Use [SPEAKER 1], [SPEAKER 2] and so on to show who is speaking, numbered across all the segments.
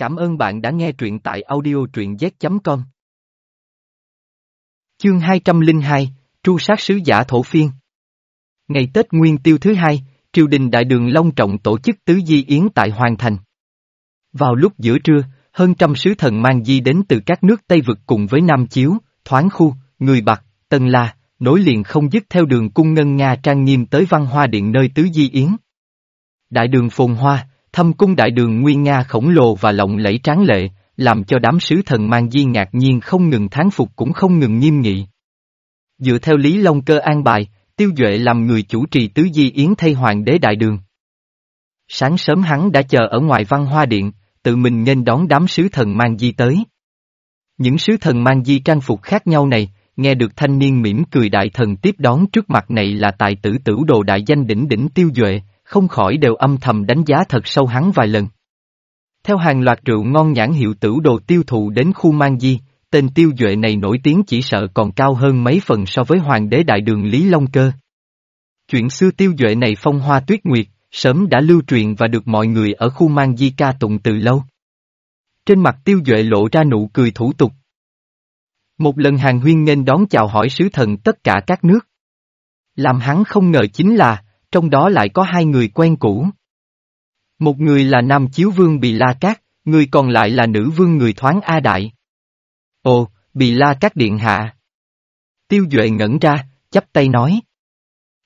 [SPEAKER 1] Cảm ơn bạn đã nghe truyện tại audio truyện z.com. Chương 202, Tru sát sứ giả thổ phiên Ngày Tết Nguyên Tiêu thứ hai, triều đình đại đường long trọng tổ chức tứ di yến tại Hoàng Thành. Vào lúc giữa trưa, hơn trăm sứ thần mang di đến từ các nước Tây Vực cùng với Nam Chiếu, Thoáng Khu, Người Bạc, Tân La, nối liền không dứt theo đường cung ngân Nga trang nghiêm tới văn hoa điện nơi tứ di yến. Đại đường phồn hoa, thâm cung đại đường nguyên Nga khổng lồ và lộng lẫy tráng lệ, làm cho đám sứ thần mang di ngạc nhiên không ngừng thán phục cũng không ngừng nghiêm nghị. Dựa theo Lý Long Cơ an bài, Tiêu Duệ làm người chủ trì tứ di yến thay hoàng đế đại đường. Sáng sớm hắn đã chờ ở ngoài văn hoa điện, tự mình nghênh đón đám sứ thần mang di tới. Những sứ thần mang di trang phục khác nhau này, nghe được thanh niên mỉm cười đại thần tiếp đón trước mặt này là tài tử tử đồ đại danh đỉnh đỉnh tiêu duệ, không khỏi đều âm thầm đánh giá thật sâu hắn vài lần. Theo hàng loạt rượu ngon nhãn hiệu tử đồ tiêu thụ đến khu mang di, tên tiêu duệ này nổi tiếng chỉ sợ còn cao hơn mấy phần so với hoàng đế đại đường Lý Long Cơ. Chuyện xưa tiêu duệ này phong hoa tuyết nguyệt, sớm đã lưu truyền và được mọi người ở khu mang di ca tụng từ lâu. Trên mặt tiêu duệ lộ ra nụ cười thủ tục. Một lần hàng huyên nên đón chào hỏi sứ thần tất cả các nước. Làm hắn không ngờ chính là, trong đó lại có hai người quen cũ. Một người là Nam Chiếu Vương Bì La Cát, người còn lại là nữ vương người thoáng A Đại. Ồ, Bì La Cát Điện Hạ. Tiêu Duệ ngẩn ra, chắp tay nói.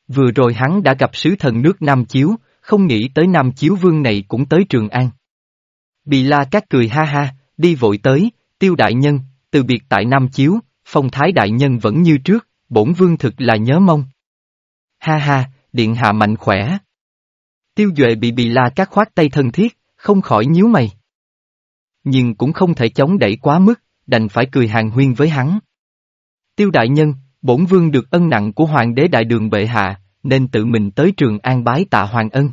[SPEAKER 1] Vừa rồi hắn đã gặp sứ thần nước Nam Chiếu, không nghĩ tới Nam Chiếu Vương này cũng tới Trường An. Bì La Cát cười ha ha, đi vội tới, tiêu đại nhân, từ biệt tại Nam Chiếu, phong thái đại nhân vẫn như trước, bổn vương thực là nhớ mong. Ha ha, điện hạ mạnh khỏe. Tiêu Duệ bị bì la các khoát tay thân thiết, không khỏi nhíu mày. Nhưng cũng không thể chống đẩy quá mức, đành phải cười hàng huyên với hắn. Tiêu đại nhân, bổn vương được ân nặng của hoàng đế đại đường bệ hạ, nên tự mình tới trường an bái tạ hoàng ân.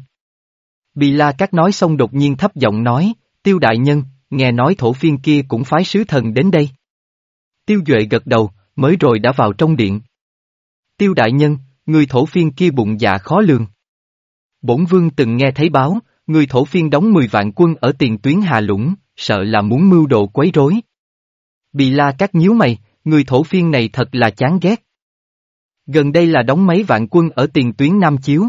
[SPEAKER 1] Bì la các nói xong đột nhiên thấp giọng nói, tiêu đại nhân, nghe nói thổ phiên kia cũng phái sứ thần đến đây. Tiêu Duệ gật đầu, mới rồi đã vào trong điện. Tiêu đại nhân, người thổ phiên kia bụng dạ khó lường. Bổn vương từng nghe thấy báo, người thổ phiên đóng 10 vạn quân ở tiền tuyến Hà Lũng, sợ là muốn mưu đồ quấy rối. Bị la các nhíu mày, người thổ phiên này thật là chán ghét. Gần đây là đóng mấy vạn quân ở tiền tuyến Nam Chiếu.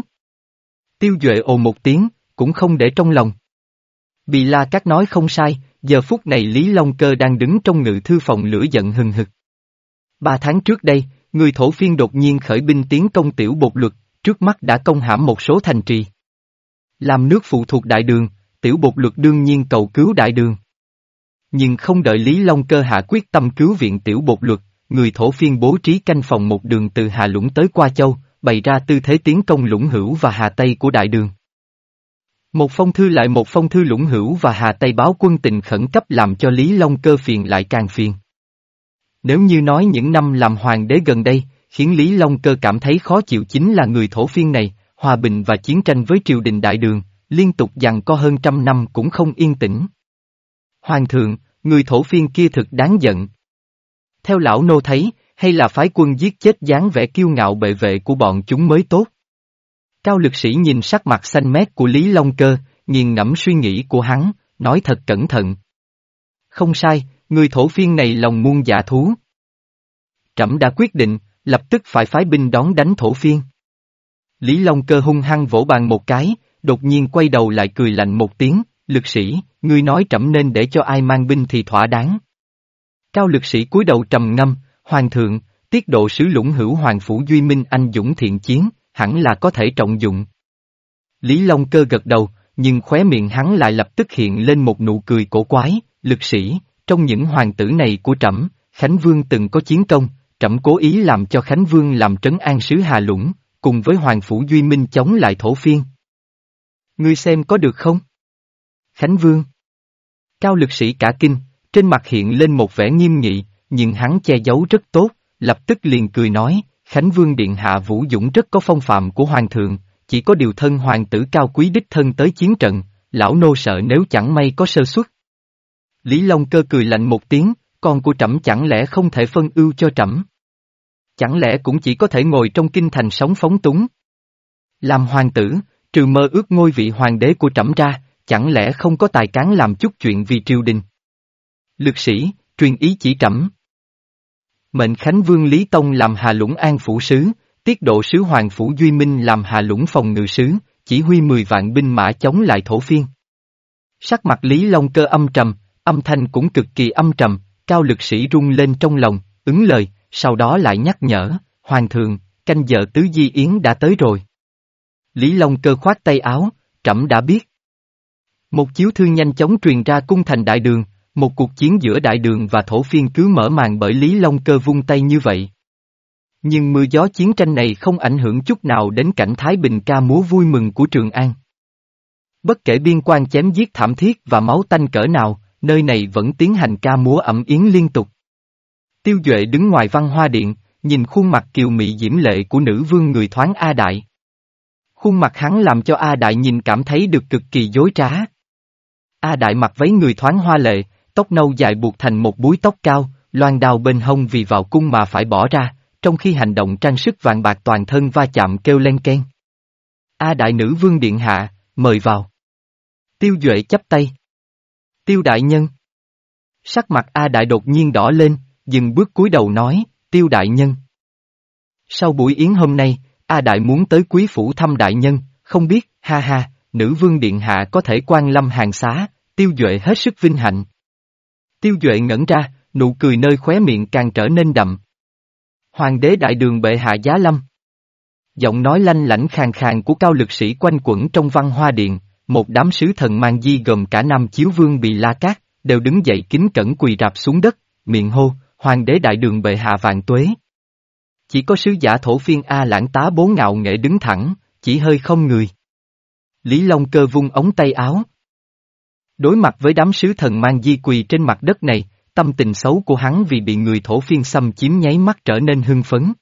[SPEAKER 1] Tiêu Duệ ồ một tiếng, cũng không để trong lòng. Bị la các nói không sai, giờ phút này Lý Long Cơ đang đứng trong ngự thư phòng lửa giận hừng hực. Ba tháng trước đây, người thổ phiên đột nhiên khởi binh tiến công tiểu bột luật, trước mắt đã công hãm một số thành trì. Làm nước phụ thuộc đại đường, tiểu bột luật đương nhiên cầu cứu đại đường. Nhưng không đợi Lý Long Cơ hạ quyết tâm cứu viện tiểu bột luật, người thổ phiên bố trí canh phòng một đường từ Hà Lũng tới Qua Châu, bày ra tư thế tiến công lũng hữu và Hà Tây của đại đường. Một phong thư lại một phong thư lũng hữu và Hà Tây báo quân tình khẩn cấp làm cho Lý Long Cơ phiền lại càng phiền. Nếu như nói những năm làm hoàng đế gần đây, khiến Lý Long Cơ cảm thấy khó chịu chính là người thổ phiên này, hòa bình và chiến tranh với triều đình đại đường, liên tục dằn co hơn trăm năm cũng không yên tĩnh. Hoàng thượng, người thổ phiên kia thực đáng giận. Theo lão nô thấy, hay là phái quân giết chết dáng vẻ kiêu ngạo bệ vệ của bọn chúng mới tốt. Cao lực sĩ nhìn sắc mặt xanh mét của Lý Long Cơ, nghiền ngẫm suy nghĩ của hắn, nói thật cẩn thận. Không sai, người thổ phiên này lòng muôn dạ thú. Trẫm đã quyết định, lập tức phải phái binh đón đánh thổ phiên. Lý Long Cơ hung hăng vỗ bàn một cái, đột nhiên quay đầu lại cười lạnh một tiếng, lực sĩ, ngươi nói trẫm nên để cho ai mang binh thì thỏa đáng. Cao lực sĩ cúi đầu trầm ngâm, hoàng thượng, tiết độ sứ lũng hữu hoàng phủ Duy Minh anh dũng thiện chiến, hẳn là có thể trọng dụng. Lý Long Cơ gật đầu, nhưng khóe miệng hắn lại lập tức hiện lên một nụ cười cổ quái, lực sĩ, trong những hoàng tử này của trẫm, Khánh Vương từng có chiến công, trẫm cố ý làm cho Khánh Vương làm trấn an sứ Hà Lũng, cùng với Hoàng Phủ Duy Minh chống lại thổ phiên. Ngươi xem có được không? Khánh Vương Cao lực sĩ cả kinh, trên mặt hiện lên một vẻ nghiêm nghị, nhưng hắn che giấu rất tốt, lập tức liền cười nói, Khánh Vương Điện Hạ Vũ Dũng rất có phong phạm của Hoàng thượng, chỉ có điều thân hoàng tử cao quý đích thân tới chiến trận, lão nô sợ nếu chẳng may có sơ suất. Lý Long Cơ cười lạnh một tiếng, con của trẫm chẳng lẽ không thể phân ưu cho trẫm? Chẳng lẽ cũng chỉ có thể ngồi trong kinh thành sống phóng túng? Làm hoàng tử, trừ mơ ước ngôi vị hoàng đế của trẫm ra, chẳng lẽ không có tài cán làm chút chuyện vì triều đình. Lực sĩ, truyền ý chỉ trẫm. Mệnh Khánh Vương Lý Tông làm Hà Lũng An Phủ Sứ, tiết độ sứ Hoàng Phủ Duy Minh làm Hà Lũng Phòng Ngự Sứ, chỉ huy 10 vạn binh mã chống lại thổ phiên. Sắc mặt Lý Long cơ âm trầm, âm thanh cũng cực kỳ âm trầm, cao lực sĩ rung lên trong lòng, ứng lời, sau đó lại nhắc nhở, Hoàng thượng, canh giờ tứ di yến đã tới rồi. Lý Long cơ khoát tay áo, trẫm đã biết. Một chiếu thư nhanh chóng truyền ra cung thành đại đường, một cuộc chiến giữa đại đường và thổ phiên cứ mở màn bởi Lý Long cơ vung tay như vậy. Nhưng mưa gió chiến tranh này không ảnh hưởng chút nào đến cảnh Thái Bình ca múa vui mừng của Trường An. Bất kể biên quan chém giết thảm thiết và máu tanh cỡ nào, nơi này vẫn tiến hành ca múa ẩm yến liên tục. Tiêu Duệ đứng ngoài văn hoa điện, nhìn khuôn mặt kiều mị diễm lệ của nữ vương người thoáng A Đại. Khuôn mặt hắn làm cho A Đại nhìn cảm thấy được cực kỳ dối trá. A Đại mặc váy người thoáng hoa lệ, tóc nâu dài buộc thành một búi tóc cao, loan đao bên hông vì vào cung mà phải bỏ ra, trong khi hành động trang sức vàng bạc toàn thân va chạm kêu len ken. A Đại nữ vương điện hạ, mời vào. Tiêu Duệ chấp tay. Tiêu Đại Nhân. Sắc mặt A Đại đột nhiên đỏ lên, dừng bước cúi đầu nói, Tiêu Đại Nhân. Sau buổi yến hôm nay, A Đại muốn tới quý phủ thăm Đại Nhân, không biết, ha ha, nữ vương điện hạ có thể quan lâm hàng xá, Tiêu Duệ hết sức vinh hạnh. Tiêu Duệ ngẩn ra, nụ cười nơi khóe miệng càng trở nên đậm. Hoàng đế đại đường bệ hạ giá lâm. Giọng nói lanh lãnh khàn khàn của cao lực sĩ quanh quẩn trong văn hoa điện, một đám sứ thần mang di gồm cả năm chiếu vương bị la cát, đều đứng dậy kính cẩn quỳ rạp xuống đất, miệng hô, hoàng đế đại đường bệ hạ vạn tuế. Chỉ có sứ giả thổ phiên A lãng tá bố ngạo nghệ đứng thẳng, chỉ hơi không người. Lý Long cơ vung ống tay áo. Đối mặt với đám sứ thần mang di quỳ trên mặt đất này, tâm tình xấu của hắn vì bị người thổ phiên xâm chiếm nháy mắt trở nên hưng phấn.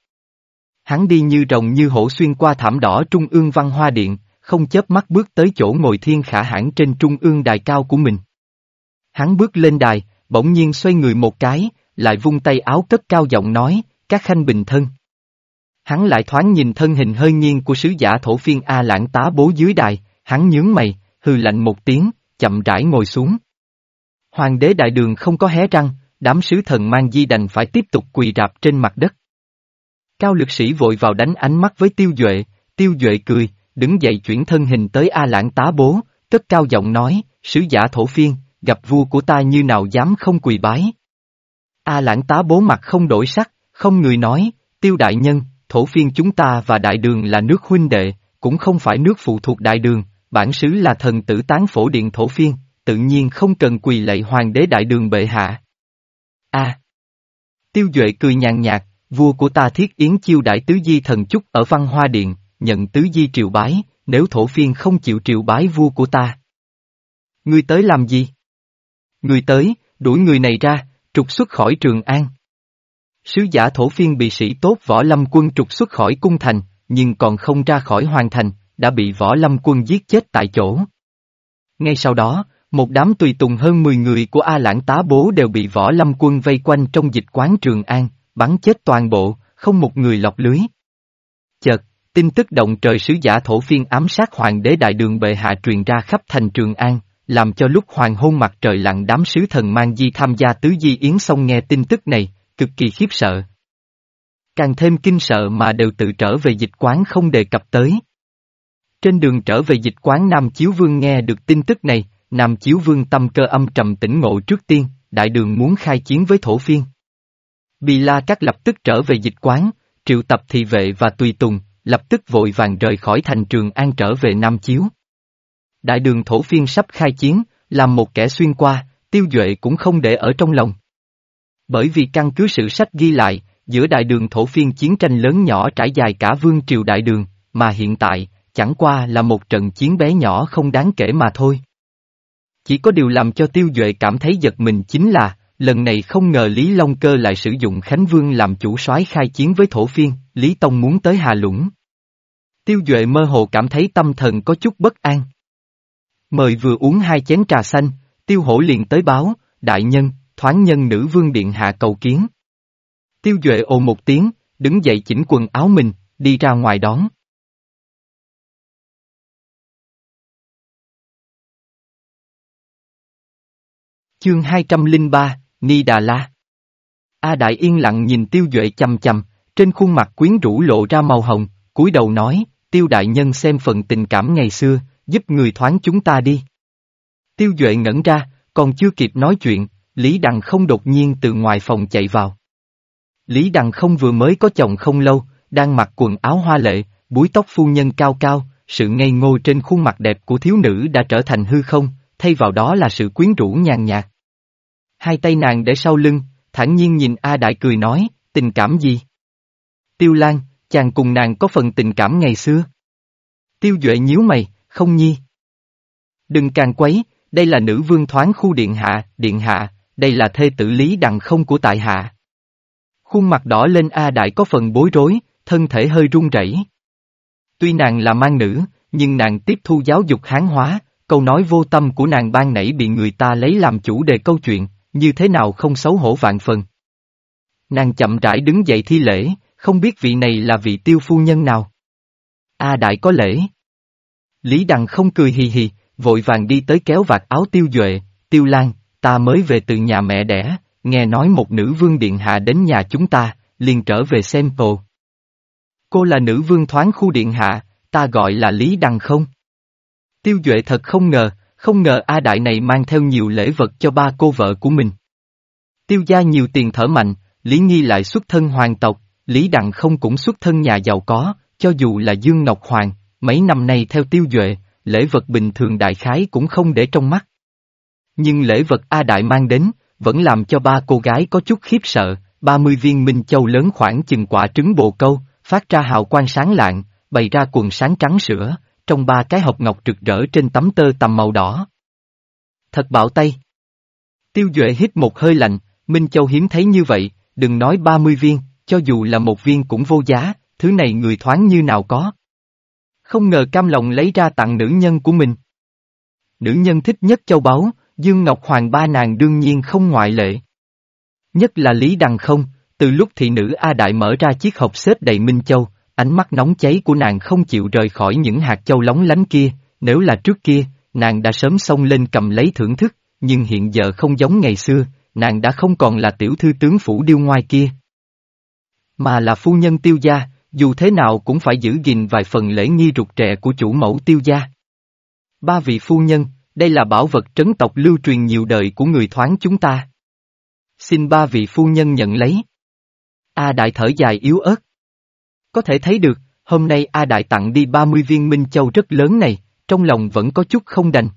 [SPEAKER 1] Hắn đi như rồng như hổ xuyên qua thảm đỏ trung ương văn hoa điện, không chớp mắt bước tới chỗ ngồi thiên khả hãn trên trung ương đài cao của mình. Hắn bước lên đài, bỗng nhiên xoay người một cái, lại vung tay áo cất cao giọng nói, các khanh bình thân. Hắn lại thoáng nhìn thân hình hơi nghiêng của sứ giả thổ phiên A lãng tá bố dưới đài, hắn nhướng mày, hừ lạnh một tiếng, chậm rãi ngồi xuống. Hoàng đế đại đường không có hé răng, đám sứ thần mang di đành phải tiếp tục quỳ rạp trên mặt đất. Cao lực sĩ vội vào đánh ánh mắt với tiêu duệ, tiêu duệ cười, đứng dậy chuyển thân hình tới A lãng tá bố, cất cao giọng nói, sứ giả thổ phiên, gặp vua của ta như nào dám không quỳ bái. A lãng tá bố mặt không đổi sắc, không người nói, tiêu đại nhân, thổ phiên chúng ta và đại đường là nước huynh đệ, cũng không phải nước phụ thuộc đại đường, bản sứ là thần tử tán phổ điện thổ phiên, tự nhiên không cần quỳ lạy hoàng đế đại đường bệ hạ. A. Tiêu Duệ cười nhàn nhạt, vua của ta thiết yến chiêu đại tứ di thần chúc ở văn hoa điện, nhận tứ di triều bái, nếu thổ phiên không chịu triều bái vua của ta. Ngươi tới làm gì? Ngươi tới, đuổi người này ra, trục xuất khỏi Trường An. Sứ giả thổ phiên bị sĩ tốt võ lâm quân trục xuất khỏi cung thành, nhưng còn không ra khỏi hoàn thành, đã bị võ lâm quân giết chết tại chỗ. Ngay sau đó, một đám tùy tùng hơn 10 người của A Lãng tá bố đều bị võ lâm quân vây quanh trong dịch quán Trường An, bắn chết toàn bộ, không một người lọc lưới. Chợt, tin tức động trời sứ giả thổ phiên ám sát hoàng đế đại đường bệ hạ truyền ra khắp thành Trường An, làm cho lúc hoàng hôn mặt trời lặn đám sứ thần mang di tham gia tứ di yến xong nghe tin tức này, cực kỳ khiếp sợ. Càng thêm kinh sợ mà đều tự trở về dịch quán không đề cập tới. Trên đường trở về dịch quán Nam Chiếu Vương nghe được tin tức này, Nam Chiếu Vương tâm cơ âm trầm tỉnh ngộ trước tiên, đại đường muốn khai chiến với thổ phiên. Bì La Cát lập tức trở về dịch quán, triệu tập thị vệ và tùy tùng, lập tức vội vàng rời khỏi thành trường an trở về Nam Chiếu. Đại đường thổ phiên sắp khai chiến, làm một kẻ xuyên qua, tiêu duệ cũng không để ở trong lòng. Bởi vì căn cứ sự sách ghi lại, giữa đại đường thổ phiên chiến tranh lớn nhỏ trải dài cả vương triều đại đường, mà hiện tại, chẳng qua là một trận chiến bé nhỏ không đáng kể mà thôi. Chỉ có điều làm cho tiêu duệ cảm thấy giật mình chính là, lần này không ngờ Lý Long Cơ lại sử dụng Khánh Vương làm chủ soái khai chiến với thổ phiên, Lý Tông muốn tới Hà Lũng. Tiêu duệ mơ hồ cảm thấy tâm thần có chút bất an. Mời vừa uống hai chén trà xanh, tiêu hổ liền tới báo, đại nhân, thoáng nhân nữ vương điện hạ cầu kiến. Tiêu duệ ồ một tiếng, đứng dậy chỉnh quần áo mình, đi ra ngoài đón. Chương 203, Ni Đà La A Đại yên lặng nhìn Tiêu Duệ chầm chầm, trên khuôn mặt quyến rũ lộ ra màu hồng, cúi đầu nói, Tiêu Đại Nhân xem phần tình cảm ngày xưa, giúp người thoáng chúng ta đi. Tiêu Duệ ngẩn ra, còn chưa kịp nói chuyện, Lý Đằng không đột nhiên từ ngoài phòng chạy vào. Lý Đằng không vừa mới có chồng không lâu, đang mặc quần áo hoa lệ, búi tóc phu nhân cao cao, sự ngây ngô trên khuôn mặt đẹp của thiếu nữ đã trở thành hư không, thay vào đó là sự quyến rũ nhàn nhạt. Hai tay nàng để sau lưng, thản nhiên nhìn A Đại cười nói, tình cảm gì? Tiêu Lan, chàng cùng nàng có phần tình cảm ngày xưa. Tiêu Duệ nhíu mày, không nhi. Đừng càng quấy, đây là nữ vương thoáng khu điện hạ, điện hạ, đây là thê tử lý đằng không của tại hạ. Khuôn mặt đỏ lên A Đại có phần bối rối, thân thể hơi run rẩy. Tuy nàng là mang nữ, nhưng nàng tiếp thu giáo dục hán hóa, câu nói vô tâm của nàng ban nãy bị người ta lấy làm chủ đề câu chuyện, như thế nào không xấu hổ vạn phần. Nàng chậm rãi đứng dậy thi lễ, không biết vị này là vị tiêu phu nhân nào. A đại có lễ. Lý Đằng không cười hì hì, vội vàng đi tới kéo vạt áo tiêu duệ, tiêu lan, ta mới về từ nhà mẹ đẻ, nghe nói một nữ vương điện hạ đến nhà chúng ta, liền trở về xem tổ. Cô là nữ vương thoáng khu điện hạ, ta gọi là Lý Đằng không? Tiêu Duệ thật không ngờ, không ngờ A Đại này mang theo nhiều lễ vật cho ba cô vợ của mình. Tiêu gia nhiều tiền thở mạnh, Lý Nghi lại xuất thân hoàng tộc, Lý đặng không cũng xuất thân nhà giàu có, cho dù là Dương Ngọc Hoàng, mấy năm nay theo Tiêu Duệ, lễ vật bình thường đại khái cũng không để trong mắt. Nhưng lễ vật A Đại mang đến, vẫn làm cho ba cô gái có chút khiếp sợ, 30 viên minh châu lớn khoảng chừng quả trứng bồ câu, phát ra hào quang sáng lạng, bày ra quần sáng trắng sữa, trong ba cái hộp ngọc rực rỡ trên tấm tơ tầm màu đỏ. Thật bạo tay. Tiêu Duệ hít một hơi lạnh, Minh Châu hiếm thấy như vậy, đừng nói 30 viên, cho dù là một viên cũng vô giá, thứ này người thoáng như nào có. Không ngờ cam lòng lấy ra tặng nữ nhân của mình. Nữ nhân thích nhất châu báu, Dương Ngọc Hoàng ba nàng đương nhiên không ngoại lệ. Nhất là Lý Đằng không, từ lúc thị nữ A Đại mở ra chiếc hộp xếp đầy Minh Châu, ánh mắt nóng cháy của nàng không chịu rời khỏi những hạt châu lóng lánh kia, nếu là trước kia, nàng đã sớm xông lên cầm lấy thưởng thức, nhưng hiện giờ không giống ngày xưa, nàng đã không còn là tiểu thư tướng phủ điêu ngoai kia. Mà là phu nhân tiêu gia, dù thế nào cũng phải giữ gìn vài phần lễ nghi rụt rè của chủ mẫu tiêu gia. Ba vị phu nhân, đây là bảo vật trấn tộc lưu truyền nhiều đời của người thoáng chúng ta. Xin ba vị phu nhân nhận lấy. A đại thở dài yếu ớt. Có thể thấy được, hôm nay A đại tặng đi 30 viên minh châu rất lớn này, trong lòng vẫn có chút không đành.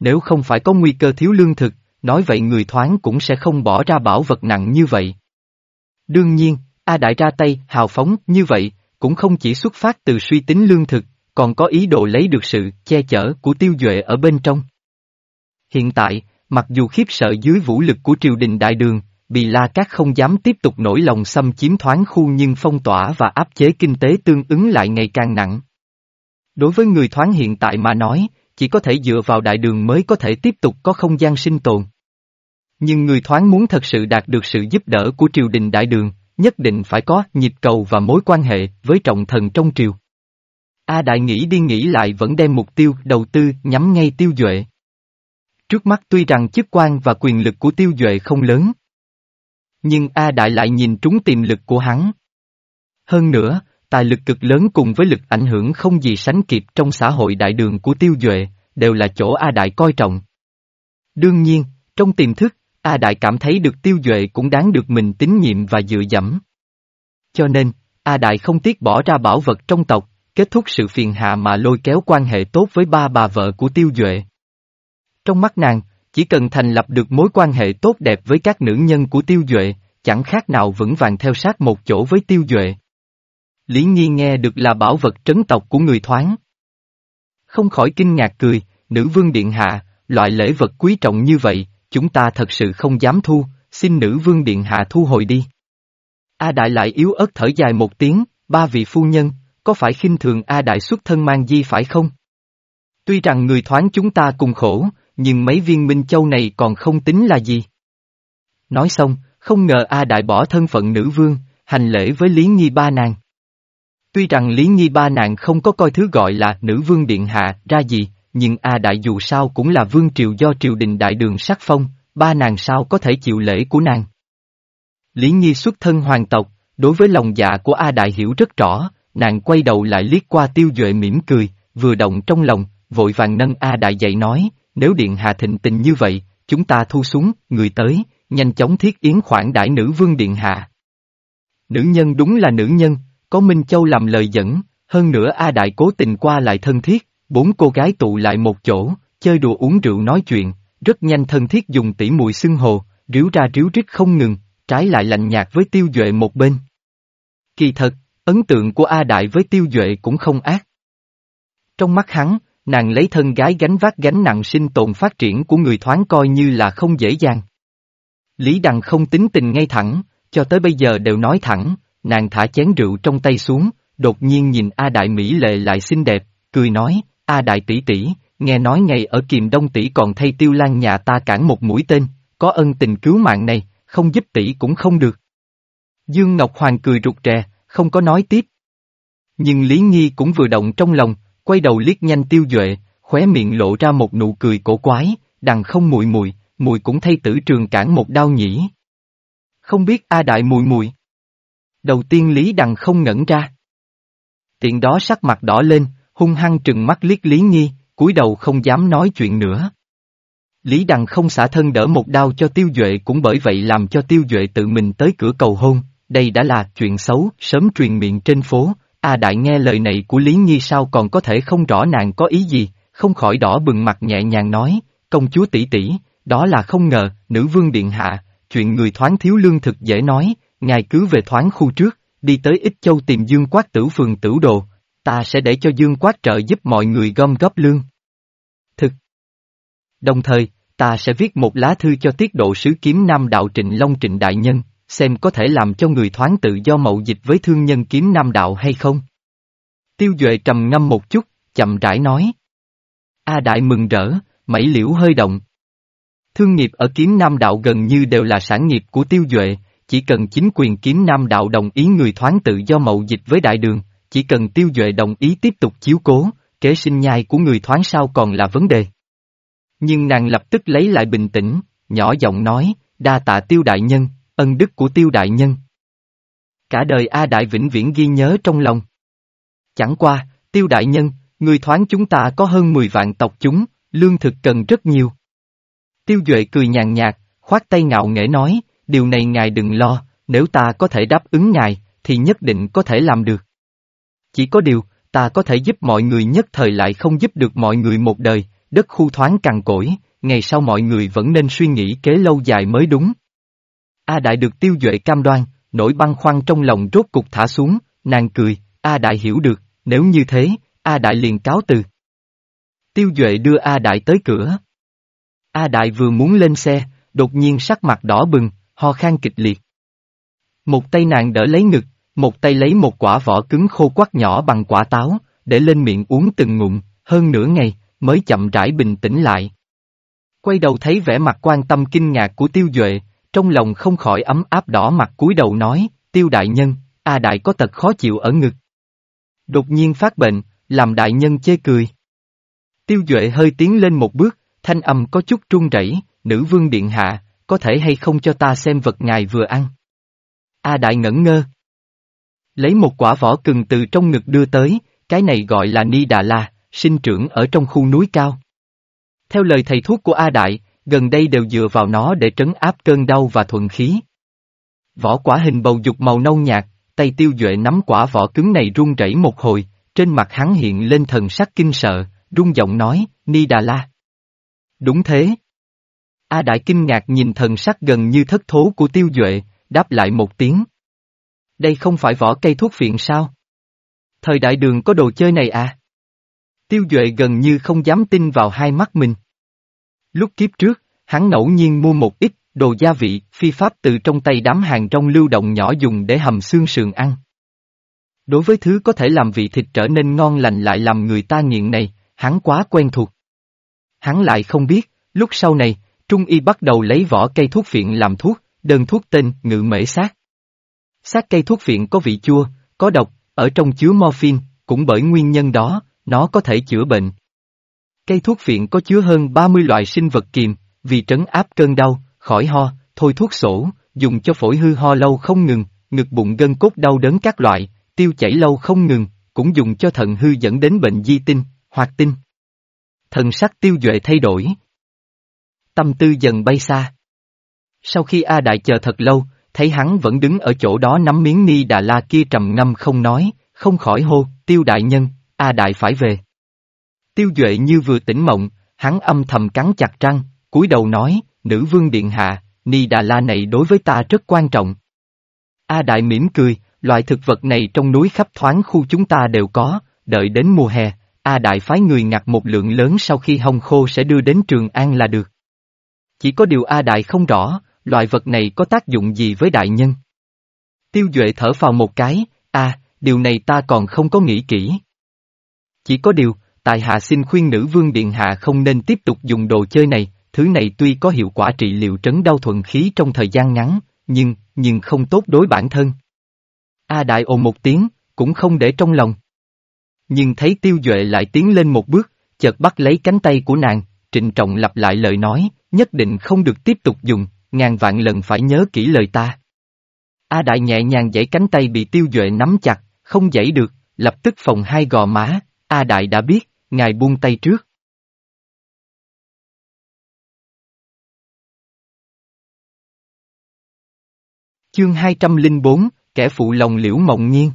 [SPEAKER 1] Nếu không phải có nguy cơ thiếu lương thực, nói vậy người thoáng cũng sẽ không bỏ ra bảo vật nặng như vậy. Đương nhiên, A đại ra tay, hào phóng, như vậy, cũng không chỉ xuất phát từ suy tính lương thực, còn có ý đồ lấy được sự che chở của tiêu duệ ở bên trong. Hiện tại, mặc dù khiếp sợ dưới vũ lực của triều đình đại đường, Bì La Cát không dám tiếp tục nổi lòng xâm chiếm thoáng khu nhưng phong tỏa và áp chế kinh tế tương ứng lại ngày càng nặng. Đối với người thoáng hiện tại mà nói, chỉ có thể dựa vào đại đường mới có thể tiếp tục có không gian sinh tồn. Nhưng người thoáng muốn thật sự đạt được sự giúp đỡ của triều đình đại đường, nhất định phải có nhịp cầu và mối quan hệ với trọng thần trong triều. A Đại nghĩ đi nghĩ lại vẫn đem mục tiêu đầu tư nhắm ngay tiêu duệ. Trước mắt tuy rằng chức quan và quyền lực của tiêu duệ không lớn. Nhưng A Đại lại nhìn trúng tiềm lực của hắn. Hơn nữa, tài lực cực lớn cùng với lực ảnh hưởng không gì sánh kịp trong xã hội đại đường của tiêu duệ, đều là chỗ A Đại coi trọng. Đương nhiên, trong tiềm thức, A Đại cảm thấy được tiêu duệ cũng đáng được mình tín nhiệm và dựa dẫm. Cho nên, A Đại không tiếc bỏ ra bảo vật trong tộc, kết thúc sự phiền hà mà lôi kéo quan hệ tốt với ba bà vợ của tiêu duệ. Trong mắt nàng, chỉ cần thành lập được mối quan hệ tốt đẹp với các nữ nhân của tiêu duệ, chẳng khác nào vững vàng theo sát một chỗ với tiêu duệ. Lý Nhi nghe được là bảo vật trấn tộc của người thoáng. Không khỏi kinh ngạc cười, nữ vương điện hạ, loại lễ vật quý trọng như vậy, chúng ta thật sự không dám thu, xin nữ vương điện hạ thu hồi đi. A Đại lại yếu ớt thở dài một tiếng, ba vị phu nhân, có phải khinh thường A Đại xuất thân mang di phải không? Tuy rằng người thoáng chúng ta cùng khổ, nhưng mấy viên minh châu này còn không tính là gì. Nói xong, không ngờ A Đại bỏ thân phận nữ vương, hành lễ với Lý nghi ba nàng. Tuy rằng Lý nghi ba nàng không có coi thứ gọi là nữ vương điện hạ ra gì, nhưng A Đại dù sao cũng là vương triều do triều đình đại đường sắc phong, ba nàng sao có thể chịu lễ của nàng. Lý Nhi xuất thân hoàng tộc, đối với lòng dạ của A Đại hiểu rất rõ, nàng quay đầu lại liếc qua tiêu duệ mỉm cười, vừa động trong lòng, vội vàng nâng A Đại dậy nói, nếu điện hạ thịnh tình như vậy, chúng ta thu xuống, người tới, nhanh chóng thiết yến khoản đại nữ vương điện hạ. Nữ nhân đúng là nữ nhân, có Minh Châu làm lời dẫn, hơn nữa A Đại cố tình qua lại thân thiết, bốn cô gái tụ lại một chỗ, chơi đùa uống rượu nói chuyện, rất nhanh thân thiết dùng tỉ mùi xưng hồ, ríu ra ríu rít không ngừng, trái lại lạnh nhạt với tiêu duệ một bên. Kỳ thật, ấn tượng của A Đại với tiêu duệ cũng không ác. Trong mắt hắn, nàng lấy thân gái gánh vác gánh nặng sinh tồn phát triển của người thoáng coi như là không dễ dàng. Lý Đằng không tính tình ngay thẳng, cho tới bây giờ đều nói thẳng, nàng thả chén rượu trong tay xuống, đột nhiên nhìn A Đại Mỹ lệ lại xinh đẹp, cười nói, A Đại tỷ tỷ, nghe nói ngày ở kiềm đông tỷ còn thay tiêu lan nhà ta cản một mũi tên, có ân tình cứu mạng này, không giúp tỷ cũng không được. Dương Ngọc Hoàng cười rụt rè, không có nói tiếp. Nhưng Lý Nghi cũng vừa động trong lòng, quay đầu liếc nhanh tiêu duệ, khóe miệng lộ ra một nụ cười cổ quái, đằng không mùi mùi, mùi cũng thay tử trường cản một đau nhỉ. Không biết A Đại mùi mùi. Đầu tiên Lý Đằng không ngẩn ra. Tiện đó sắc mặt đỏ lên, hung hăng trừng mắt liếc Lý Nghi, cúi đầu không dám nói chuyện nữa. Lý Đằng không xả thân đỡ một đau cho Tiêu Duệ cũng bởi vậy làm cho Tiêu Duệ tự mình tới cửa cầu hôn, đây đã là chuyện xấu, sớm truyền miệng trên phố, A Đại nghe lời này của Lý Nhi sao còn có thể không rõ nàng có ý gì, không khỏi đỏ bừng mặt nhẹ nhàng nói, công chúa tỷ tỷ, đó là không ngờ, nữ vương điện hạ, chuyện người thoáng thiếu lương thực dễ nói, ngài cứ về thoáng khu trước, đi tới Ích Châu tìm Dương Quát tử phường tử đồ, ta sẽ để cho Dương Quát trợ giúp mọi người gom góp lương. Thực. Đồng thời, ta sẽ viết một lá thư cho tiết độ sứ kiếm Nam Đạo Trịnh Long Trịnh Đại Nhân, xem có thể làm cho người thoáng tự do mậu dịch với thương nhân kiếm Nam Đạo hay không. Tiêu Duệ trầm ngâm một chút, chậm rãi nói. A Đại mừng rỡ, mẩy liễu hơi động. Thương nghiệp ở kiếm Nam Đạo gần như đều là sản nghiệp của Tiêu Duệ, chỉ cần chính quyền kiếm Nam Đạo đồng ý người thoáng tự do mậu dịch với đại đường, chỉ cần Tiêu Duệ đồng ý tiếp tục chiếu cố, kế sinh nhai của người thoáng sao còn là vấn đề. Nhưng nàng lập tức lấy lại bình tĩnh, nhỏ giọng nói, đa tạ Tiêu Đại Nhân, ân đức của Tiêu Đại Nhân. Cả đời A Đại vĩnh viễn ghi nhớ trong lòng. Chẳng qua, Tiêu Đại Nhân, người thoáng chúng ta có hơn 10 vạn tộc chúng, lương thực cần rất nhiều. Tiêu Duệ cười nhàn nhạt, khoát tay ngạo nghễ nói, điều này ngài đừng lo, nếu ta có thể đáp ứng ngài, thì nhất định có thể làm được. Chỉ có điều, ta có thể giúp mọi người nhất thời lại không giúp được mọi người một đời, đất khu thoáng cằn cỗi, ngày sau mọi người vẫn nên suy nghĩ kế lâu dài mới đúng. A Đại được tiêu duệ cam đoan, nỗi băng khoăn trong lòng rốt cục thả xuống, nàng cười, A Đại hiểu được, nếu như thế, A Đại liền cáo từ. Tiêu duệ đưa A Đại tới cửa. A Đại vừa muốn lên xe, đột nhiên sắc mặt đỏ bừng, ho khan kịch liệt. Một tay nàng đỡ lấy ngực, một tay lấy một quả vỏ cứng khô quắc nhỏ bằng quả táo, để lên miệng uống từng ngụm, hơn nửa ngày, mới chậm rãi bình tĩnh lại. Quay đầu thấy vẻ mặt quan tâm kinh ngạc của tiêu duệ, trong lòng không khỏi ấm áp đỏ mặt cúi đầu nói, tiêu đại nhân, A đại có tật khó chịu ở ngực. Đột nhiên phát bệnh, làm đại nhân chê cười. Tiêu duệ hơi tiến lên một bước, thanh âm có chút trung rẩy, nữ vương điện hạ, có thể hay không cho ta xem vật ngài vừa ăn. A đại ngẩn ngơ. Lấy một quả vỏ cừng từ trong ngực đưa tới, cái này gọi là Ni Đà La, sinh trưởng ở trong khu núi cao. Theo lời thầy thuốc của A Đại, gần đây đều dựa vào nó để trấn áp cơn đau và thuận khí. Vỏ quả hình bầu dục màu nâu nhạt, tay tiêu duệ nắm quả vỏ cứng này run rẩy một hồi, trên mặt hắn hiện lên thần sắc kinh sợ, run giọng nói, Ni Đà La. Đúng thế. A Đại kinh ngạc nhìn thần sắc gần như thất thố của tiêu duệ, đáp lại một tiếng. Đây không phải vỏ cây thuốc phiện sao? Thời đại đường có đồ chơi này à? Tiêu Duệ gần như không dám tin vào hai mắt mình. Lúc kiếp trước, hắn ngẫu nhiên mua một ít đồ gia vị, phi pháp từ trong tay đám hàng trong lưu động nhỏ dùng để hầm xương sườn ăn. Đối với thứ có thể làm vị thịt trở nên ngon lành lại làm người ta nghiện này, hắn quá quen thuộc. Hắn lại không biết, lúc sau này, Trung Y bắt đầu lấy vỏ cây thuốc phiện làm thuốc, đơn thuốc tên ngự mễ sát. Sát cây thuốc phiện có vị chua, có độc, ở trong chứa morphine, cũng bởi nguyên nhân đó, nó có thể chữa bệnh. Cây thuốc phiện có chứa hơn 30 loại sinh vật kiềm, vì trấn áp cơn đau, khỏi ho, thôi thuốc sổ, dùng cho phổi hư ho lâu không ngừng, ngực bụng gân cốt đau đớn các loại, tiêu chảy lâu không ngừng, cũng dùng cho thận hư dẫn đến bệnh di tinh, hoặc tinh. Thần sắc tiêu duệ thay đổi. Tâm tư dần bay xa. Sau khi A Đại chờ thật lâu, thấy hắn vẫn đứng ở chỗ đó nắm miếng ni đà la kia trầm ngâm không nói, không khỏi hô, tiêu đại nhân, A Đại phải về. Tiêu Duệ như vừa tỉnh mộng, hắn âm thầm cắn chặt răng, cúi đầu nói, nữ vương điện hạ, ni đà la này đối với ta rất quan trọng. A Đại mỉm cười, loại thực vật này trong núi khắp thoáng khu chúng ta đều có, đợi đến mùa hè, A Đại phái người ngặt một lượng lớn sau khi hong khô sẽ đưa đến Trường An là được. Chỉ có điều A Đại không rõ, loại vật này có tác dụng gì với đại nhân. Tiêu Duệ thở vào một cái, a, điều này ta còn không có nghĩ kỹ. Chỉ có điều, tại hạ xin khuyên nữ vương điện hạ không nên tiếp tục dùng đồ chơi này, thứ này tuy có hiệu quả trị liệu trấn đau thuận khí trong thời gian ngắn, nhưng, nhưng không tốt đối bản thân. A đại ồ một tiếng, cũng không để trong lòng. Nhưng thấy tiêu duệ lại tiến lên một bước, chợt bắt lấy cánh tay của nàng, trịnh trọng lặp lại lời nói, nhất định không được tiếp tục dùng, ngàn vạn lần phải nhớ kỹ lời ta. A đại nhẹ nhàng giãy cánh tay bị tiêu duệ nắm chặt, không giãy được, lập tức phòng hai gò má, A đại đã biết, ngài buông tay trước. Chương 204, kẻ phụ lòng liễu mộng nhiên.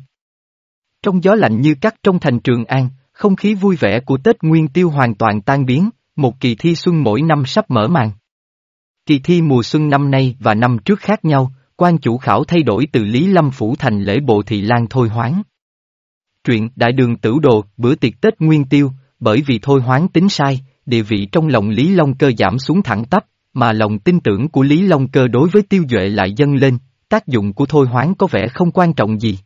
[SPEAKER 1] Trong gió lạnh như cắt trong thành Trường An, không khí vui vẻ của Tết Nguyên Tiêu hoàn toàn tan biến, một kỳ thi xuân mỗi năm sắp mở màn. Kỳ thi mùa xuân năm nay và năm trước khác nhau, quan chủ khảo thay đổi từ Lý Lâm Phủ thành lễ bộ thị lan thôi hoáng. Truyện Đại đường tử đồ, bữa tiệc Tết Nguyên Tiêu, bởi vì thôi hoáng tính sai, địa vị trong lòng Lý Long Cơ giảm xuống thẳng tắp, mà lòng tin tưởng của Lý Long Cơ đối với tiêu duệ lại dâng lên, tác dụng của thôi hoáng có vẻ không quan trọng gì.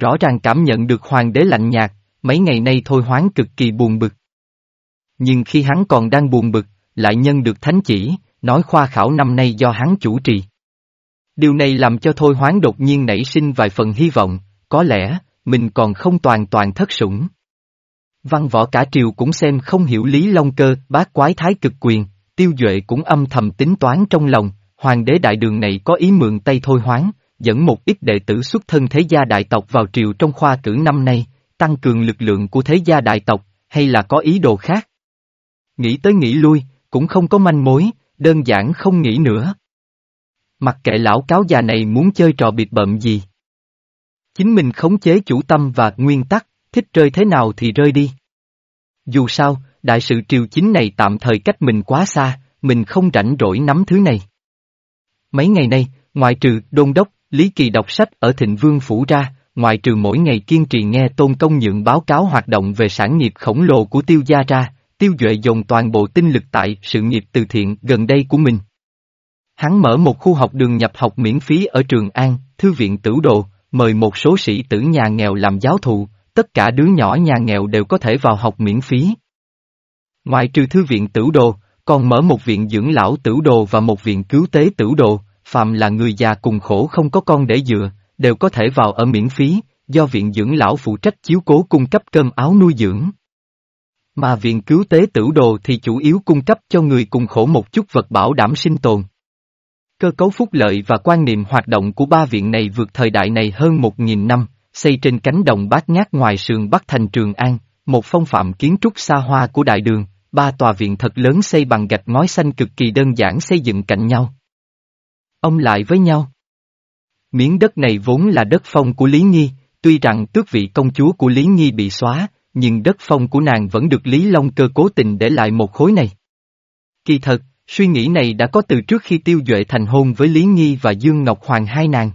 [SPEAKER 1] Rõ ràng cảm nhận được hoàng đế lạnh nhạt, mấy ngày nay thôi hoáng cực kỳ buồn bực. Nhưng khi hắn còn đang buồn bực, lại nhân được thánh chỉ, nói khoa khảo năm nay do hắn chủ trì. Điều này làm cho thôi hoáng đột nhiên nảy sinh vài phần hy vọng, có lẽ, mình còn không toàn toàn thất sủng. Văn võ cả triều cũng xem không hiểu Lý Long Cơ, bác quái thái cực quyền, tiêu duệ cũng âm thầm tính toán trong lòng, hoàng đế đại đường này có ý mượn tay thôi hoáng, dẫn một ít đệ tử xuất thân thế gia đại tộc vào triều trong khoa cử năm nay, tăng cường lực lượng của thế gia đại tộc, hay là có ý đồ khác. Nghĩ tới nghĩ lui, cũng không có manh mối, đơn giản không nghĩ nữa. Mặc kệ lão cáo già này muốn chơi trò bịt bợm gì. Chính mình khống chế chủ tâm và nguyên tắc, thích rơi thế nào thì rơi đi. Dù sao, đại sự triều chính này tạm thời cách mình quá xa, mình không rảnh rỗi nắm thứ này. Mấy ngày nay, ngoại trừ đôn đốc, Lý Kỳ đọc sách ở Thịnh Vương Phủ ra, ngoại trừ mỗi ngày kiên trì nghe Tôn Công Nhượng báo cáo hoạt động về sản nghiệp khổng lồ của tiêu gia ra, tiêu duệ dồn toàn bộ tinh lực tại sự nghiệp từ thiện gần đây của mình. Hắn mở một khu học đường nhập học miễn phí ở Trường An, Thư viện Tử Đồ, mời một số sĩ tử nhà nghèo làm giáo thụ, tất cả đứa nhỏ nhà nghèo đều có thể vào học miễn phí. Ngoài trừ Thư viện Tử Đồ, còn mở một viện dưỡng lão Tử Đồ và một viện cứu tế Tử Đồ, phàm là người già cùng khổ không có con để dựa, đều có thể vào ở miễn phí, do viện dưỡng lão phụ trách chiếu cố cung cấp cơm áo nuôi dưỡng. Mà viện cứu tế tử đồ thì chủ yếu cung cấp cho người cùng khổ một chút vật bảo đảm sinh tồn. Cơ cấu phúc lợi và quan niệm hoạt động của ba viện này vượt thời đại này hơn một nghìn năm, xây trên cánh đồng bát ngát ngoài sườn Bắc thành Trường An, một phong phạm kiến trúc xa hoa của đại đường, ba tòa viện thật lớn xây bằng gạch ngói xanh cực kỳ đơn giản xây dựng cạnh nhau. Ông lại với nhau. Miếng đất này vốn là đất phong của Lý Nghi, tuy rằng tước vị công chúa của Lý Nghi bị xóa, nhưng đất phong của nàng vẫn được Lý Long cơ cố tình để lại một khối này. Kỳ thật, suy nghĩ này đã có từ trước khi tiêu duệ thành hôn với Lý Nghi và Dương Ngọc Hoàng hai nàng.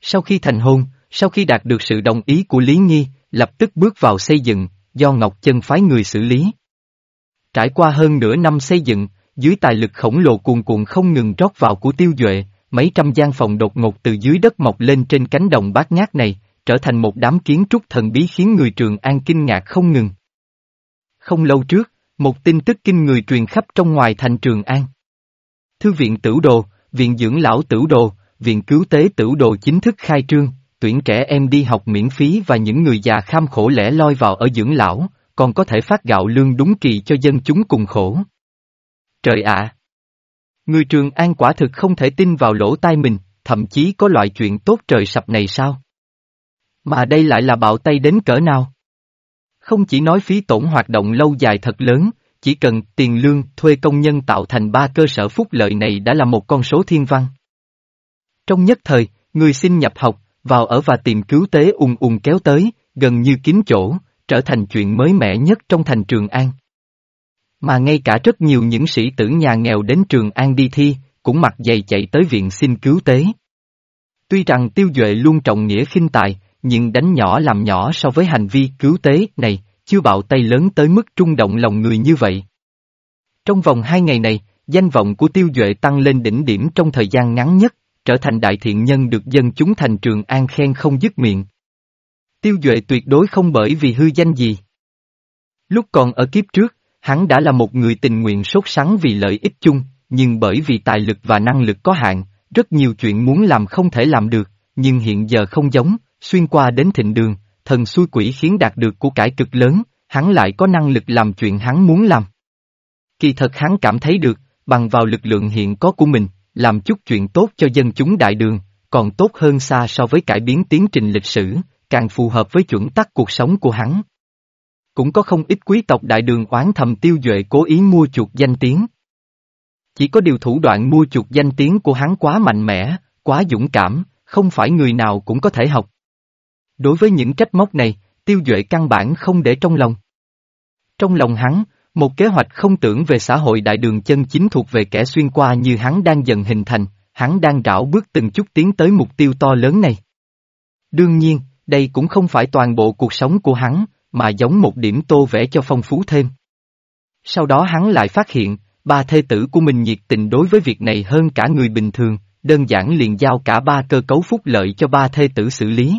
[SPEAKER 1] Sau khi thành hôn, sau khi đạt được sự đồng ý của Lý Nghi, lập tức bước vào xây dựng, do Ngọc Chân phái người xử lý. Trải qua hơn nửa năm xây dựng, dưới tài lực khổng lồ cuồn cuộn không ngừng rót vào của tiêu duệ, mấy trăm gian phòng đột ngột từ dưới đất mọc lên trên cánh đồng bát ngát này, trở thành một đám kiến trúc thần bí khiến người Trường An kinh ngạc không ngừng. Không lâu trước, một tin tức kinh người truyền khắp trong ngoài thành Trường An. Thư viện Tử Đồ, Viện Dưỡng Lão Tử Đồ, Viện Cứu Tế Tử Đồ chính thức khai trương, tuyển trẻ em đi học miễn phí và những người già kham khổ lẻ loi vào ở dưỡng lão, còn có thể phát gạo lương đúng kỳ cho dân chúng cùng khổ. Trời ạ! Người Trường An quả thực không thể tin vào lỗ tai mình, thậm chí có loại chuyện tốt trời sập này sao? Mà đây lại là bạo tay đến cỡ nào? Không chỉ nói phí tổn hoạt động lâu dài thật lớn, chỉ cần tiền lương thuê công nhân tạo thành ba cơ sở phúc lợi này đã là một con số thiên văn. Trong nhất thời, người xin nhập học, vào ở và tìm cứu tế ung ung kéo tới, gần như kín chỗ, trở thành chuyện mới mẻ nhất trong thành Trường An. Mà ngay cả rất nhiều những sĩ tử nhà nghèo đến Trường An đi thi, cũng mặc dày chạy tới viện xin cứu tế. Tuy rằng Tiêu Duệ luôn trọng nghĩa khinh tài, nhưng đánh nhỏ làm nhỏ so với hành vi cứu tế này, chưa bạo tay lớn tới mức trung động lòng người như vậy. Trong vòng hai ngày này, danh vọng của Tiêu Duệ tăng lên đỉnh điểm trong thời gian ngắn nhất, trở thành đại thiện nhân được dân chúng thành trường an khen không dứt miệng. Tiêu Duệ tuyệt đối không bởi vì hư danh gì. Lúc còn ở kiếp trước, hắn đã là một người tình nguyện sốt sắng vì lợi ích chung, nhưng bởi vì tài lực và năng lực có hạn, rất nhiều chuyện muốn làm không thể làm được, nhưng hiện giờ không giống, xuyên qua đến thịnh đường, thần xui quỷ khiến đạt được của cải cực lớn, hắn lại có năng lực làm chuyện hắn muốn làm. Kỳ thật hắn cảm thấy được, bằng vào lực lượng hiện có của mình, làm chút chuyện tốt cho dân chúng đại đường, còn tốt hơn xa so với cải biến tiến trình lịch sử, càng phù hợp với chuẩn tắc cuộc sống của hắn. Cũng có không ít quý tộc đại đường oán thầm tiêu duệ cố ý mua chuộc danh tiếng. Chỉ có điều thủ đoạn mua chuộc danh tiếng của hắn quá mạnh mẽ, quá dũng cảm, không phải người nào cũng có thể học. Đối với những trách móc này, tiêu duệ căn bản không để trong lòng. Trong lòng hắn, một kế hoạch không tưởng về xã hội đại đường chân chính thuộc về kẻ xuyên qua như hắn đang dần hình thành, hắn đang rảo bước từng chút tiến tới mục tiêu to lớn này. Đương nhiên, đây cũng không phải toàn bộ cuộc sống của hắn, mà giống một điểm tô vẽ cho phong phú thêm. Sau đó hắn lại phát hiện, ba thê tử của mình nhiệt tình đối với việc này hơn cả người bình thường, đơn giản liền giao cả ba cơ cấu phúc lợi cho ba thê tử xử lý.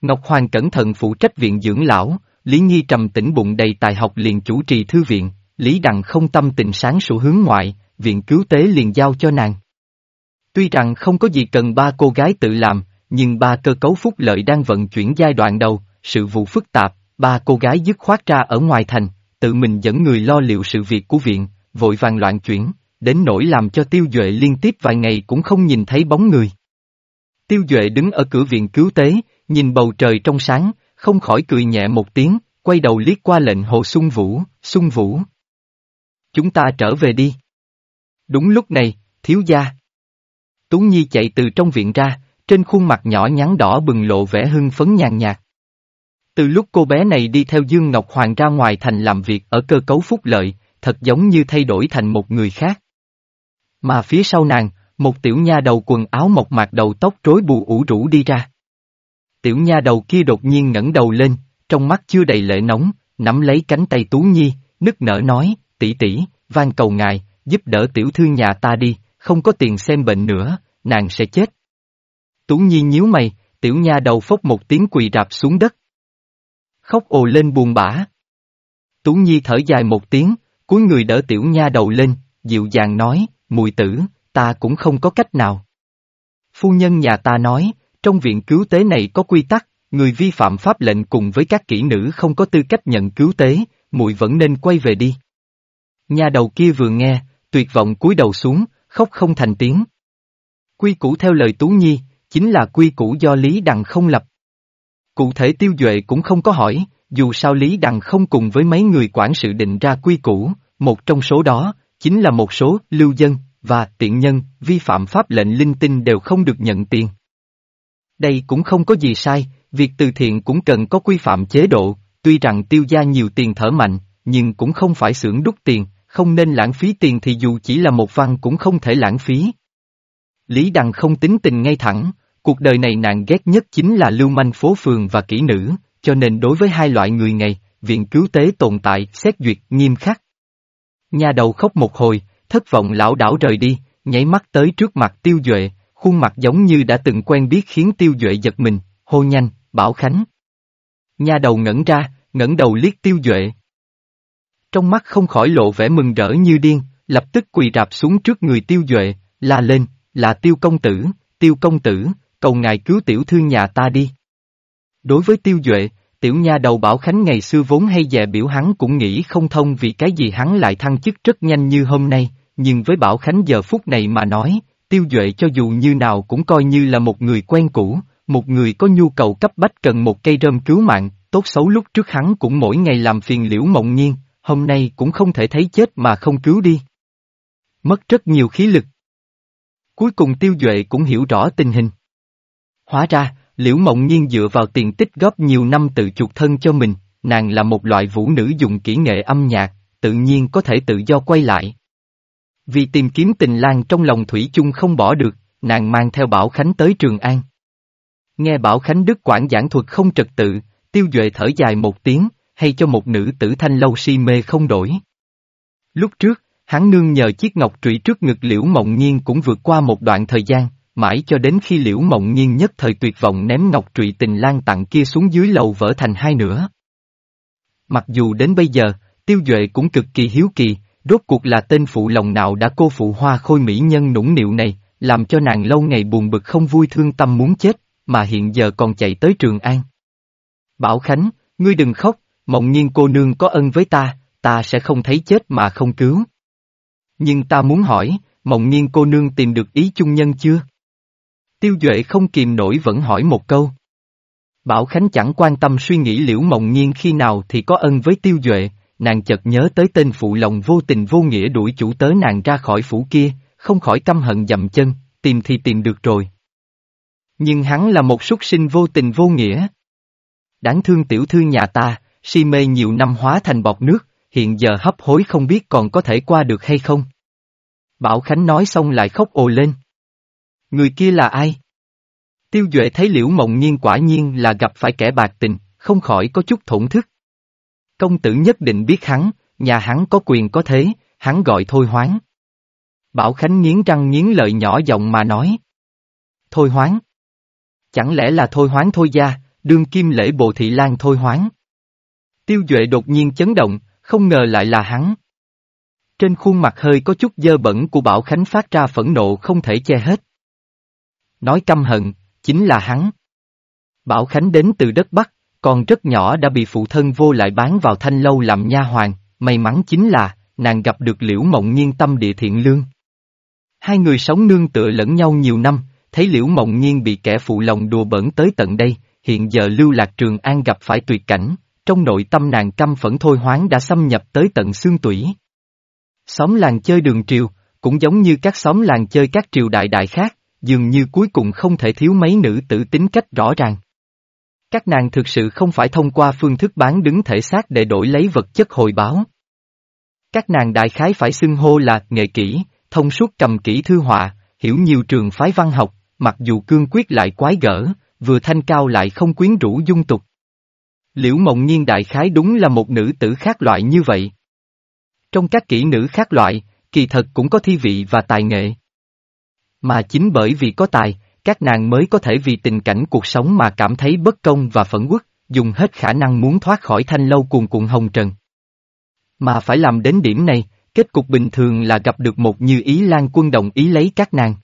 [SPEAKER 1] Ngọc Hoàng cẩn thận phụ trách viện dưỡng lão, Lý Nhi trầm tĩnh bụng đầy tài học liền chủ trì thư viện, Lý Đằng không tâm tình sáng sủa hướng ngoại, viện cứu tế liền giao cho nàng. Tuy rằng không có gì cần ba cô gái tự làm, nhưng ba cơ cấu phúc lợi đang vận chuyển giai đoạn đầu, sự vụ phức tạp, ba cô gái dứt khoát ra ở ngoài thành, tự mình dẫn người lo liệu sự việc của viện, vội vàng loạn chuyển, đến nỗi làm cho Tiêu Duệ liên tiếp vài ngày cũng không nhìn thấy bóng người. Tiêu Duệ đứng ở cửa viện cứu tế, nhìn bầu trời trong sáng, không khỏi cười nhẹ một tiếng, quay đầu liếc qua lệnh hồ Xuân Vũ, Xuân Vũ. Chúng ta trở về đi. Đúng lúc này, thiếu gia. Tú Nhi chạy từ trong viện ra, trên khuôn mặt nhỏ nhắn đỏ bừng lộ vẻ hưng phấn nhàn nhạt. Từ lúc cô bé này đi theo Dương Ngọc Hoàng ra ngoài thành làm việc ở cơ cấu phúc lợi, thật giống như thay đổi thành một người khác. Mà phía sau nàng, một tiểu nha đầu quần áo mộc mạc đầu tóc rối bù ủ rũ đi ra. Tiểu nha đầu kia đột nhiên ngẩng đầu lên, trong mắt chưa đầy lệ nóng, nắm lấy cánh tay Tú Nhi, nức nở nói, tỷ tỷ, van cầu ngài, giúp đỡ tiểu thư nhà ta đi, không có tiền xem bệnh nữa, nàng sẽ chết. Tú Nhi nhíu mày, tiểu nha đầu phốc một tiếng quỳ rạp xuống đất. Khóc ồ lên buồn bã. Tú Nhi thở dài một tiếng, cúi người đỡ tiểu nha đầu lên, dịu dàng nói, mùi tử, ta cũng không có cách nào. Phu nhân nhà ta nói, trong viện cứu tế này có quy tắc, người vi phạm pháp lệnh cùng với các kỹ nữ không có tư cách nhận cứu tế, muội vẫn nên quay về đi. Nhà đầu kia vừa nghe, tuyệt vọng cúi đầu xuống, khóc không thành tiếng. Quy củ theo lời Tú Nhi, chính là quy củ do Lý Đằng không lập. Cụ thể Tiêu Duệ cũng không có hỏi, dù sao Lý Đằng không cùng với mấy người quản sự định ra quy củ, một trong số đó, chính là một số lưu dân, và tiện nhân, vi phạm pháp lệnh linh tinh đều không được nhận tiền. Đây cũng không có gì sai, việc từ thiện cũng cần có quy phạm chế độ, tuy rằng tiêu gia nhiều tiền thở mạnh, nhưng cũng không phải xưởng đúc tiền, không nên lãng phí tiền thì dù chỉ là một văn cũng không thể lãng phí. Lý Đằng không tính tình ngay thẳng, cuộc đời này nàng ghét nhất chính là lưu manh phố phường và kỹ nữ, cho nên đối với hai loại người này, viện cứu tế tồn tại, xét duyệt, nghiêm khắc. Nhà đầu khóc một hồi, thất vọng lão đảo rời đi, nháy mắt tới trước mặt tiêu duệ, khuôn mặt giống như đã từng quen biết khiến tiêu duệ giật mình, hô nhanh, bảo khánh. Nhà đầu ngẩn ra, ngẩng đầu liếc tiêu duệ. Trong mắt không khỏi lộ vẻ mừng rỡ như điên, lập tức quỳ rạp xuống trước người tiêu duệ, la lên, là tiêu công tử, tiêu công tử, cầu ngài cứu tiểu thư nhà ta đi. Đối với tiêu duệ, Tiểu nha đầu Bảo Khánh ngày xưa vốn hay dè biểu hắn cũng nghĩ không thông vì cái gì hắn lại thăng chức rất nhanh như hôm nay, nhưng với Bảo Khánh giờ phút này mà nói, tiêu duệ cho dù như nào cũng coi như là một người quen cũ, một người có nhu cầu cấp bách cần một cây rơm cứu mạng, tốt xấu lúc trước hắn cũng mỗi ngày làm phiền liễu mộng nhiên, hôm nay cũng không thể thấy chết mà không cứu đi. Mất rất nhiều khí lực. Cuối cùng tiêu duệ cũng hiểu rõ tình hình. Hóa ra, liễu mộng nhiên dựa vào tiền tích góp nhiều năm tự chuộc thân cho mình, nàng là một loại vũ nữ dùng kỹ nghệ âm nhạc, tự nhiên có thể tự do quay lại. Vì tìm kiếm tình lang trong lòng Thủy chung không bỏ được, nàng mang theo Bảo Khánh tới Trường An. Nghe Bảo Khánh Đức quản giảng thuật không trật tự, tiêu duệ thở dài một tiếng, hay cho một nữ tử thanh lâu si mê không đổi. Lúc trước, hắn nương nhờ chiếc ngọc trụy trước ngực liễu mộng nhiên cũng vượt qua một đoạn thời gian, mãi cho đến khi liễu mộng nhiên nhất thời tuyệt vọng ném ngọc trụy tình lang tặng kia xuống dưới lầu vỡ thành hai nửa. Mặc dù đến bây giờ, tiêu duệ cũng cực kỳ hiếu kỳ, rốt cuộc là tên phụ lòng nào đã cô phụ hoa khôi mỹ nhân nũng nịu này, làm cho nàng lâu ngày buồn bực không vui thương tâm muốn chết, mà hiện giờ còn chạy tới Trường An. Bảo Khánh, ngươi đừng khóc, mộng nhiên cô nương có ân với ta, ta sẽ không thấy chết mà không cứu. Nhưng ta muốn hỏi, mộng nhiên cô nương tìm được ý chung nhân chưa? Tiêu Duệ không kìm nổi vẫn hỏi một câu. Bảo Khánh chẳng quan tâm suy nghĩ liễu mộng nhiên khi nào thì có ân với Tiêu Duệ, nàng chợt nhớ tới tên phụ lòng vô tình vô nghĩa đuổi chủ tớ nàng ra khỏi phủ kia, không khỏi căm hận dậm chân, tìm thì tìm được rồi. Nhưng hắn là một súc sinh vô tình vô nghĩa. Đáng thương tiểu thư nhà ta, si mê nhiều năm hóa thành bọt nước, hiện giờ hấp hối không biết còn có thể qua được hay không. Bảo Khánh nói xong lại khóc ồ lên. Người kia là ai? Tiêu Duệ thấy liễu mộng nhiên quả nhiên là gặp phải kẻ bạc tình, không khỏi có chút thổn thức. Công tử nhất định biết hắn, nhà hắn có quyền có thế, hắn gọi thôi hoáng. Bảo Khánh nghiến răng nghiến lợi nhỏ giọng mà nói. Thôi hoáng. Chẳng lẽ là thôi hoáng thôi gia, đương kim lễ bộ thị lan thôi hoáng. Tiêu Duệ đột nhiên chấn động, không ngờ lại là hắn. Trên khuôn mặt hơi có chút dơ bẩn của Bảo Khánh phát ra phẫn nộ không thể che hết. Nói căm hận, chính là hắn. Bảo Khánh đến từ đất Bắc, còn rất nhỏ đã bị phụ thân vô lại bán vào thanh lâu làm nha hoàng, may mắn chính là, nàng gặp được liễu mộng nhiên tâm địa thiện lương. Hai người sống nương tựa lẫn nhau nhiều năm, thấy liễu mộng nhiên bị kẻ phụ lòng đùa bẩn tới tận đây, hiện giờ lưu lạc trường an gặp phải tuyệt cảnh, trong nội tâm nàng căm phẫn thôi hoáng đã xâm nhập tới tận xương tủy. Xóm làng chơi đường triều, cũng giống như các xóm làng chơi các triều đại đại khác, dường như cuối cùng không thể thiếu mấy nữ tử tính cách rõ ràng. Các nàng thực sự không phải thông qua phương thức bán đứng thể xác để đổi lấy vật chất hồi báo. Các nàng đại khái phải xưng hô là nghệ kỹ, thông suốt cầm kỹ thư họa, hiểu nhiều trường phái văn học, mặc dù cương quyết lại quái gở, vừa thanh cao lại không quyến rũ dung tục. Liễu mộng nhiên đại khái đúng là một nữ tử khác loại như vậy. Trong các kỹ nữ khác loại, kỳ thật cũng có thi vị và tài nghệ. Mà chính bởi vì có tài, các nàng mới có thể vì tình cảnh cuộc sống mà cảm thấy bất công và phẫn uất, dùng hết khả năng muốn thoát khỏi thanh lâu cuồn cuộn hồng trần. Mà phải làm đến điểm này, kết cục bình thường là gặp được một như ý lan quân đồng ý lấy các nàng.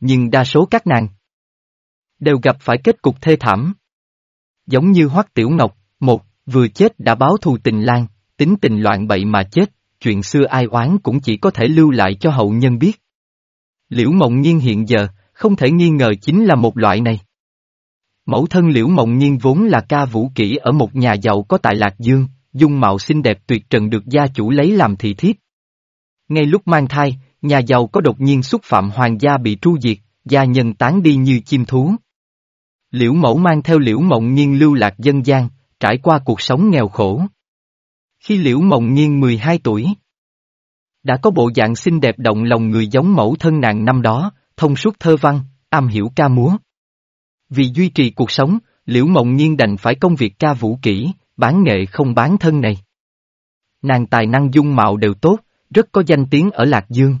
[SPEAKER 1] Nhưng đa số các nàng đều gặp phải kết cục thê thảm. Giống như Hoắc Tiểu Ngọc, một, vừa chết đã báo thù tình lan, tính tình loạn bậy mà chết, chuyện xưa ai oán cũng chỉ có thể lưu lại cho hậu nhân biết. Liễu Mộng Nhiên hiện giờ, không thể nghi ngờ chính là một loại này. Mẫu thân Liễu Mộng Nhiên vốn là ca vũ kỹ ở một nhà giàu có tại Lạc Dương, dung mạo xinh đẹp tuyệt trần được gia chủ lấy làm thị thiếp. Ngay lúc mang thai, nhà giàu có đột nhiên xúc phạm hoàng gia bị tru diệt, gia nhân tán đi như chim thú. Liễu mẫu mang theo liễu mộng nhiên lưu lạc dân gian, trải qua cuộc sống nghèo khổ. Khi liễu mộng nhiên 12 tuổi, đã có bộ dạng xinh đẹp động lòng người giống mẫu thân nàng năm đó, thông suốt thơ văn, am hiểu ca múa. Vì duy trì cuộc sống, liễu mộng nhiên đành phải công việc ca vũ kỹ, bán nghệ không bán thân này. Nàng tài năng dung mạo đều tốt, rất có danh tiếng ở Lạc Dương.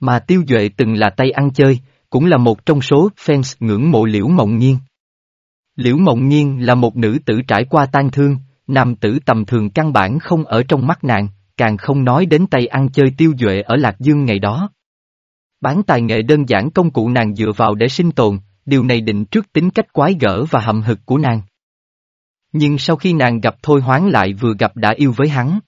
[SPEAKER 1] Mà Tiêu Duệ từng là tay ăn chơi, cũng là một trong số fans ngưỡng mộ Liễu Mộng Nhiên. Liễu Mộng Nhiên là một nữ tử trải qua tan thương, nam tử tầm thường căn bản không ở trong mắt nàng, càng không nói đến tay ăn chơi tiêu duệ ở Lạc Dương ngày đó. Bán tài nghệ đơn giản công cụ nàng dựa vào để sinh tồn, điều này định trước tính cách quái gở và hậm hực của nàng. Nhưng sau khi nàng gặp Thôi Hoáng lại vừa gặp đã yêu với hắn.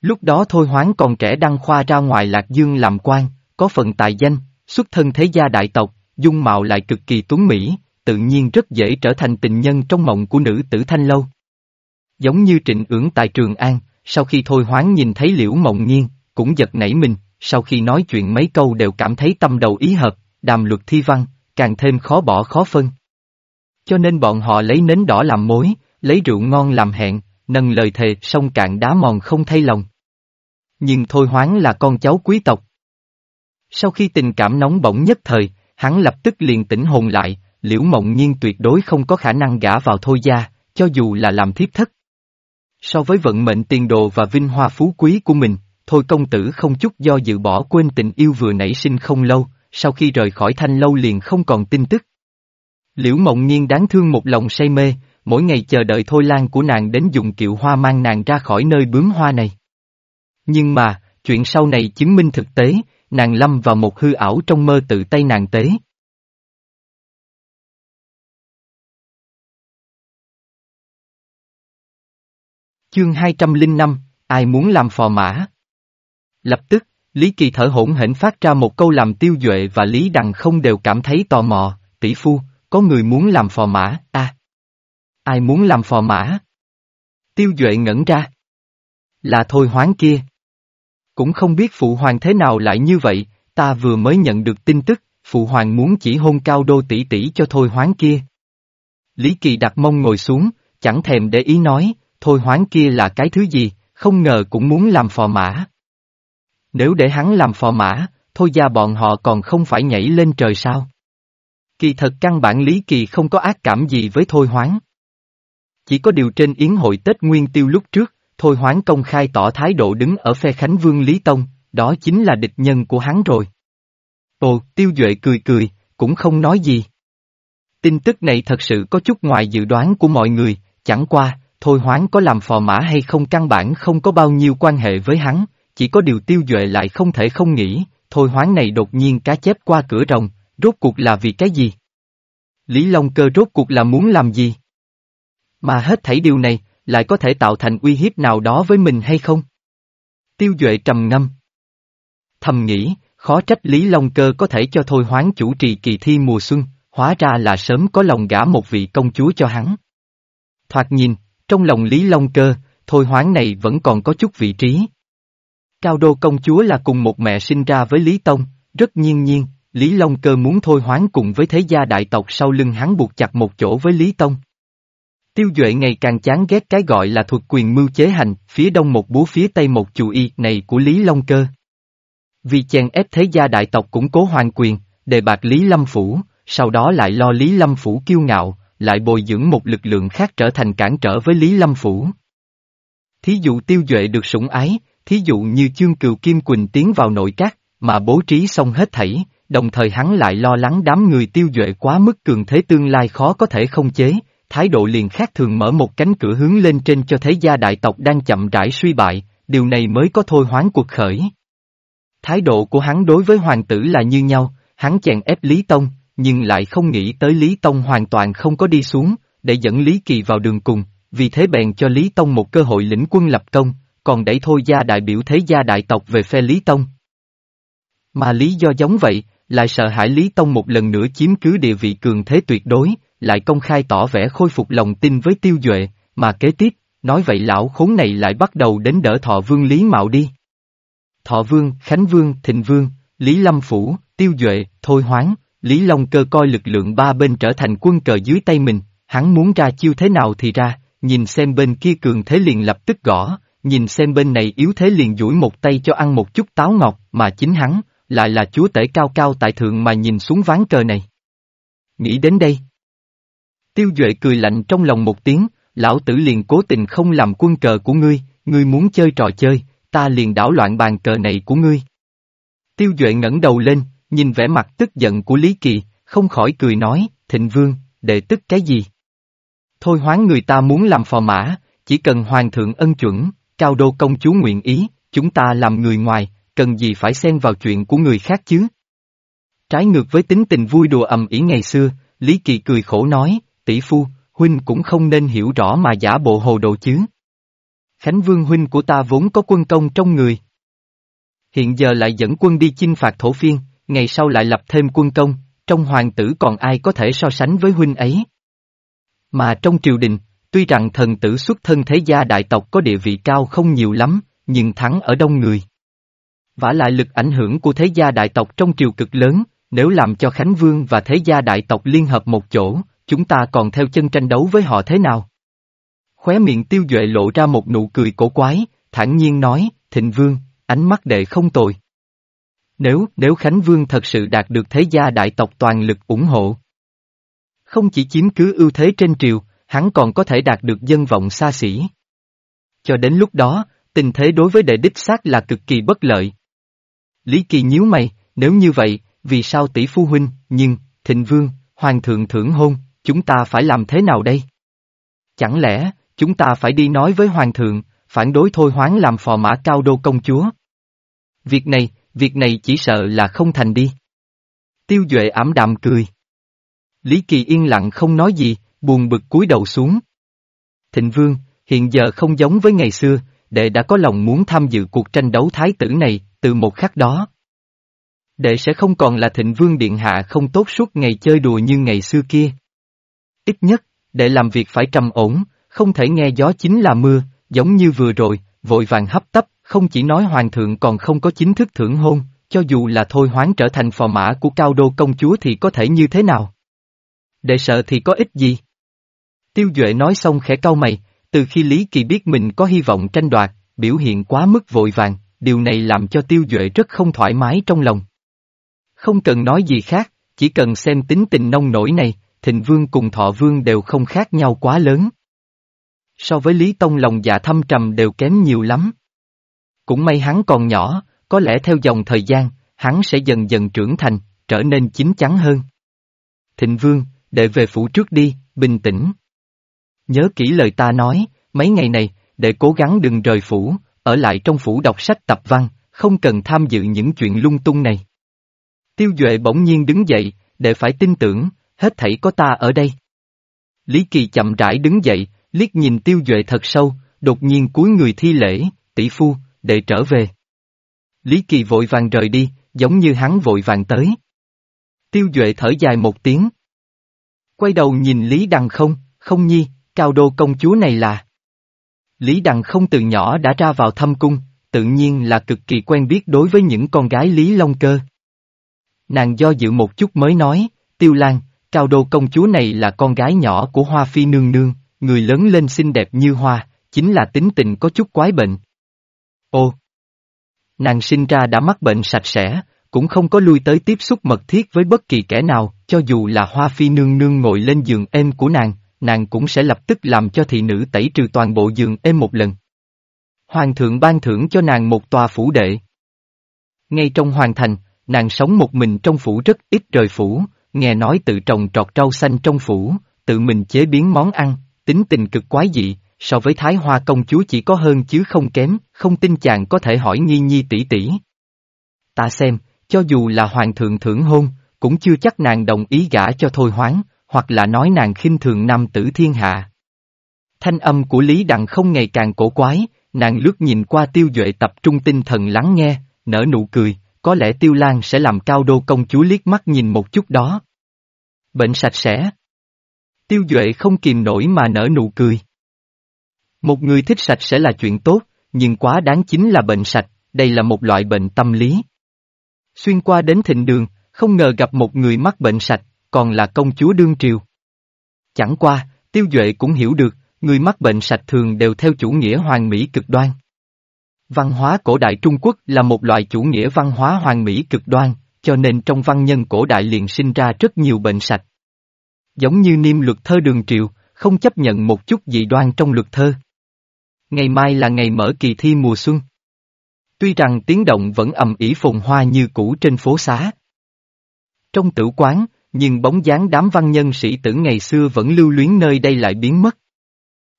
[SPEAKER 1] Lúc đó Thôi Hoáng còn trẻ đăng khoa ra ngoài Lạc Dương làm quan, có phần tài danh, xuất thân thế gia đại tộc, dung mạo lại cực kỳ tuấn mỹ, tự nhiên rất dễ trở thành tình nhân trong mộng của nữ tử Thanh Lâu. Giống như trịnh ưỡng tại Trường An, sau khi Thôi Hoáng nhìn thấy Liễu Mộng Nhiên, cũng giật nảy mình, sau khi nói chuyện mấy câu đều cảm thấy tâm đầu ý hợp, đàm luật thi văn, càng thêm khó bỏ khó phân. Cho nên bọn họ lấy nến đỏ làm mối, lấy rượu ngon làm hẹn, nâng lời thề sông cạn đá mòn không thay lòng. Nhưng Thôi Hoáng là con cháu quý tộc. Sau khi tình cảm nóng bỏng nhất thời, hắn lập tức liền tỉnh hồn lại, liễu mộng nhiên tuyệt đối không có khả năng gả vào Thôi gia, cho dù là làm thiếp thất. So với vận mệnh tiền đồ và vinh hoa phú quý của mình, Thôi công tử không chút do dự bỏ quên tình yêu vừa nảy sinh không lâu, sau khi rời khỏi thanh lâu liền không còn tin tức. Liễu mộng nhiên đáng thương một lòng say mê, mỗi ngày chờ đợi Thôi Lan của nàng đến dùng kiệu hoa mang nàng ra khỏi nơi bướm hoa này. Nhưng mà, chuyện sau này chứng minh thực tế, nàng lâm vào một hư ảo trong mơ tự tay nàng tế. Chương 205, ai muốn làm phò mã? Lập tức, Lý Kỳ thở hổn hển phát ra một câu làm tiêu duệ và Lý Đằng không đều cảm thấy tò mò, tỷ phu, có người muốn làm phò mã, à. Ai muốn làm phò mã? Tiêu duệ ngẩn ra. Là thôi hoáng kia. Cũng không biết phụ hoàng thế nào lại như vậy, ta vừa mới nhận được tin tức, phụ hoàng muốn chỉ hôn cao đô tỷ tỷ cho thôi hoáng kia. Lý Kỳ đặt mông ngồi xuống, chẳng thèm để ý nói, thôi hoáng kia là cái thứ gì, không ngờ cũng muốn làm phò mã. Nếu để hắn làm phò mã, thôi ra bọn họ còn không phải nhảy lên trời sao? Kỳ thật căn bản Lý Kỳ không có ác cảm gì với Thôi Hoáng. Chỉ có điều trên yến hội Tết Nguyên Tiêu lúc trước, Thôi Hoáng công khai tỏ thái độ đứng ở phe Khánh Vương Lý Tông, đó chính là địch nhân của hắn rồi. Ồ, Tiêu Duệ cười cười, cũng không nói gì. Tin tức này thật sự có chút ngoài dự đoán của mọi người, chẳng qua, Thôi Hoáng có làm phò mã hay không căn bản không có bao nhiêu quan hệ với hắn, chỉ có điều Tiêu Duệ lại không thể không nghĩ, Thôi Hoáng này đột nhiên cá chép qua cửa rồng, rốt cuộc là vì cái gì? Lý Long Cơ rốt cuộc là muốn làm gì? Mà hết thảy điều này, lại có thể tạo thành uy hiếp nào đó với mình hay không? Tiêu Duệ trầm ngâm. Thầm nghĩ, khó trách Lý Long Cơ có thể cho Thôi Hoáng chủ trì kỳ thi mùa xuân, hóa ra là sớm có lòng gả một vị công chúa cho hắn. Thoạt nhìn, trong lòng Lý Long Cơ, Thôi Hoáng này vẫn còn có chút vị trí. Cao Đô công chúa là cùng một mẹ sinh ra với Lý Tông, rất nhiên nhiên, Lý Long Cơ muốn thôi hoán cùng với thế gia đại tộc sau lưng hắn buộc chặt một chỗ với Lý Tông. Tiêu Duệ ngày càng chán ghét cái gọi là thuật quyền mưu chế hành, phía đông một búa phía tây một chủ y này của Lý Long Cơ. Vì chèn ép thế gia đại tộc củng cố hoàng quyền, đề bạc Lý Lâm Phủ, sau đó lại lo Lý Lâm Phủ kiêu ngạo, lại bồi dưỡng một lực lượng khác trở thành cản trở với Lý Lâm Phủ. Thí dụ Tiêu Duệ được sủng ái, thí dụ như Chương Cừu Kim Quỳnh tiến vào nội các, mà bố trí xong hết thảy, đồng thời hắn lại lo lắng đám người tiêu duệ quá mức cường thế tương lai khó có thể không chế, thái độ liền khác thường mở một cánh cửa hướng lên trên cho thế gia đại tộc đang chậm rãi suy bại, điều này mới có thôi hoán cuộc khởi. Thái độ của hắn đối với hoàng tử là như nhau, hắn chèn ép Lý Tông, nhưng lại không nghĩ tới Lý Tông hoàn toàn không có đi xuống, để dẫn Lý Kỳ vào đường cùng, vì thế bèn cho Lý Tông một cơ hội lĩnh quân lập công, còn đẩy thôi gia đại biểu thế gia đại tộc về phe Lý Tông. Mà lý do giống vậy, lại sợ hãi Lý Tông một lần nữa chiếm cứ địa vị cường thế tuyệt đối, lại công khai tỏ vẻ khôi phục lòng tin với tiêu duệ, mà kế tiếp, nói vậy lão khốn này lại bắt đầu đến đỡ thọ vương Lý Mạo đi. Thọ vương, Khánh vương, Thịnh vương, Lý Lâm Phủ, tiêu duệ, thôi hoáng, Lý Long cơ coi lực lượng ba bên trở thành quân cờ dưới tay mình, hắn muốn ra chiêu thế nào thì ra, nhìn xem bên kia cường thế liền lập tức gõ, nhìn xem bên này yếu thế liền duỗi một tay cho ăn một chút táo ngọt, mà chính hắn, lại là chúa tể cao cao tại thượng mà nhìn xuống ván cờ này. Nghĩ đến đây. Tiêu Duệ cười lạnh trong lòng một tiếng, lão tử liền cố tình không làm quân cờ của ngươi, ngươi muốn chơi trò chơi, ta liền đảo loạn bàn cờ này của ngươi. Tiêu Duệ ngẩng đầu lên, nhìn vẻ mặt tức giận của Lý Kỳ, không khỏi cười nói, thịnh vương, đệ tức cái gì? Thôi hoán người ta muốn làm phò mã, chỉ cần hoàng thượng ân chuẩn, cao đô công chúa nguyện ý, chúng ta làm người ngoài, cần gì phải xen vào chuyện của người khác chứ? Trái ngược với tính tình vui đùa ầm ĩ ngày xưa, Lý Kỳ cười khổ nói, tỷ phu, huynh cũng không nên hiểu rõ mà giả bộ hồ đồ chứ. Khánh Vương huynh của ta vốn có quân công trong người. Hiện giờ lại dẫn quân đi chinh phạt thổ phiên, ngày sau lại lập thêm quân công, trong hoàng tử còn ai có thể so sánh với huynh ấy. Mà trong triều đình, tuy rằng thần tử xuất thân thế gia đại tộc có địa vị cao không nhiều lắm, nhưng thắng ở đông người. vả lại lực ảnh hưởng của thế gia đại tộc trong triều cực lớn, nếu làm cho Khánh Vương và thế gia đại tộc liên hợp một chỗ, chúng ta còn theo chân tranh đấu với họ thế nào? Khóe miệng tiêu duệ lộ ra một nụ cười cổ quái, thản nhiên nói, thịnh vương, ánh mắt đệ không tồi. Nếu, nếu Khánh Vương thật sự đạt được thế gia đại tộc toàn lực ủng hộ. Không chỉ chiếm cứ ưu thế trên triều, hắn còn có thể đạt được dân vọng xa xỉ. Cho đến lúc đó, tình thế đối với đệ đích xác là cực kỳ bất lợi. Lý Kỳ nhíu mày, nếu như vậy, vì sao tỷ phu huynh, nhưng, thịnh vương, hoàng thượng thưởng hôn, chúng ta phải làm thế nào đây? Chẳng lẽ, chúng ta phải đi nói với hoàng thượng, phản đối thôi hoán làm phò mã cao đô công chúa? Việc này, việc này chỉ sợ là không thành đi. Tiêu Duệ ảm đạm cười. Lý Kỳ yên lặng không nói gì, buồn bực cúi đầu xuống. Thịnh Vương, hiện giờ không giống với ngày xưa, đệ đã có lòng muốn tham dự cuộc tranh đấu thái tử này, từ một khắc đó. Đệ sẽ không còn là thịnh vương điện hạ không tốt suốt ngày chơi đùa như ngày xưa kia. Ít nhất, đệ làm việc phải trầm ổn, không thể nghe gió chính là mưa, giống như vừa rồi, vội vàng hấp tấp, không chỉ nói hoàng thượng còn không có chính thức thưởng hôn, cho dù là thôi hoán trở thành phò mã của cao đô công chúa thì có thể như thế nào? Đệ sợ thì có ích gì? Tiêu Duệ nói xong khẽ cau mày, từ khi Lý Kỳ biết mình có hy vọng tranh đoạt, biểu hiện quá mức vội vàng, điều này làm cho Tiêu Duệ rất không thoải mái trong lòng. Không cần nói gì khác, chỉ cần xem tính tình nông nổi này, Thịnh Vương cùng Thọ Vương đều không khác nhau quá lớn. So với Lý Tông lòng dạ thâm trầm đều kém nhiều lắm. Cũng may hắn còn nhỏ, có lẽ theo dòng thời gian, hắn sẽ dần dần trưởng thành, trở nên chín chắn hơn. Thịnh Vương, đệ về phủ trước đi, bình tĩnh. Nhớ kỹ lời ta nói, mấy ngày này, để cố gắng đừng rời phủ, ở lại trong phủ đọc sách tập văn, không cần tham dự những chuyện lung tung này. Tiêu Duệ bỗng nhiên đứng dậy, để phải tin tưởng, hết thảy có ta ở đây. Lý Kỳ chậm rãi đứng dậy, liếc nhìn Tiêu Duệ thật sâu, đột nhiên cúi người thi lễ, tỷ phu, để trở về. Lý Kỳ vội vàng rời đi, giống như hắn vội vàng tới. Tiêu Duệ thở dài một tiếng. Quay đầu nhìn Lý Đằng không, không nhi, cao đô công chúa này là. Lý Đằng không từ nhỏ đã ra vào thâm cung, tự nhiên là cực kỳ quen biết đối với những con gái Lý Long Cơ. Nàng do dự một chút mới nói, Tiêu Lan, cao đô công chúa này là con gái nhỏ của Hoa Phi Nương Nương, người lớn lên xinh đẹp như hoa, chính là tính tình có chút quái bệnh. Ô! Nàng sinh ra đã mắc bệnh sạch sẽ, cũng không có lui tới tiếp xúc mật thiết với bất kỳ kẻ nào, cho dù là Hoa Phi Nương Nương ngồi lên giường êm của nàng, nàng cũng sẽ lập tức làm cho thị nữ tẩy trừ toàn bộ giường êm một lần. Hoàng thượng ban thưởng cho nàng một tòa phủ đệ. Ngay trong hoàng thành, nàng sống một mình trong phủ rất ít rời phủ, nghe nói tự trồng trọt rau xanh trong phủ, tự mình chế biến món ăn, tính tình cực quái dị, so với Thái Hoa công chúa chỉ có hơn chứ không kém, không tin chàng có thể hỏi nghi nhi tỷ tỷ. Ta xem, cho dù là hoàng thượng thưởng hôn, cũng chưa chắc nàng đồng ý gả cho thôi hoáng, hoặc là nói nàng khinh thường nam tử thiên hạ. Thanh âm của Lý Đặng không ngày càng cổ quái, nàng lướt nhìn qua tiêu duệ tập trung tinh thần lắng nghe, nở nụ cười, có lẽ tiêu lan sẽ làm cao đô công chúa liếc mắt nhìn một chút đó. Bệnh sạch sẽ. Tiêu duệ không kìm nổi mà nở nụ cười. Một người thích sạch sẽ là chuyện tốt, nhưng quá đáng chính là bệnh sạch, đây là một loại bệnh tâm lý. Xuyên qua đến thịnh đường, không ngờ gặp một người mắc bệnh sạch, còn là công chúa đương triều. Chẳng qua, tiêu duệ cũng hiểu được, người mắc bệnh sạch thường đều theo chủ nghĩa hoàng mỹ cực đoan. Văn hóa cổ đại Trung Quốc là một loại chủ nghĩa văn hóa hoàng mỹ cực đoan, cho nên trong văn nhân cổ đại liền sinh ra rất nhiều bệnh sạch. Giống như niêm luật thơ đường triều, không chấp nhận một chút dị đoan trong luật thơ. Ngày mai là ngày mở kỳ thi mùa xuân. Tuy rằng tiếng động vẫn ầm ĩ phồn hoa như cũ trên phố xá. Trong tử quán, nhưng bóng dáng đám văn nhân sĩ tử ngày xưa vẫn lưu luyến nơi đây lại biến mất.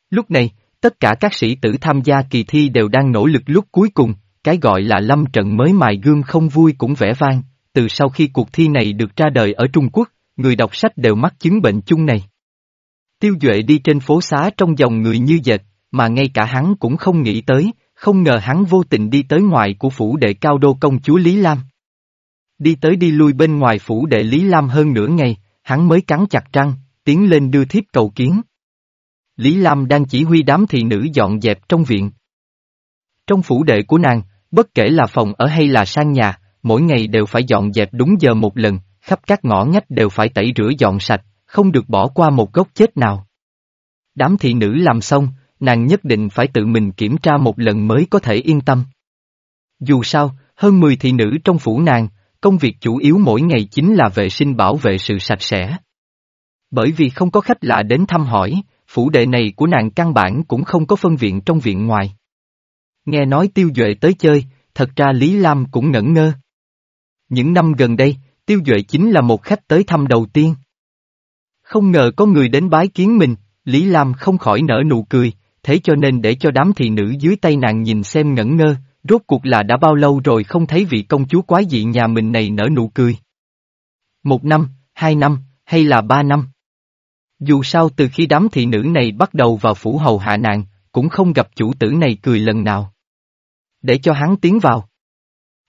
[SPEAKER 1] Lúc này, tất cả các sĩ tử tham gia kỳ thi đều đang nỗ lực lúc cuối cùng, cái gọi là lâm trận mới mài gương không vui cũng vẻ vang, từ sau khi cuộc thi này được ra đời ở Trung Quốc, người đọc sách đều mắc chứng bệnh chung này. Tiêu Duệ đi trên phố xá trong dòng người như dệt, mà ngay cả hắn cũng không nghĩ tới, không ngờ hắn vô tình đi tới ngoài của phủ đệ cao đô công chúa Lý Lam. Đi tới đi lui bên ngoài phủ đệ Lý Lam hơn nửa ngày, hắn mới cắn chặt răng, tiến lên đưa thiếp cầu kiến. Lý Lam đang chỉ huy đám thị nữ dọn dẹp trong viện. Trong phủ đệ của nàng, bất kể là phòng ở hay là sang nhà, mỗi ngày đều phải dọn dẹp đúng giờ một lần, khắp các ngõ ngách đều phải tẩy rửa dọn sạch, không được bỏ qua một gốc chết nào. Đám thị nữ làm xong, nàng nhất định phải tự mình kiểm tra một lần mới có thể yên tâm. Dù sao, hơn 10 thị nữ trong phủ nàng, công việc chủ yếu mỗi ngày chính là vệ sinh bảo vệ sự sạch sẽ. Bởi vì không có khách lạ đến thăm hỏi, phủ đệ này của nàng căn bản cũng không có phân viện trong viện ngoài. Nghe nói tiêu duệ tới chơi, thật ra Lý Lam cũng ngẩn ngơ. Những năm gần đây, tiêu duệ chính là một khách tới thăm đầu tiên. Không ngờ có người đến bái kiến mình, Lý Lam không khỏi nở nụ cười, thế cho nên để cho đám thị nữ dưới tay nàng nhìn xem ngẩn ngơ, rốt cuộc là đã bao lâu rồi không thấy vị công chúa quái dị nhà mình này nở nụ cười. Một năm, hai năm, hay là ba năm? Dù sao từ khi đám thị nữ này bắt đầu vào phủ hầu hạ nàng, cũng không gặp chủ tử này cười lần nào. Để cho hắn tiến vào.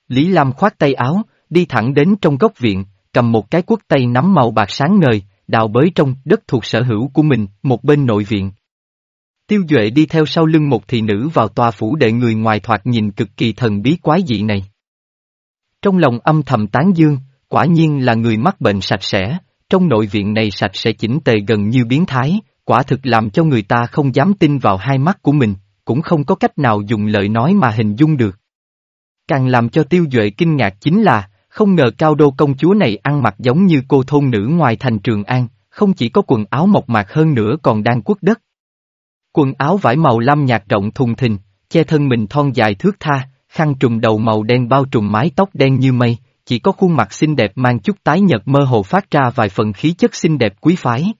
[SPEAKER 1] Lý Lam khoát tay áo, đi thẳng đến trong góc viện, cầm một cái quốc tay nắm màu bạc sáng ngời, đào bới trong đất thuộc sở hữu của mình, một bên nội viện. Tiêu Duệ đi theo sau lưng một thị nữ vào tòa phủ đệ người ngoài thoạt nhìn cực kỳ thần bí quái dị này. Trong lòng âm thầm tán dương, quả nhiên là người mắc bệnh sạch sẽ, trong nội viện này sạch sẽ chỉnh tề gần như biến thái, quả thực làm cho người ta không dám tin vào hai mắt của mình, cũng không có cách nào dùng lời nói mà hình dung được. Càng làm cho tiêu duệ kinh ngạc chính là, không ngờ cao đô công chúa này ăn mặc giống như cô thôn nữ ngoài thành Trường An, không chỉ có quần áo mộc mạc hơn nữa còn đang quất đất. Quần áo vải màu lam nhạt rộng thùng thình, che thân mình thon dài thước tha, khăn trùm đầu màu đen bao trùm mái tóc đen như mây, chỉ có khuôn mặt xinh đẹp mang chút tái nhợt mơ hồ phát ra vài phần khí chất xinh đẹp quý phái.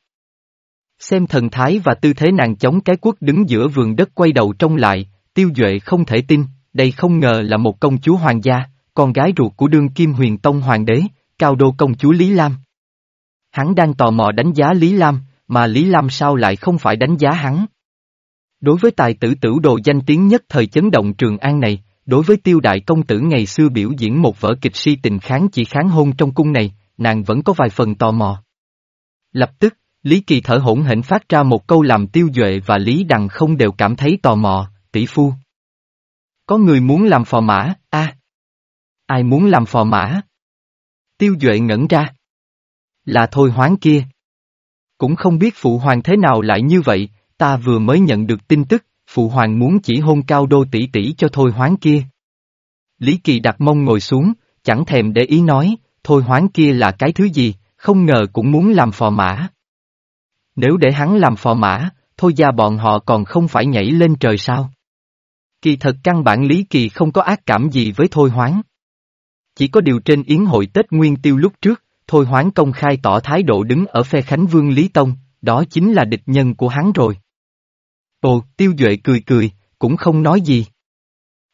[SPEAKER 1] Xem thần thái và tư thế nàng chống cái quốc đứng giữa vườn đất quay đầu trông lại, tiêu duệ không thể tin, đây không ngờ là một công chúa hoàng gia, con gái ruột của đương kim huyền tông hoàng đế, cao đô công chúa Lý Lam. Hắn đang tò mò đánh giá Lý Lam, mà Lý Lam sao lại không phải đánh giá hắn. Đối với tài tử tử đồ danh tiếng nhất thời chấn động Trường An này, đối với tiêu đại công tử ngày xưa biểu diễn một vở kịch si tình kháng chỉ kháng hôn trong cung này, nàng vẫn có vài phần tò mò. Lập tức, Lý Kỳ thở hỗn hển phát ra một câu làm tiêu duệ và Lý Đằng không đều cảm thấy tò mò, tỷ phu. Có người muốn làm phò mã, a Ai muốn làm phò mã? Tiêu duệ ngẩn ra. Là thôi hoáng kia. Cũng không biết phụ hoàng thế nào lại như vậy, ta vừa mới nhận được tin tức, phụ hoàng muốn chỉ hôn cao đô tỷ tỷ cho thôi hoán kia. Lý Kỳ đặt mông ngồi xuống, chẳng thèm để ý nói, thôi hoán kia là cái thứ gì, không ngờ cũng muốn làm phò mã. Nếu để hắn làm phò mã, thôi ra bọn họ còn không phải nhảy lên trời sao? Kỳ thật căn bản Lý Kỳ không có ác cảm gì với Thôi hoán Chỉ có điều trên yến hội Tết Nguyên Tiêu lúc trước, Thôi hoán công khai tỏ thái độ đứng ở phe Khánh Vương Lý Tông, đó chính là địch nhân của hắn rồi. Ồ, Tiêu Duệ cười cười, cũng không nói gì.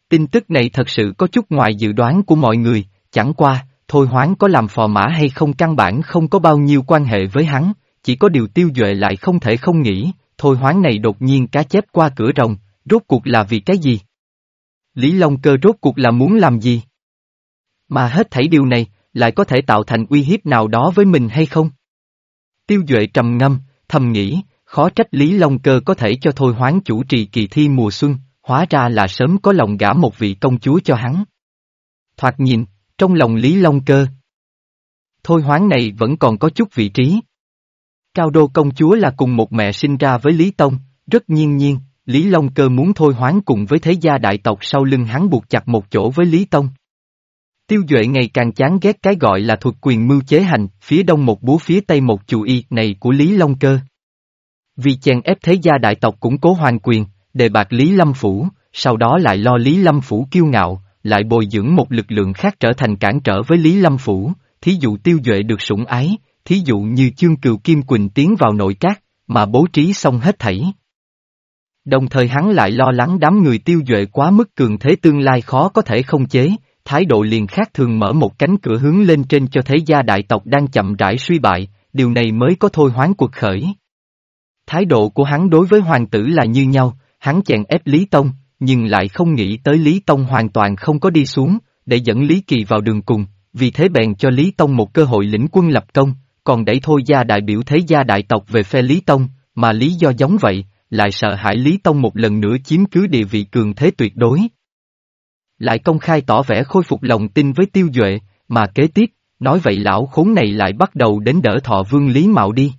[SPEAKER 1] Tin tức này thật sự có chút ngoài dự đoán của mọi người, chẳng qua, Thôi Hoáng có làm phò mã hay không căn bản không có bao nhiêu quan hệ với hắn, chỉ có điều Tiêu Duệ lại không thể không nghĩ, Thôi Hoáng này đột nhiên cá chép qua cửa rồng, rốt cuộc là vì cái gì? Lý Long Cơ rốt cuộc là muốn làm gì? Mà hết thảy điều này, lại có thể tạo thành uy hiếp nào đó với mình hay không? Tiêu Duệ trầm ngâm, thầm nghĩ, khó trách Lý Long Cơ có thể cho Thôi Hoáng chủ trì kỳ thi mùa xuân, hóa ra là sớm có lòng gả một vị công chúa cho hắn. Thoạt nhìn, trong lòng Lý Long Cơ. Thôi Hoáng này vẫn còn có chút vị trí. Cao Đô công chúa là cùng một mẹ sinh ra với Lý Tông, rất nhiên nhiên, Lý Long Cơ muốn thôi hoán cùng với thế gia đại tộc sau lưng hắn buộc chặt một chỗ với Lý Tông. Tiêu Duệ ngày càng chán ghét cái gọi là thuật quyền mưu chế hành, phía đông một búa phía tây một chủ y này của Lý Long Cơ. Vì chèn ép thế gia đại tộc củng cố hoàng quyền, đề bạc Lý Lâm Phủ, sau đó lại lo Lý Lâm Phủ kiêu ngạo, lại bồi dưỡng một lực lượng khác trở thành cản trở với Lý Lâm Phủ, thí dụ Tiêu Duệ được sủng ái, thí dụ như chương cừu Kim Quỳnh tiến vào nội các, mà bố trí xong hết thảy. Đồng thời hắn lại lo lắng đám người tiêu duệ quá mức cường thế tương lai khó có thể không chế, thái độ liền khác thường mở một cánh cửa hướng lên trên cho thế gia đại tộc đang chậm rãi suy bại, điều này mới có thôi hoán cuộc khởi. Thái độ của hắn đối với hoàng tử là như nhau, hắn chèn ép Lý Tông, nhưng lại không nghĩ tới Lý Tông hoàn toàn không có đi xuống, để dẫn Lý Kỳ vào đường cùng, vì thế bèn cho Lý Tông một cơ hội lĩnh quân lập công, còn đẩy thôi gia đại biểu thế gia đại tộc về phe Lý Tông, mà lý do giống vậy, lại sợ hãi Lý Tông một lần nữa chiếm cứ địa vị cường thế tuyệt đối. Lại công khai tỏ vẻ khôi phục lòng tin với tiêu duệ, mà kế tiếp, nói vậy lão khốn này lại bắt đầu đến đỡ thọ vương Lý Mạo đi.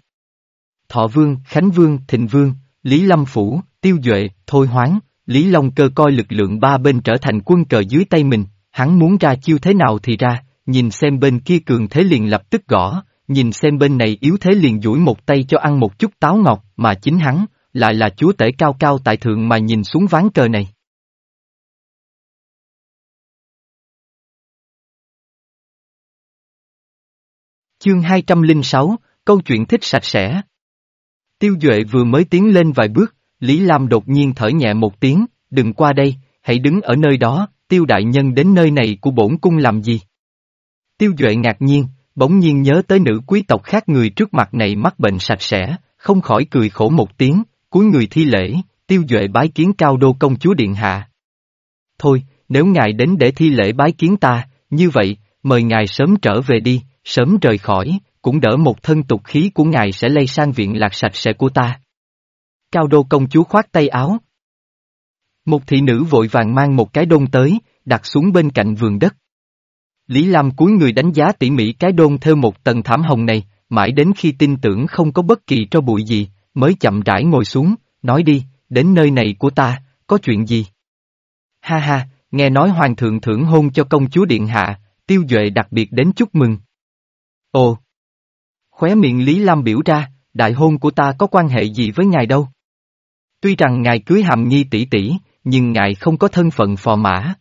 [SPEAKER 1] Thọ vương, Khánh vương, Thịnh vương, Lý Lâm Phủ, Tiêu Duệ, Thôi Hoáng, Lý Long cơ coi lực lượng ba bên trở thành quân cờ dưới tay mình, hắn muốn ra chiêu thế nào thì ra, nhìn xem bên kia cường thế liền lập tức gõ, nhìn xem bên này yếu thế liền duỗi một tay cho ăn một chút táo ngọt, mà chính hắn, lại là chúa tể cao cao tại thượng mà nhìn xuống ván cờ này. Chương 206, câu chuyện thích sạch sẽ. Tiêu Duệ vừa mới tiến lên vài bước, Lý Lam đột nhiên thở nhẹ một tiếng, đừng qua đây, hãy đứng ở nơi đó, tiêu đại nhân đến nơi này của bổn cung làm gì? Tiêu Duệ ngạc nhiên, bỗng nhiên nhớ tới nữ quý tộc khác người trước mặt này mắc bệnh sạch sẽ, không khỏi cười khổ một tiếng, cuối người thi lễ, tiêu duệ bái kiến cao đô công chúa điện hạ. Thôi, nếu ngài đến để thi lễ bái kiến ta, như vậy, mời ngài sớm trở về đi, sớm rời khỏi, cũng đỡ một thân tục khí của ngài sẽ lây sang viện lạc sạch sẽ của ta. Cao đô công chúa khoát tay áo. Một thị nữ vội vàng mang một cái đôn tới, đặt xuống bên cạnh vườn đất. Lý Lam cúi người đánh giá tỉ mỉ cái đôn theo một tầng thảm hồng này, mãi đến khi tin tưởng không có bất kỳ cho bụi gì, mới chậm rãi ngồi xuống, nói đi, đến nơi này của ta, có chuyện gì? Ha ha, nghe nói hoàng thượng thưởng hôn cho công chúa điện hạ, tiêu duệ đặc biệt đến chúc mừng. Ồ! Khóe miệng Lý Lam biểu ra, đại hôn của ta có quan hệ gì với ngài đâu? Tuy rằng ngài cưới hàm nhi tỷ tỷ, nhưng ngài không có thân phận phò mã.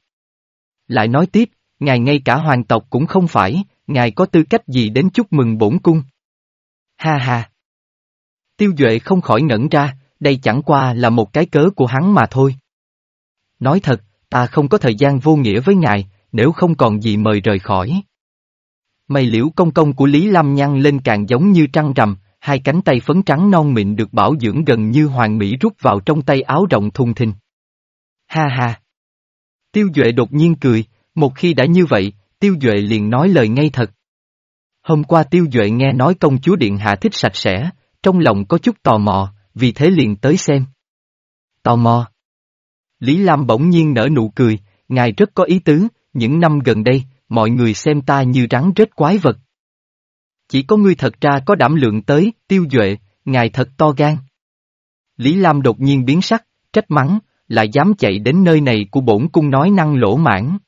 [SPEAKER 1] Lại nói tiếp, ngài ngay cả hoàng tộc cũng không phải, ngài có tư cách gì đến chúc mừng bổn cung. Ha ha! Tiêu Duệ không khỏi ngẩn ra, đây chẳng qua là một cái cớ của hắn mà thôi. Nói thật, ta không có thời gian vô nghĩa với ngài, nếu không còn gì mời rời khỏi. Mày liễu công công của Lý Lam nhăn lên càng giống như trăng rằm, hai cánh tay phấn trắng non mịn được bảo dưỡng gần như hoàng mỹ rút vào trong tay áo rộng thùng thình. Ha ha! Tiêu Duệ đột nhiên cười, một khi đã như vậy, Tiêu Duệ liền nói lời ngay thật. Hôm qua Tiêu Duệ nghe nói công chúa Điện Hạ thích sạch sẽ, trong lòng có chút tò mò, vì thế liền tới xem. Tò mò. Lý Lam bỗng nhiên nở nụ cười, ngài rất có ý tứ, những năm gần đây, mọi người xem ta như rắn rết quái vật. Chỉ có ngươi thật ra có đảm lượng tới, tiêu duệ, ngài thật to gan. Lý Lam đột nhiên biến sắc, trách mắng, lại dám chạy đến nơi này của bổn cung nói năng lỗ mãn.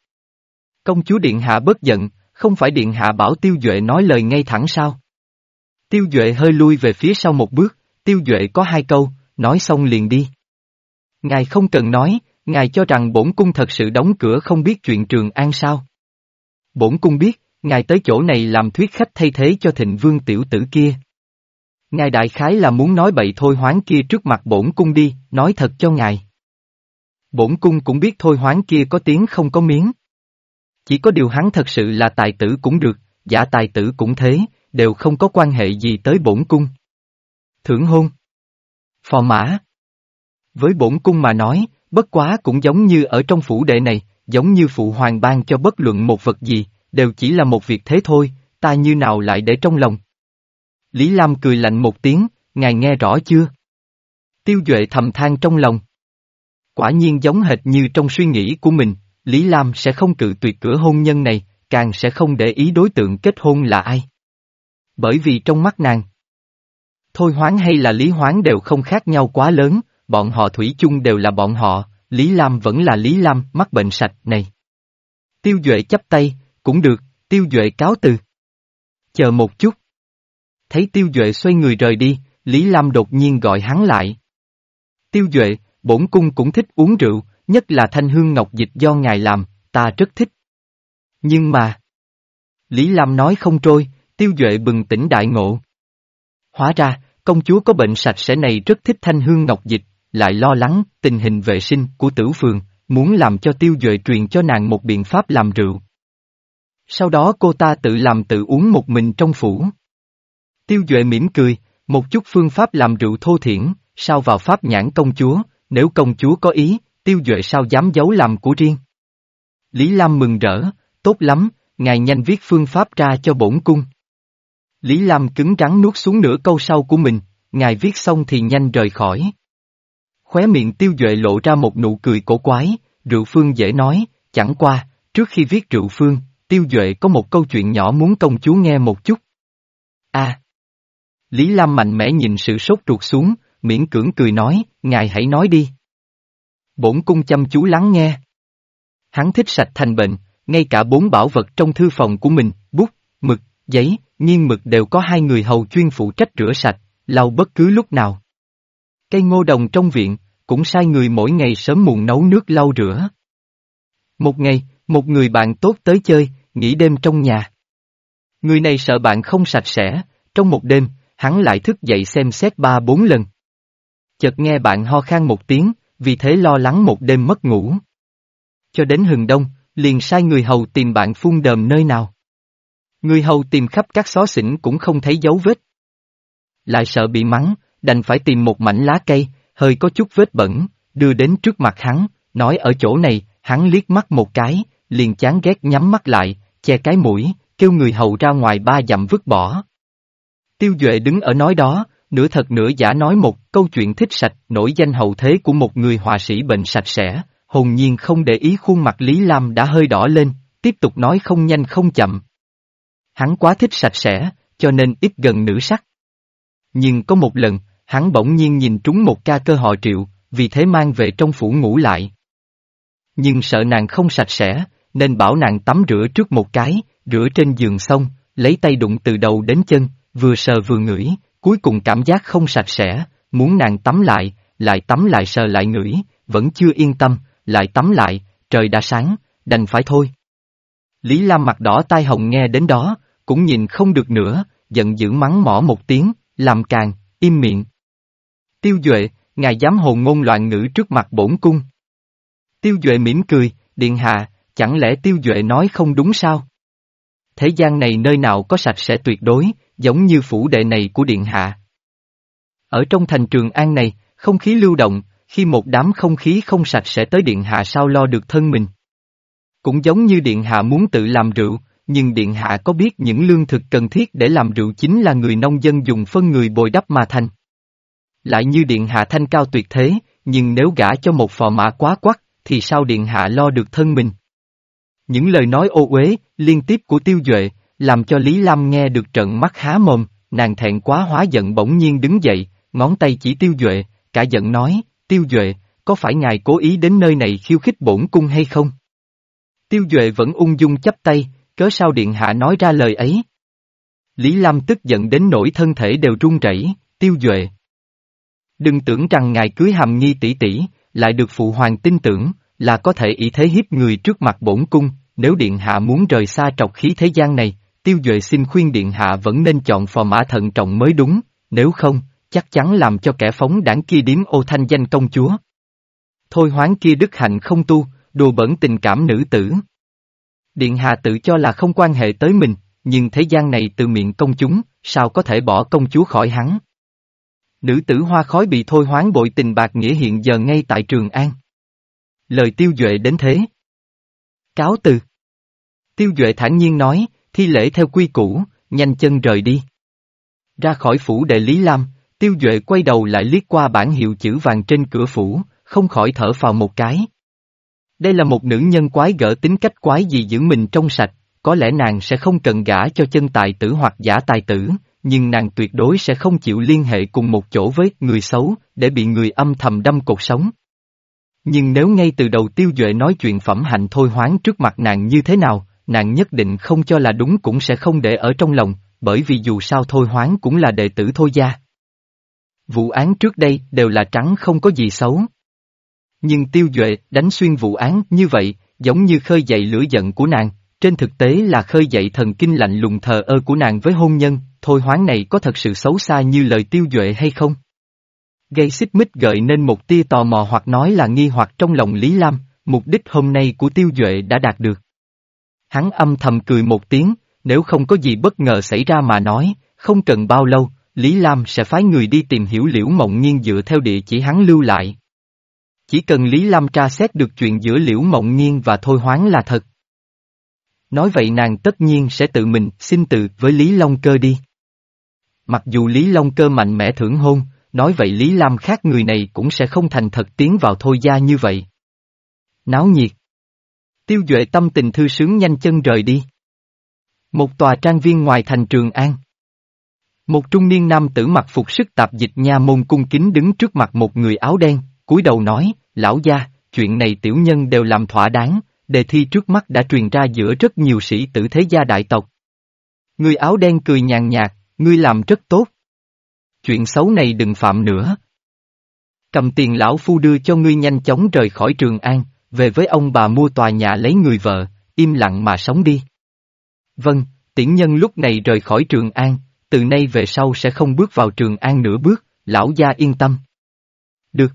[SPEAKER 1] Công chúa Điện Hạ bất giận, không phải Điện Hạ bảo tiêu duệ nói lời ngay thẳng sao? Tiêu Duệ hơi lui về phía sau một bước, Tiêu Duệ có hai câu, nói xong liền đi. Ngài không cần nói, ngài cho rằng bổn cung thật sự đóng cửa không biết chuyện trường an sao. Bổn cung biết, ngài tới chỗ này làm thuyết khách thay thế cho thịnh vương tiểu tử kia. Ngài đại khái là muốn nói bậy thôi hoáng kia trước mặt bổn cung đi, nói thật cho ngài. Bổn cung cũng biết thôi hoáng kia có tiếng không có miếng. Chỉ có điều hắn thật sự là tài tử cũng được, giả tài tử cũng thế, đều không có quan hệ gì tới bổn cung. Thưởng hôn. Phò mã. Với bổn cung mà nói, bất quá cũng giống như ở trong phủ đệ này, giống như phụ hoàng ban cho bất luận một vật gì, đều chỉ là một việc thế thôi, ta như nào lại để trong lòng. Lý Lam cười lạnh một tiếng, ngài nghe rõ chưa? Tiêu Duệ thầm than trong lòng. Quả nhiên giống hệt như trong suy nghĩ của mình, Lý Lam sẽ không cự tuyệt cửa hôn nhân này, càng sẽ không để ý đối tượng kết hôn là ai. Bởi vì trong mắt nàng, Thôi Hoáng hay là Lý Hoáng đều không khác nhau quá lớn, bọn họ thủy chung đều là bọn họ, Lý Lam vẫn là Lý Lam, mắc bệnh sạch này. Tiêu Duệ chấp tay, cũng được, Tiêu Duệ cáo từ. Chờ một chút. Thấy Tiêu Duệ xoay người rời đi, Lý Lam đột nhiên gọi hắn lại. Tiêu Duệ, bổn cung cũng thích uống rượu, nhất là thanh hương ngọc dịch do ngài làm, ta rất thích. Nhưng mà... Lý Lam nói không trôi, Tiêu Duệ bừng tỉnh đại ngộ. Hóa ra, công chúa có bệnh sạch sẽ này rất thích thanh hương ngọc dịch, lại lo lắng tình hình vệ sinh của tử phường, muốn làm cho Tiêu Duệ truyền cho nàng một biện pháp làm rượu. Sau đó cô ta tự làm tự uống một mình trong phủ. Tiêu Duệ mỉm cười, Một chút phương pháp làm rượu thô thiển, sao vào pháp nhãn công chúa, nếu công chúa có ý, tiêu duệ sao dám giấu làm của riêng. Lý Lam mừng rỡ, tốt lắm, ngài nhanh viết phương pháp ra cho bổn cung. Lý Lam cứng rắn nuốt xuống nửa câu sau của mình, ngài viết xong thì nhanh rời khỏi. Khóe miệng tiêu duệ lộ ra một nụ cười cổ quái, rượu phương dễ nói, chẳng qua, trước khi viết rượu phương, tiêu duệ có một câu chuyện nhỏ muốn công chúa nghe một chút. a à. Lý Lam mạnh mẽ nhìn sự sốt ruột xuống, miễn cưỡng cười nói, ngài hãy nói đi. Bổn cung chăm chú lắng nghe. Hắn thích sạch thành bệnh, ngay cả bốn bảo vật trong thư phòng của mình, bút, mực, giấy, nghiên mực đều có hai người hầu chuyên phụ trách rửa sạch, lau bất cứ lúc nào. Cây ngô đồng trong viện, cũng sai người mỗi ngày sớm muộn nấu nước lau rửa. Một ngày, một người bạn tốt tới chơi, nghỉ đêm trong nhà. Người này sợ bạn không sạch sẽ, trong một đêm, hắn lại thức dậy xem xét ba bốn lần. Chợt nghe bạn ho khan một tiếng, vì thế lo lắng một đêm mất ngủ. Cho đến hừng đông, liền sai người hầu tìm bạn phun đờm nơi nào. Người hầu tìm khắp các xó xỉnh cũng không thấy dấu vết. Lại sợ bị mắng, đành phải tìm một mảnh lá cây, hơi có chút vết bẩn, đưa đến trước mặt hắn, nói ở chỗ này, hắn liếc mắt một cái, liền chán ghét nhắm mắt lại, che cái mũi, kêu người hầu ra ngoài ba dặm vứt bỏ. Tiêu Duệ đứng ở nói đó, nửa thật nửa giả nói một câu chuyện thích sạch, nổi danh hậu thế của một người họa sĩ bệnh sạch sẽ, hồn nhiên không để ý khuôn mặt Lý Lam đã hơi đỏ lên, tiếp tục nói không nhanh không chậm. Hắn quá thích sạch sẽ, cho nên ít gần nữ sắc. Nhưng có một lần, hắn bỗng nhiên nhìn trúng một ca cơ họ triệu, vì thế mang về trong phủ ngủ lại. Nhưng sợ nàng không sạch sẽ, nên bảo nàng tắm rửa trước một cái, rửa trên giường xong, lấy tay đụng từ đầu đến chân, vừa sờ vừa ngửi, cuối cùng cảm giác không sạch sẽ, muốn nàng tắm lại, lại tắm lại sờ lại ngửi, vẫn chưa yên tâm, lại tắm lại, trời đã sáng, đành phải thôi. Lý Lam mặt đỏ tai hồng nghe đến đó, cũng nhìn không được nữa, giận dữ mắng mỏ một tiếng, làm càng, im miệng. Tiêu Duệ, ngài dám hồn ngôn loạn ngữ trước mặt bổn cung. Tiêu Duệ mỉm cười, điện hạ, chẳng lẽ Tiêu Duệ nói không đúng sao? Thế gian này nơi nào có sạch sẽ tuyệt đối, giống như phủ đệ này của điện hạ. Ở trong thành trường an này, không khí lưu động, khi một đám không khí không sạch sẽ tới điện hạ sao lo được thân mình. Cũng giống như điện hạ muốn tự làm rượu, nhưng điện hạ có biết những lương thực cần thiết để làm rượu chính là người nông dân dùng phân người bồi đắp mà thành. Lại như điện hạ thanh cao tuyệt thế, nhưng nếu gả cho một phò mã quá quắc, thì sao điện hạ lo được thân mình? Những lời nói ô uế, liên tiếp của tiêu duệ, làm cho Lý Lam nghe được trận mắt há mồm, nàng thẹn quá hóa giận bỗng nhiên đứng dậy, ngón tay chỉ tiêu duệ, cả giận nói, tiêu duệ, có phải ngài cố ý đến nơi này khiêu khích bổn cung hay không? Tiêu duệ vẫn ung dung chấp tay, cớ sao điện hạ nói ra lời ấy? Lý Lam tức giận đến nỗi thân thể đều run rẩy, tiêu duệ. Đừng tưởng rằng ngài cưới hàm nghi tỷ tỷ, lại được phụ hoàng tin tưởng, là có thể ý thế hiếp người trước mặt bổn cung, nếu điện hạ muốn rời xa trọc khí thế gian này, tiêu duệ xin khuyên điện hạ vẫn nên chọn phò mã thận trọng mới đúng, nếu không, chắc chắn làm cho kẻ phóng đảng kia điếm ô thanh danh công chúa. Thôi hoáng kia đức hạnh không tu, đùa bẩn tình cảm nữ tử. Điện hạ tự cho là không quan hệ tới mình, nhưng thế gian này từ miệng công chúng, sao có thể bỏ công chúa khỏi hắn. Nữ tử hoa khói bị thôi hoáng bội tình bạc nghĩa hiện giờ ngay tại Trường An. Lời tiêu duệ đến thế. Cáo từ. Tiêu duệ thản nhiên nói, thi lễ theo quy củ, nhanh chân rời đi. Ra khỏi phủ đệ Lý Lam, tiêu duệ quay đầu lại liếc qua bản hiệu chữ vàng trên cửa phủ, không khỏi thở phào một cái. Đây là một nữ nhân quái gở tính cách quái gì giữ mình trong sạch, có lẽ nàng sẽ không cần gả cho chân tài tử hoặc giả tài tử, nhưng nàng tuyệt đối sẽ không chịu liên hệ cùng một chỗ với người xấu, để bị người âm thầm đâm cột sống. Nhưng nếu ngay từ đầu tiêu duệ nói chuyện phẩm hạnh thôi hoáng trước mặt nàng như thế nào, nàng nhất định không cho là đúng cũng sẽ không để ở trong lòng, bởi vì dù sao thôi hoáng cũng là đệ tử thôi gia. Vụ án trước đây đều là trắng không có gì xấu. Nhưng tiêu duệ đánh xuyên vụ án như vậy, giống như khơi dậy lửa giận của nàng, trên thực tế là khơi dậy thần kinh lạnh lùng thờ ơ của nàng với hôn nhân, thôi hoáng này có thật sự xấu xa như lời tiêu duệ hay không? Gây xích mích gợi nên một tia tò mò hoặc nói là nghi hoặc trong lòng Lý Lam, mục đích hôm nay của tiêu duệ đã đạt được. Hắn âm thầm cười một tiếng, nếu không có gì bất ngờ xảy ra mà nói, không cần bao lâu, Lý Lam sẽ phái người đi tìm hiểu Liễu Mộng Nhiên dựa theo địa chỉ hắn lưu lại. Chỉ cần Lý Lam tra xét được chuyện giữa Liễu Mộng Nhiên và Thôi Hoáng là thật. Nói vậy nàng tất nhiên sẽ tự mình xin từ với Lý Long Cơ đi. Mặc dù Lý Long Cơ mạnh mẽ thưởng hôn, nói vậy Lý Lam khác người này cũng sẽ không thành thật tiến vào thôi gia như vậy. Náo nhiệt. Tiêu Duệ tâm tình thư sướng nhanh chân rời đi. Một tòa trang viên ngoài thành Trường An. Một trung niên nam tử mặc phục sức tạp dịch nha môn cung kính đứng trước mặt một người áo đen, cúi đầu nói, lão gia, chuyện này tiểu nhân đều làm thỏa đáng, đề thi trước mắt đã truyền ra giữa rất nhiều sĩ tử thế gia đại tộc. Người áo đen cười nhàn nhạt, ngươi làm rất tốt. Chuyện xấu này đừng phạm nữa. Cầm tiền lão phu đưa cho ngươi nhanh chóng rời khỏi Trường An, về với ông bà mua tòa nhà lấy người vợ, im lặng mà sống đi. Vâng, tiễn nhân lúc này rời khỏi Trường An, từ nay về sau sẽ không bước vào Trường An nửa bước, lão gia yên tâm. Được.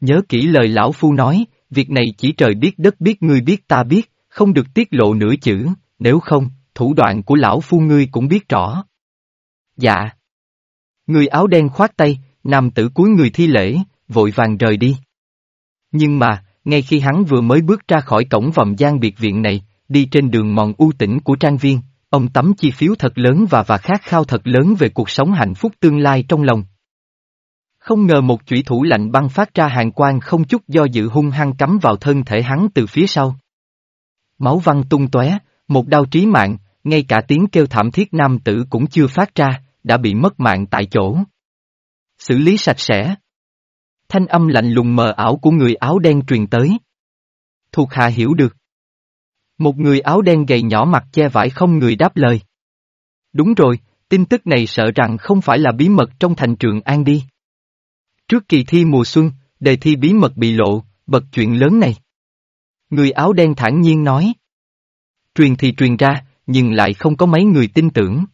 [SPEAKER 1] Nhớ kỹ lời lão phu nói, việc này chỉ trời biết đất biết ngươi biết ta biết, không được tiết lộ nửa chữ, nếu không, thủ đoạn của lão phu ngươi cũng biết rõ. Dạ. Người áo đen khoát tay, nam tử cuối người thi lễ, vội vàng rời đi. Nhưng mà, ngay khi hắn vừa mới bước ra khỏi cổng vòng gian biệt viện này, đi trên đường mòn u tĩnh của trang viên, ông tắm chi phiếu thật lớn và và khát khao thật lớn về cuộc sống hạnh phúc tương lai trong lòng. Không ngờ một chủy thủ lạnh băng phát ra hàng quang không chút do dự hung hăng cắm vào thân thể hắn từ phía sau. Máu văng tung tóe, một đau trí mạng, ngay cả tiếng kêu thảm thiết nam tử cũng chưa phát ra, đã bị mất mạng tại chỗ. Xử lý sạch sẽ. Thanh âm lạnh lùng mờ ảo của người áo đen truyền tới. Thuộc hạ hiểu được. Một người áo đen gầy nhỏ mặt che vải không người đáp lời. Đúng rồi, tin tức này sợ rằng không phải là bí mật trong thành trường An đi. Trước kỳ thi mùa xuân, đề thi bí mật bị lộ, bật chuyện lớn này. Người áo đen thản nhiên nói. Truyền thì truyền ra, nhưng lại không có mấy người tin tưởng.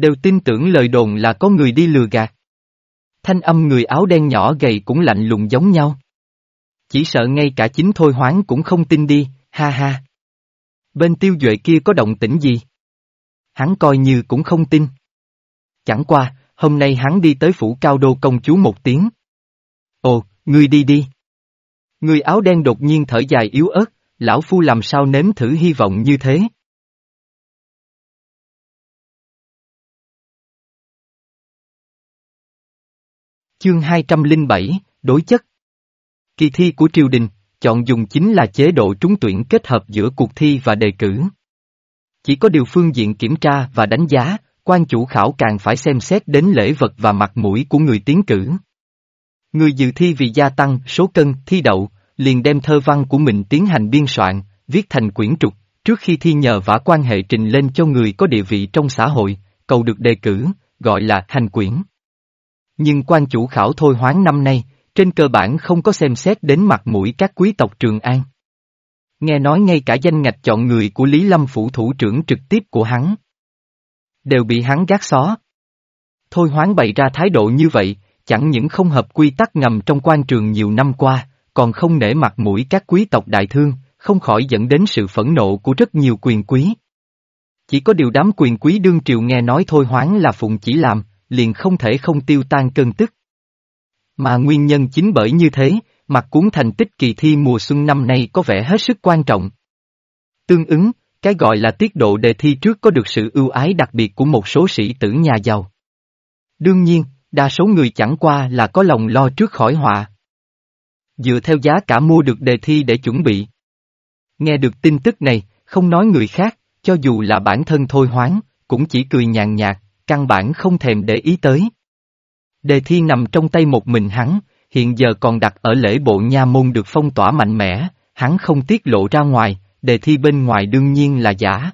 [SPEAKER 1] Đều tin tưởng lời đồn là có người đi lừa gạt. Thanh âm người áo đen nhỏ gầy cũng lạnh lùng giống nhau. Chỉ sợ ngay cả chính thôi hoáng cũng không tin đi, ha ha. Bên tiêu duệ kia có động tĩnh gì? Hắn coi như cũng không tin. Chẳng qua, hôm nay hắn đi tới phủ cao đô công chúa một tiếng. Ồ, ngươi đi đi. Người áo đen đột nhiên thở dài yếu ớt, lão phu làm sao nếm thử hy vọng như thế. Chương 207, Đối chất Kỳ thi của triều đình, chọn dùng chính là chế độ trúng tuyển kết hợp giữa cuộc thi và đề cử. Chỉ có điều phương diện kiểm tra và đánh giá, quan chủ khảo càng phải xem xét đến lễ vật và mặt mũi của người tiến cử. Người dự thi vì gia tăng số cân thi đậu, liền đem thơ văn của mình tiến hành biên soạn, viết thành quyển trục, trước khi thi nhờ vả quan hệ trình lên cho người có địa vị trong xã hội, cầu được đề cử, gọi là hành quyển. Nhưng quan chủ khảo thôi hoán năm nay, trên cơ bản không có xem xét đến mặt mũi các quý tộc Trường An. Nghe nói ngay cả danh ngạch chọn người của Lý Lâm phủ thủ trưởng trực tiếp của hắn. Đều bị hắn gác xó. Thôi hoán bày ra thái độ như vậy, chẳng những không hợp quy tắc ngầm trong quan trường nhiều năm qua, còn không nể mặt mũi các quý tộc đại thương, không khỏi dẫn đến sự phẫn nộ của rất nhiều quyền quý. Chỉ có điều đám quyền quý đương triều nghe nói thôi hoáng là phụng chỉ làm, liền không thể không tiêu tan cơn tức. Mà nguyên nhân chính bởi như thế, mặt cuốn thành tích kỳ thi mùa xuân năm nay có vẻ hết sức quan trọng. Tương ứng, cái gọi là tiết độ đề thi trước có được sự ưu ái đặc biệt của một số sĩ tử nhà giàu. Đương nhiên, đa số người chẳng qua là có lòng lo trước khỏi họa. Dựa theo giá cả mua được đề thi để chuẩn bị. Nghe được tin tức này, không nói người khác, cho dù là bản thân thôi hoáng, cũng chỉ cười nhàn nhạt, căn bản không thèm để ý tới. Đề thi nằm trong tay một mình hắn, hiện giờ còn đặt ở lễ bộ nha môn được phong tỏa mạnh mẽ, hắn không tiết lộ ra ngoài, đề thi bên ngoài đương nhiên là giả.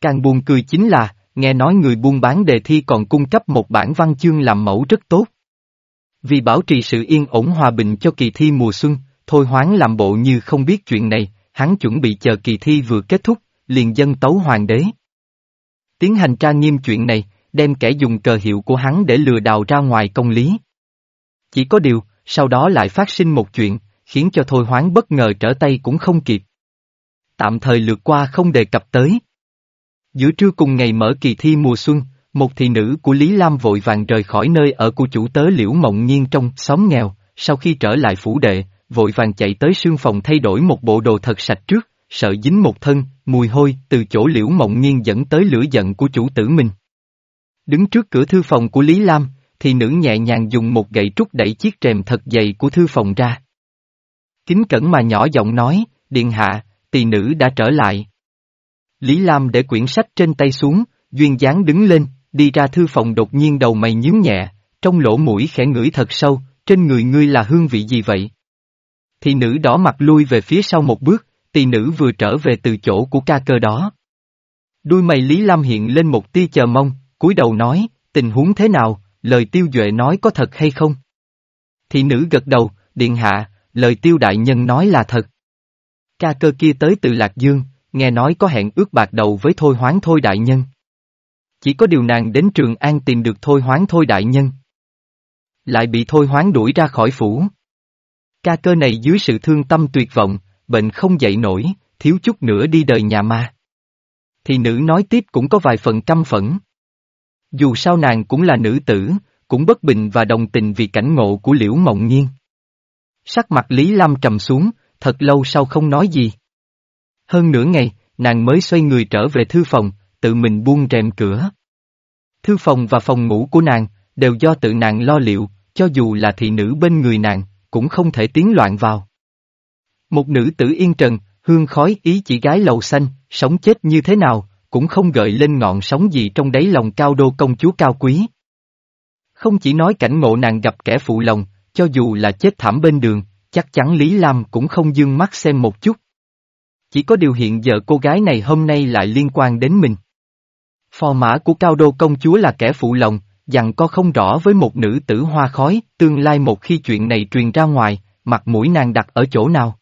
[SPEAKER 1] Càng buồn cười chính là, nghe nói người buôn bán đề thi còn cung cấp một bản văn chương làm mẫu rất tốt. Vì bảo trì sự yên ổn hòa bình cho kỳ thi mùa xuân, Thôi Hoáng làm bộ như không biết chuyện này, hắn chuẩn bị chờ kỳ thi vừa kết thúc, liền dân tấu hoàng đế. Tiến hành tra nghiêm chuyện này, đem kẻ dùng cờ hiệu của hắn để lừa đào ra ngoài công lý. Chỉ có điều, sau đó lại phát sinh một chuyện, khiến cho Thôi Hoáng bất ngờ trở tay cũng không kịp. Tạm thời lượt qua không đề cập tới. Giữa trưa cùng ngày mở kỳ thi mùa xuân, Một thị nữ của Lý Lam vội vàng rời khỏi nơi ở của chủ tớ Liễu Mộng Nhiên trong xóm nghèo, sau khi trở lại phủ đệ, vội vàng chạy tới sương phòng thay đổi một bộ đồ thật sạch trước, sợ dính một thân, mùi hôi từ chỗ Liễu Mộng Nhiên dẫn tới lửa giận của chủ tử mình. Đứng trước cửa thư phòng của Lý Lam, thì nữ nhẹ nhàng dùng một gậy trúc đẩy chiếc rèm thật dày của thư phòng ra. Kính cẩn mà nhỏ giọng nói, điện hạ, tỳ nữ đã trở lại. Lý Lam để quyển sách trên tay xuống, duyên dáng đứng lên, đi ra thư phòng đột nhiên đầu mày nhướng nhẹ, trong lỗ mũi khẽ ngửi thật sâu, trên người ngươi là hương vị gì vậy? Thì nữ đỏ mặt lui về phía sau một bước, tỳ nữ vừa trở về từ chỗ của ca cơ đó. Đuôi mày Lý Lam hiện lên một tia chờ mong, cúi đầu nói, tình huống thế nào, lời tiêu duệ nói có thật hay không? Thì nữ gật đầu, điện hạ, lời tiêu đại nhân nói là thật. Ca cơ kia tới từ Lạc Dương, nghe nói có hẹn ước bạc đầu với Thôi Hoáng Thôi đại nhân. Chỉ có điều nàng đến Trường An tìm được Thôi Hoáng Thôi đại nhân. Lại bị Thôi Hoáng đuổi ra khỏi phủ. Ca cơ này dưới sự thương tâm tuyệt vọng, bệnh không dậy nổi, thiếu chút nữa đi đời nhà ma. Thì nữ nói tiếp cũng có vài phần căm phẫn. Dù sao nàng cũng là nữ tử, cũng bất bình và đồng tình vì cảnh ngộ của liễu mộng nhiên. Sắc mặt Lý Lam trầm xuống, thật lâu sau không nói gì. Hơn nửa ngày, nàng mới xoay người trở về thư phòng, tự mình buông rèm cửa. Thư phòng và phòng ngủ của nàng, đều do tự nàng lo liệu, cho dù là thị nữ bên người nàng, cũng không thể tiến loạn vào. Một nữ tử yên trần, hương khói ý chỉ gái lầu xanh, sống chết như thế nào, cũng không gợi lên ngọn sóng gì trong đáy lòng cao đô công chúa cao quý. Không chỉ nói cảnh ngộ nàng gặp kẻ phụ lòng, cho dù là chết thảm bên đường, chắc chắn Lý Lam cũng không dương mắt xem một chút. Chỉ có điều hiện giờ cô gái này hôm nay lại liên quan đến mình. Phò mã của cao đô công chúa là kẻ phụ lòng, dặn co không rõ với một nữ tử hoa khói, tương lai một khi chuyện này truyền ra ngoài, mặt mũi nàng đặt ở chỗ nào.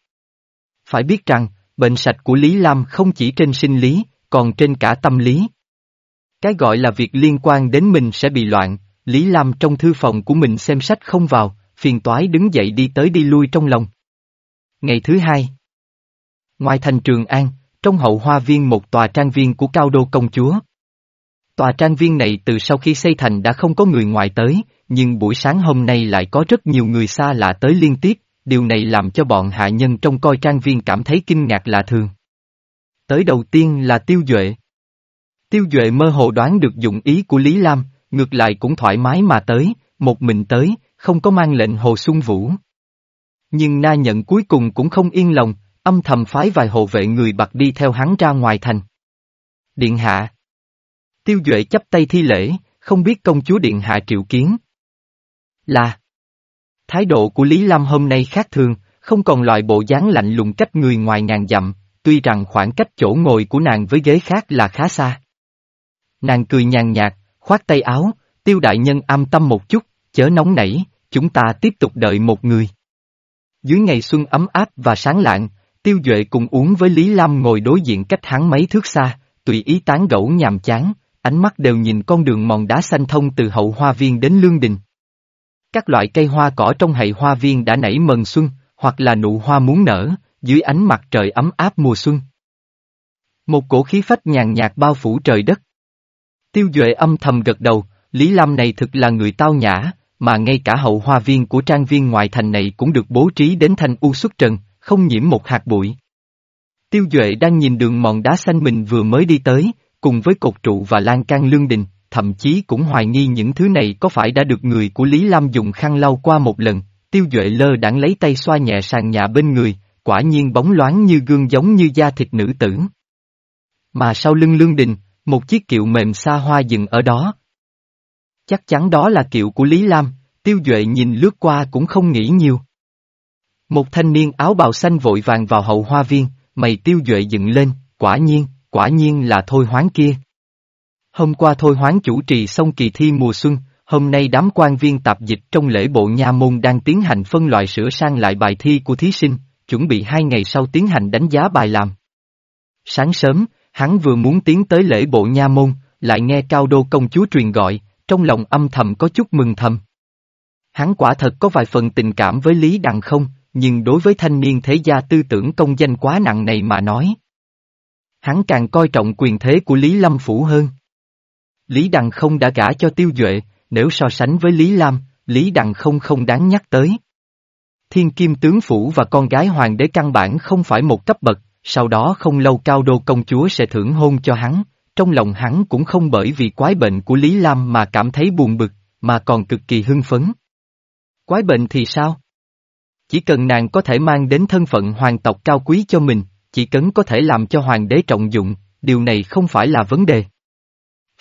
[SPEAKER 1] Phải biết rằng, bệnh sạch của Lý Lam không chỉ trên sinh lý, còn trên cả tâm lý. Cái gọi là việc liên quan đến mình sẽ bị loạn, Lý Lam trong thư phòng của mình xem sách không vào, phiền toái đứng dậy đi tới đi lui trong lòng. Ngày thứ hai Ngoài thành Trường An, trong hậu hoa viên một tòa trang viên của Cao Đô Công Chúa. Tòa trang viên này từ sau khi xây thành đã không có người ngoài tới, nhưng buổi sáng hôm nay lại có rất nhiều người xa lạ tới liên tiếp, điều này làm cho bọn hạ nhân trong coi trang viên cảm thấy kinh ngạc lạ thường. Tới đầu tiên là Tiêu Duệ. Tiêu Duệ mơ hồ đoán được dụng ý của Lý Lam, ngược lại cũng thoải mái mà tới, một mình tới, không có mang lệnh Hồ Xuân Vũ. Nhưng na nhận cuối cùng cũng không yên lòng, âm thầm phái vài hộ vệ người bạc đi theo hắn ra ngoài thành. Điện hạ. Tiêu Duệ chấp tay thi lễ, không biết công chúa Điện hạ triệu kiến. Là. Thái độ của Lý Lam hôm nay khác thường, không còn loại bộ dáng lạnh lùng cách người ngoài ngàn dặm, tuy rằng khoảng cách chỗ ngồi của nàng với ghế khác là khá xa. Nàng cười nhàn nhạt, khoát tay áo, tiêu đại nhân am tâm một chút, chớ nóng nảy, chúng ta tiếp tục đợi một người. Dưới ngày xuân ấm áp và sáng lạng, tiêu duệ cùng uống với Lý Lam ngồi đối diện cách hắn mấy thước xa, tùy ý tán gẫu nhàm chán, ánh mắt đều nhìn con đường mòn đá xanh thông từ hậu hoa viên đến lương đình. Các loại cây hoa cỏ trong hệ hoa viên đã nảy mần xuân, hoặc là nụ hoa muốn nở, dưới ánh mặt trời ấm áp mùa xuân. Một cổ khí phách nhàn nhạt bao phủ trời đất. Tiêu Duệ âm thầm gật đầu, Lý Lam này thực là người tao nhã, mà ngay cả hậu hoa viên của trang viên ngoại thành này cũng được bố trí đến thành u xuất trần, không nhiễm một hạt bụi. Tiêu Duệ đang nhìn đường mòn đá xanh mình vừa mới đi tới, cùng với cột trụ và lan can lương đình, thậm chí cũng hoài nghi những thứ này có phải đã được người của Lý Lam dùng khăn lau qua một lần, Tiêu Duệ lơ đãng lấy tay xoa nhẹ sàn nhà bên người, quả nhiên bóng loáng như gương giống như da thịt nữ tử. Mà sau lưng lương đình, một chiếc kiệu mềm xa hoa dừng ở đó. Chắc chắn đó là kiệu của Lý Lam, tiêu duệ nhìn lướt qua cũng không nghĩ nhiều. Một thanh niên áo bào xanh vội vàng vào hậu hoa viên, mày tiêu duệ dựng lên, quả nhiên, quả nhiên là thôi hoáng kia. Hôm qua thôi hoáng chủ trì xong kỳ thi mùa xuân, hôm nay đám quan viên tạp dịch trong lễ bộ nha môn đang tiến hành phân loại sửa sang lại bài thi của thí sinh, chuẩn bị hai ngày sau tiến hành đánh giá bài làm. Sáng sớm, hắn vừa muốn tiến tới lễ bộ nha môn, lại nghe cao đô công chúa truyền gọi, trong lòng âm thầm có chút mừng thầm. Hắn quả thật có vài phần tình cảm với Lý Đằng không, nhưng đối với thanh niên thế gia tư tưởng công danh quá nặng này mà nói. Hắn càng coi trọng quyền thế của Lý Lâm Phủ hơn. Lý Đằng không đã gả cho Tiêu Duệ, nếu so sánh với Lý Lam, Lý Đằng không không đáng nhắc tới. Thiên Kim Tướng Phủ và con gái Hoàng đế căn bản không phải một cấp bậc, sau đó không lâu cao đô công chúa sẽ thưởng hôn cho hắn, trong lòng hắn cũng không bởi vì quái bệnh của Lý Lam mà cảm thấy buồn bực, mà còn cực kỳ hưng phấn. Quái bệnh thì sao? Chỉ cần nàng có thể mang đến thân phận hoàng tộc cao quý cho mình, chỉ cần có thể làm cho hoàng đế trọng dụng, điều này không phải là vấn đề.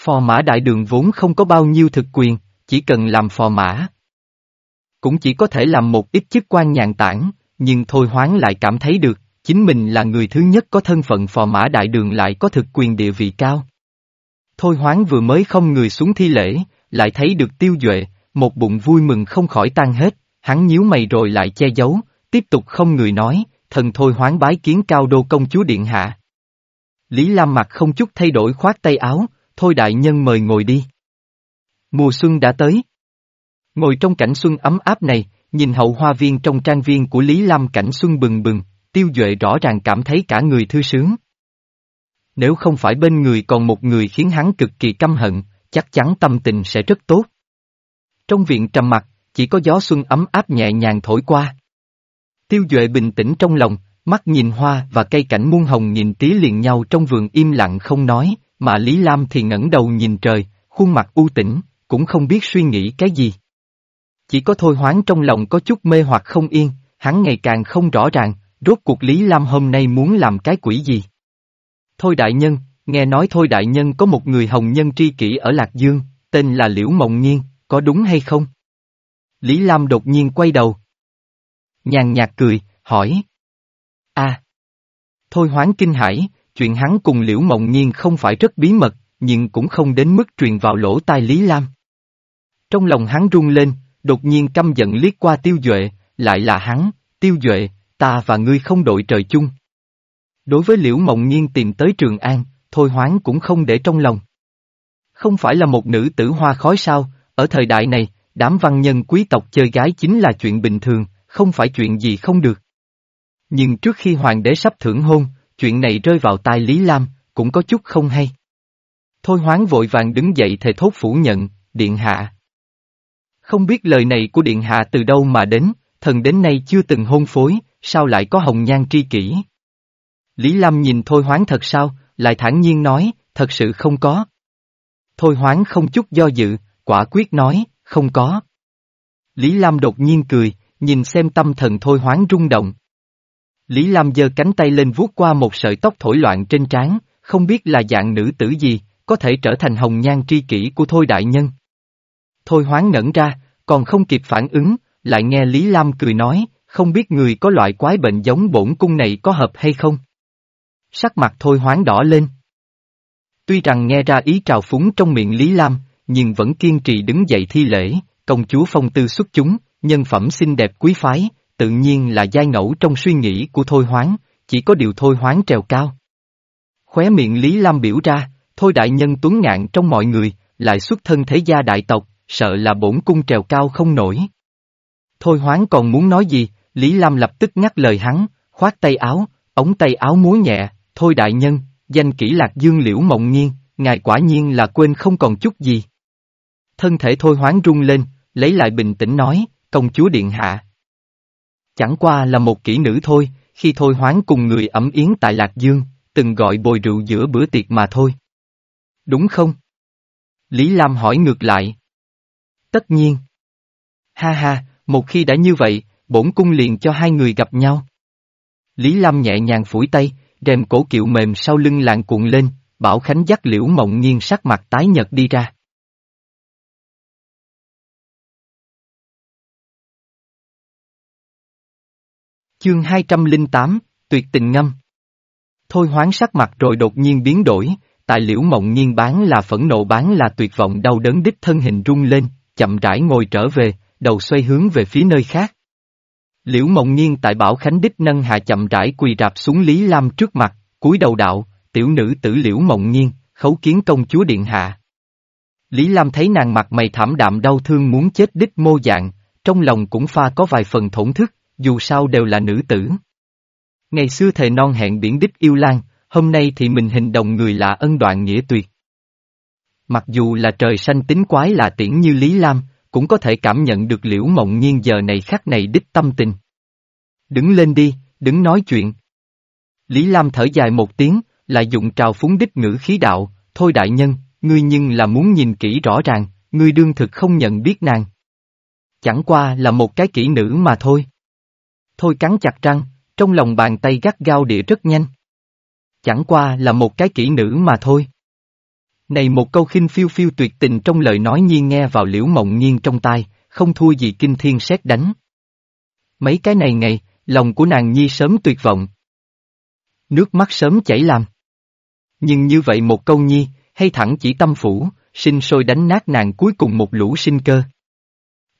[SPEAKER 1] Phò mã đại đường vốn không có bao nhiêu thực quyền, chỉ cần làm phò mã. Cũng chỉ có thể làm một ít chức quan nhàn tản, nhưng Thôi Hoáng lại cảm thấy được, chính mình là người thứ nhất có thân phận phò mã đại đường lại có thực quyền địa vị cao. Thôi Hoáng vừa mới không người xuống thi lễ, lại thấy được tiêu duệ, một bụng vui mừng không khỏi tan hết, hắn nhíu mày rồi lại che giấu, tiếp tục không người nói, thần thôi hoáng bái kiến cao đô công chúa điện hạ. Lý Lam mặt không chút thay đổi khoát tay áo, thôi đại nhân mời ngồi đi. Mùa xuân đã tới. Ngồi trong cảnh xuân ấm áp này, nhìn hậu hoa viên trong trang viên của Lý Lam cảnh xuân bừng bừng, tiêu duệ rõ ràng cảm thấy cả người thư sướng. Nếu không phải bên người còn một người khiến hắn cực kỳ căm hận, chắc chắn tâm tình sẽ rất tốt. Trong viện trầm mặc, chỉ có gió xuân ấm áp nhẹ nhàng thổi qua. Tiêu Duệ bình tĩnh trong lòng, mắt nhìn hoa và cây cảnh muôn hồng nhìn tí liền nhau trong vườn im lặng không nói, mà Lý Lam thì ngẩng đầu nhìn trời, khuôn mặt u tĩnh, cũng không biết suy nghĩ cái gì. Chỉ có thôi hoáng trong lòng có chút mê hoặc không yên, hắn ngày càng không rõ ràng, rốt cuộc Lý Lam hôm nay muốn làm cái quỷ gì. Thôi đại nhân, nghe nói thôi đại nhân có một người hồng nhân tri kỷ ở Lạc Dương, tên là Liễu Mộng Nghiên, có đúng hay không? Lý Lam đột nhiên quay đầu. Nhàn nhạt cười, hỏi. a Thôi hoáng kinh hãi, chuyện hắn cùng Liễu Mộng Nhiên không phải rất bí mật, nhưng cũng không đến mức truyền vào lỗ tai Lý Lam. Trong lòng hắn rung lên, đột nhiên căm giận liếc qua Tiêu Duệ, lại là hắn, Tiêu Duệ, ta và ngươi không đội trời chung. Đối với Liễu Mộng Nhiên tìm tới Trường An, Thôi Hoáng cũng không để trong lòng. Không phải là một nữ tử hoa khói sao, ở thời đại này, đám văn nhân quý tộc chơi gái chính là chuyện bình thường, không phải chuyện gì không được. Nhưng trước khi hoàng đế sắp thưởng hôn, chuyện này rơi vào tai Lý Lam, cũng có chút không hay. Thôi hoáng vội vàng đứng dậy thề thốt phủ nhận, điện hạ. Không biết lời này của điện hạ từ đâu mà đến, thần đến nay chưa từng hôn phối, sao lại có hồng nhan tri kỷ. Lý Lam nhìn thôi hoáng thật sao, lại thản nhiên nói, thật sự không có. Thôi hoáng không chút do dự, quả quyết nói, không có. Lý Lam đột nhiên cười, nhìn xem tâm thần thôi hoáng rung động. Lý Lam giơ cánh tay lên vuốt qua một sợi tóc thổi loạn trên trán, không biết là dạng nữ tử gì, có thể trở thành hồng nhan tri kỷ của Thôi Đại Nhân. Thôi hoáng ngẩn ra, còn không kịp phản ứng, lại nghe Lý Lam cười nói, không biết người có loại quái bệnh giống bổn cung này có hợp hay không. Sắc mặt Thôi hoáng đỏ lên. Tuy rằng nghe ra ý trào phúng trong miệng Lý Lam, nhưng vẫn kiên trì đứng dậy thi lễ, công chúa phong tư xuất chúng, nhân phẩm xinh đẹp quý phái, tự nhiên là giai ngẫu trong suy nghĩ của Thôi Hoáng, chỉ có điều Thôi Hoáng trèo cao. Khóe miệng Lý Lam biểu ra, Thôi đại nhân tuấn ngạn trong mọi người, lại xuất thân thế gia đại tộc, sợ là bổn cung trèo cao không nổi. Thôi Hoáng còn muốn nói gì, Lý Lam lập tức ngắt lời hắn, khoát tay áo, ống tay áo múa nhẹ, Thôi đại nhân, danh kỹ lạc dương liễu mộng nghiêng, ngài quả nhiên là quên không còn chút gì. Thân thể thôi hoáng rung lên, lấy lại bình tĩnh nói, công chúa điện hạ. Chẳng qua là một kỹ nữ thôi, khi thôi hoáng cùng người ẩm yến tại Lạc Dương, từng gọi bồi rượu giữa bữa tiệc mà thôi. Đúng không? Lý Lam hỏi ngược lại. Tất nhiên. Ha ha, một khi đã như vậy, bổn cung liền cho hai người gặp nhau. Lý Lam nhẹ nhàng phủi tay, rèm cổ kiệu mềm sau lưng lạng cuộn lên, Bảo Khánh dắt liễu mộng nghiêng sắc mặt tái nhật đi ra. Chương 208, Tuyệt tình ngâm. Thôi hoáng sắc mặt rồi đột nhiên biến đổi, tại liễu mộng nhiên bán là phẫn nộ bán là tuyệt vọng đau đớn đích thân hình rung lên, chậm rãi ngồi trở về, đầu xoay hướng về phía nơi khác. Liễu mộng nhiên tại bảo khánh đích nâng hạ chậm rãi quỳ rạp xuống Lý Lam trước mặt, cúi đầu đạo, tiểu nữ tử liễu mộng nhiên, khấu kiến công chúa điện hạ. Lý Lam thấy nàng mặt mày thảm đạm đau thương muốn chết đích mô dạng, trong lòng cũng pha có vài phần thổn thức, dù sao đều là nữ tử. Ngày xưa thề non hẹn biển đích yêu lan, hôm nay thì mình hình đồng người lạ ân đoạn nghĩa tuyệt. Mặc dù là trời xanh tính quái là tiễn như Lý Lam, cũng có thể cảm nhận được liễu mộng nhiên giờ này khắc này đích tâm tình. Đứng lên đi, đứng nói chuyện. Lý Lam thở dài một tiếng, lại dụng trào phúng đích ngữ khí đạo, thôi đại nhân, ngươi nhưng là muốn nhìn kỹ rõ ràng, ngươi đương thực không nhận biết nàng. Chẳng qua là một cái kỹ nữ mà thôi. Thôi cắn chặt răng, trong lòng bàn tay gắt gao địa rất nhanh. Chẳng qua là một cái kỹ nữ mà thôi. Này một câu khinh phiêu phiêu tuyệt tình trong lời nói nhiên nghe vào liễu mộng nhiên trong tai, không thua gì kinh thiên xét đánh. Mấy cái này ngày, lòng của nàng nhi sớm tuyệt vọng. Nước mắt sớm chảy làm. Nhưng như vậy một câu nhi, hay thẳng chỉ tâm phủ, sinh sôi đánh nát nàng cuối cùng một lũ sinh cơ.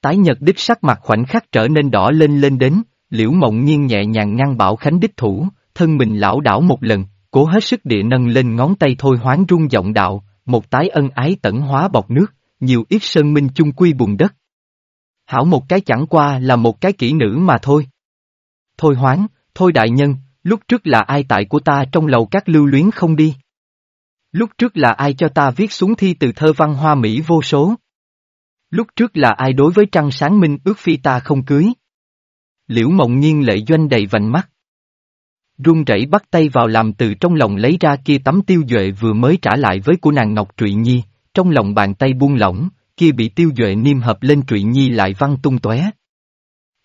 [SPEAKER 1] Tái nhật đích sắc mặt khoảnh khắc trở nên đỏ lên lên đến, liễu mộng nhiên nhẹ nhàng ngăn bảo khánh đích thủ, thân mình lão đảo một lần, cố hết sức địa nâng lên ngón tay thôi hoáng rung giọng đạo, một tái ân ái tẩn hóa bọc nước, nhiều ít sơn minh chung quy bùn đất. Hảo một cái chẳng qua là một cái kỹ nữ mà thôi. Thôi hoáng, thôi đại nhân, lúc trước là ai tại của ta trong lầu các lưu luyến không đi. Lúc trước là ai cho ta viết xuống thi từ thơ văn hoa Mỹ vô số. Lúc trước là ai đối với trăng sáng minh ước phi ta không cưới. Liễu mộng nghiêng lệ doanh đầy vành mắt. Run rẩy bắt tay vào làm từ trong lòng lấy ra kia tấm tiêu duệ vừa mới trả lại với của nàng Ngọc Trụy Nhi, trong lòng bàn tay buông lỏng, kia bị tiêu duệ niêm hợp lên Trụy Nhi lại văng tung tóe.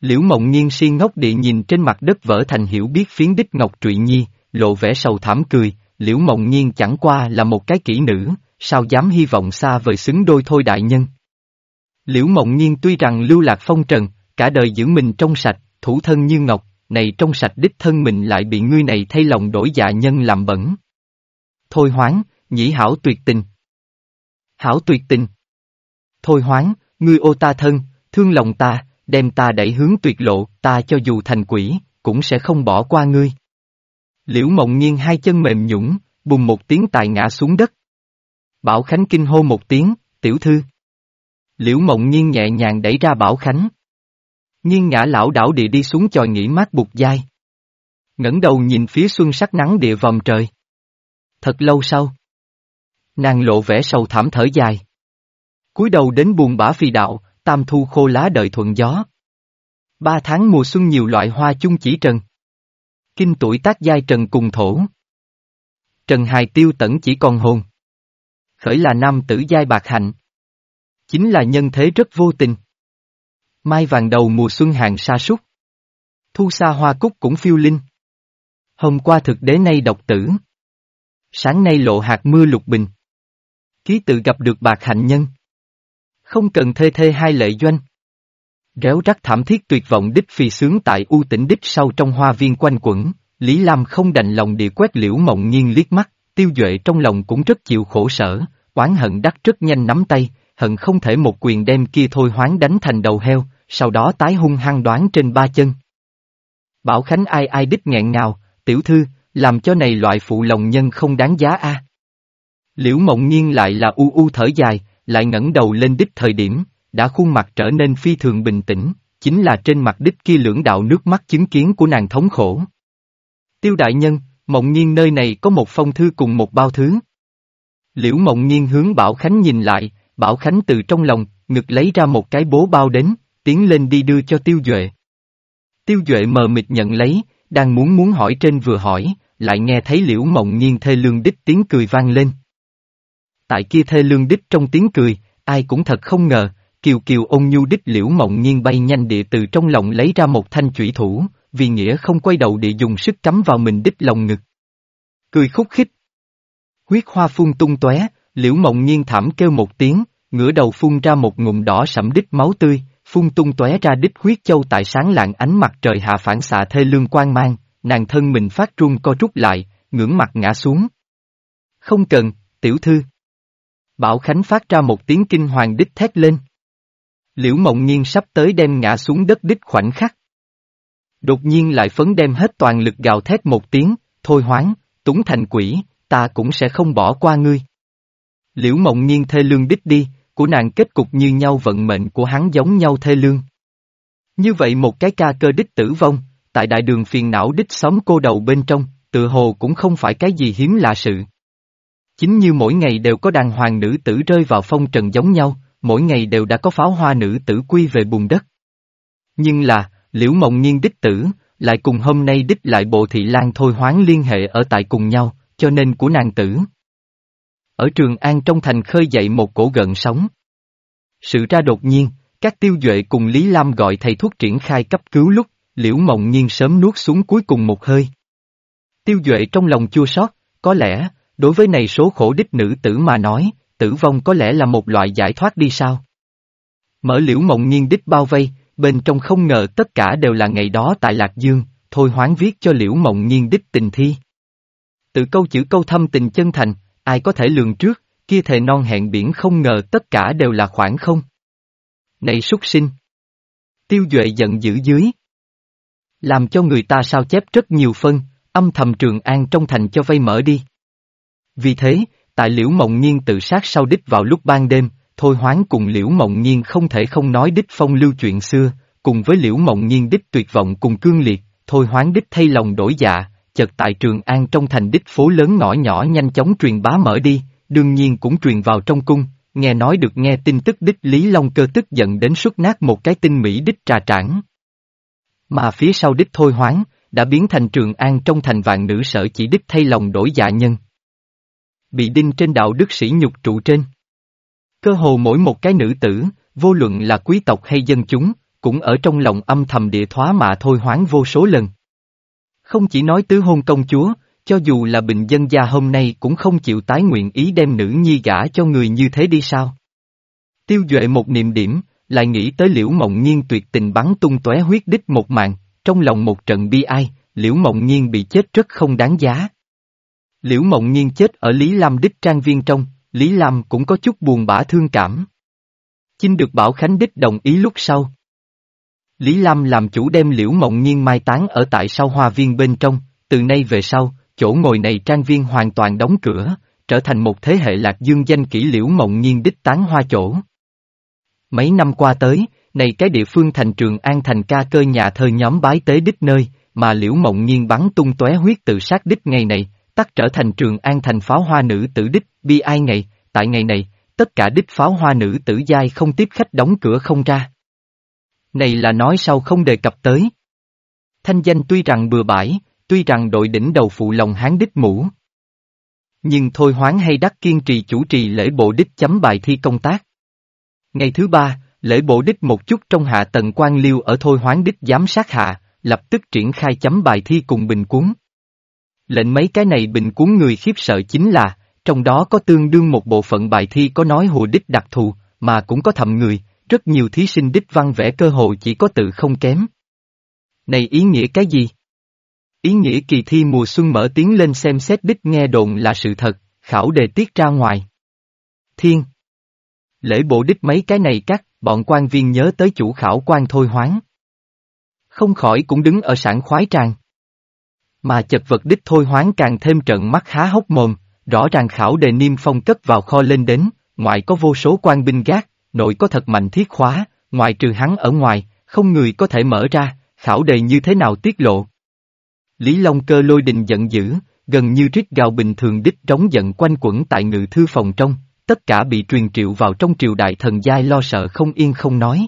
[SPEAKER 1] Liễu mộng nghiêng si ngốc địa nhìn trên mặt đất vỡ thành hiểu biết phiến đích Ngọc Trụy Nhi, lộ vẻ sầu thảm cười, liễu mộng nghiêng chẳng qua là một cái kỹ nữ, sao dám hy vọng xa vời xứng đôi thôi đại nhân. Liễu mộng nghiêng tuy rằng lưu lạc phong trần, cả đời giữ mình trong sạch, thủ thân như ngọc, này trong sạch đích thân mình lại bị ngươi này thay lòng đổi dạ nhân làm bẩn. Thôi hoáng, nhĩ hảo tuyệt tình. Hảo tuyệt tình. Thôi hoáng, ngươi ô ta thân, thương lòng ta, đem ta đẩy hướng tuyệt lộ, ta cho dù thành quỷ, cũng sẽ không bỏ qua ngươi. Liễu mộng nghiêng hai chân mềm nhũng, bùng một tiếng tài ngã xuống đất. Bảo Khánh kinh hô một tiếng, tiểu thư. Liễu mộng nghiêng nhẹ nhàng đẩy ra Bảo Khánh. Nghiêng ngã lão đảo địa đi xuống chòi nghỉ mát bục dai. ngẩng đầu nhìn phía xuân sắc nắng địa vòng trời. Thật lâu sau. Nàng lộ vẻ sầu thảm thở dài. cúi đầu đến buồn bã phi đạo, tam thu khô lá đợi thuận gió. Ba tháng mùa xuân nhiều loại hoa chung chỉ trần. Kinh tuổi tác giai trần cùng thổ. Trần hài tiêu tẩn chỉ còn hồn. Khởi là nam tử giai bạc hạnh. Chính là nhân thế rất vô tình. Mai vàng đầu mùa xuân hàng sa súc. Thu xa hoa cúc cũng phiêu linh. Hôm qua thực đế nay độc tử. Sáng nay lộ hạt mưa lục bình. Ký tự gặp được bạc hạnh nhân. Không cần thê thê hai lệ doanh. Réo rắc thảm thiết tuyệt vọng đích phi sướng tại u tỉnh đích sau trong hoa viên quanh quẩn, Lý Lam không đành lòng địa quét liễu mộng nghiêng liếc mắt, tiêu duệ trong lòng cũng rất chịu khổ sở, oán hận đắc rất nhanh nắm tay, hận không thể một quyền đem kia thôi hoáng đánh thành đầu heo, sau đó tái hung hăng đoán trên ba chân. Bảo Khánh ai ai đích nghẹn ngào, tiểu thư, làm cho này loại phụ lòng nhân không đáng giá a. Liễu mộng nghiêng lại là u u thở dài, lại ngẩng đầu lên đích thời điểm, đã khuôn mặt trở nên phi thường bình tĩnh, chính là trên mặt đích kia lưỡng đạo nước mắt chứng kiến của nàng thống khổ. Tiêu đại nhân, mộng nghiêng nơi này có một phong thư cùng một bao thứ. Liễu mộng nghiêng hướng Bảo Khánh nhìn lại, Bảo Khánh từ trong lòng, ngực lấy ra một cái bố bao đến, tiến lên đi đưa cho Tiêu Duệ. Tiêu Duệ mờ mịt nhận lấy, đang muốn muốn hỏi trên vừa hỏi, lại nghe thấy liễu mộng Nhiên thê lương đích tiếng cười vang lên. Tại kia thê lương đích trong tiếng cười, ai cũng thật không ngờ, kiều kiều ôn nhu đích liễu mộng Nhiên bay nhanh địa từ trong lòng lấy ra một thanh chủy thủ, vì nghĩa không quay đầu địa dùng sức cắm vào mình đích lòng ngực. Cười khúc khích. Huyết hoa phun tung tóe, liễu mộng Nhiên thảm kêu một tiếng, ngửa đầu phun ra một ngụm đỏ sẫm đít máu tươi, phun tung tóe ra đít huyết châu tại sáng lạng ánh mặt trời hạ phản xạ thê lương quang mang, nàng thân mình phát run co rút lại, ngưỡng mặt ngã xuống. Không cần, tiểu thư. Bảo Khánh phát ra một tiếng kinh hoàng đích thét lên. Liễu mộng nhiên sắp tới đem ngã xuống đất đích khoảnh khắc. Đột nhiên lại phấn đem hết toàn lực gào thét một tiếng, thôi hoáng, túng thành quỷ, ta cũng sẽ không bỏ qua ngươi. Liễu mộng nhiên thê lương đích đi, của nàng kết cục như nhau vận mệnh của hắn giống nhau thê lương. Như vậy một cái ca cơ đích tử vong, tại đại đường phiền não đích xóm cô đầu bên trong, tự hồ cũng không phải cái gì hiếm lạ sự. Chính như mỗi ngày đều có đàn hoàng nữ tử rơi vào phong trần giống nhau, mỗi ngày đều đã có pháo hoa nữ tử quy về bùn đất. Nhưng là, liễu mộng nhiên đích tử, lại cùng hôm nay đích lại bộ thị lan thôi hoáng liên hệ ở tại cùng nhau, cho nên của nàng tử. Ở Trường An trong thành khơi dậy một cổ gợn sóng. Sự ra đột nhiên, các tiêu duệ cùng Lý Lam gọi thầy thuốc triển khai cấp cứu lúc, liễu mộng nhiên sớm nuốt xuống cuối cùng một hơi. Tiêu duệ trong lòng chua xót, có lẽ, đối với này số khổ đích nữ tử mà nói, tử vong có lẽ là một loại giải thoát đi sao. Mở liễu mộng nhiên đích bao vây, bên trong không ngờ tất cả đều là ngày đó tại Lạc Dương, thôi hoáng viết cho liễu mộng nhiên đích tình thi. Từ câu chữ câu thâm tình chân thành, ai có thể lường trước, kia thề non hẹn biển không ngờ tất cả đều là khoảng không. Này súc sinh! Tiêu Duệ giận dữ dưới. Làm cho người ta sao chép rất nhiều phân, âm thầm trường an trong thành cho vay mở đi. Vì thế, tại liễu mộng nhiên tự sát sau đích vào lúc ban đêm, thôi hoáng cùng liễu mộng nhiên không thể không nói đích phong lưu chuyện xưa, cùng với liễu mộng nhiên đích tuyệt vọng cùng cương liệt, thôi hoáng đích thay lòng đổi dạ, chợt tại Trường An trong thành đích phố lớn ngõ nhỏ nhanh chóng truyền bá mở đi, đương nhiên cũng truyền vào trong cung, nghe nói được nghe tin tức đích Lý Long cơ tức giận đến xuất nát một cái tinh mỹ đích trà trảng. Mà phía sau đích thôi hoáng, đã biến thành Trường An trong thành vạn nữ sở chỉ đích thay lòng đổi dạ nhân. Bị đinh trên đạo đức sĩ nhục trụ trên. Cơ hồ mỗi một cái nữ tử, vô luận là quý tộc hay dân chúng, cũng ở trong lòng âm thầm địa thoá mà thôi hoáng vô số lần. Không chỉ nói tứ hôn công chúa, cho dù là bình dân gia hôm nay cũng không chịu tái nguyện ý đem nữ nhi gả cho người như thế đi sao. Tiêu Duệ một niệm điểm, lại nghĩ tới liễu mộng nhiên tuyệt tình bắn tung tóe huyết đích một màn, trong lòng một trận bi ai, liễu mộng nhiên bị chết rất không đáng giá. Liễu mộng nhiên chết ở Lý Lam đích trang viên trong, Lý Lam cũng có chút buồn bã thương cảm. Chinh được Bảo Khánh đích đồng ý lúc sau. Lý Lam làm chủ đem liễu mộng nhiên mai táng ở tại sau hoa viên bên trong, từ nay về sau, chỗ ngồi này trang viên hoàn toàn đóng cửa, trở thành một thế hệ lạc dương danh kỹ liễu mộng nhiên đích tán hoa chỗ. Mấy năm qua tới, này cái địa phương thành trường an thành ca cơ nhà thơ nhóm bái tế đích nơi, mà liễu mộng nhiên bắn tung tóe huyết tự sát đích ngày này, tắt trở thành trường an thành pháo hoa nữ tử đích, bi ai ngày, tại ngày này, tất cả đích pháo hoa nữ tử giai không tiếp khách đóng cửa không ra. Này là nói sau không đề cập tới. Thanh danh tuy rằng bừa bãi, tuy rằng đội đỉnh đầu phụ lòng hán đích mũ. Nhưng thôi hoáng hay đắc kiên trì chủ trì lễ bộ đích chấm bài thi công tác. Ngày thứ ba, lễ bộ đích một chút trong hạ tầng quan liêu ở thôi hoáng đích giám sát hạ, lập tức triển khai chấm bài thi cùng bình cuốn. Lệnh mấy cái này bình cuốn người khiếp sợ chính là, trong đó có tương đương một bộ phận bài thi có nói hồ đích đặc thù, mà cũng có thầm người, rất nhiều thí sinh đích văn vẽ cơ hội chỉ có tự không kém. Này ý nghĩa cái gì? Ý nghĩa kỳ thi mùa xuân mở tiếng lên xem xét đích nghe đồn là sự thật, khảo đề tiết ra ngoài. Thiên Lễ bộ đích mấy cái này cắt, bọn quan viên nhớ tới chủ khảo quan thôi hoáng. Không khỏi cũng đứng ở sảng khoái tràng. Mà chật vật đích thôi hoáng càng thêm trận mắt há hốc mồm, rõ ràng khảo đề niêm phong cất vào kho lên đến, ngoại có vô số quan binh gác, nội có thật mạnh thiết khóa, ngoài trừ hắn ở ngoài, không người có thể mở ra, khảo đề như thế nào tiết lộ. Lý Long cơ lôi đình giận dữ, gần như rít gào bình thường đích trống giận quanh quẩn tại ngự thư phòng trong, tất cả bị truyền triệu vào trong triều đại thần giai lo sợ không yên không nói.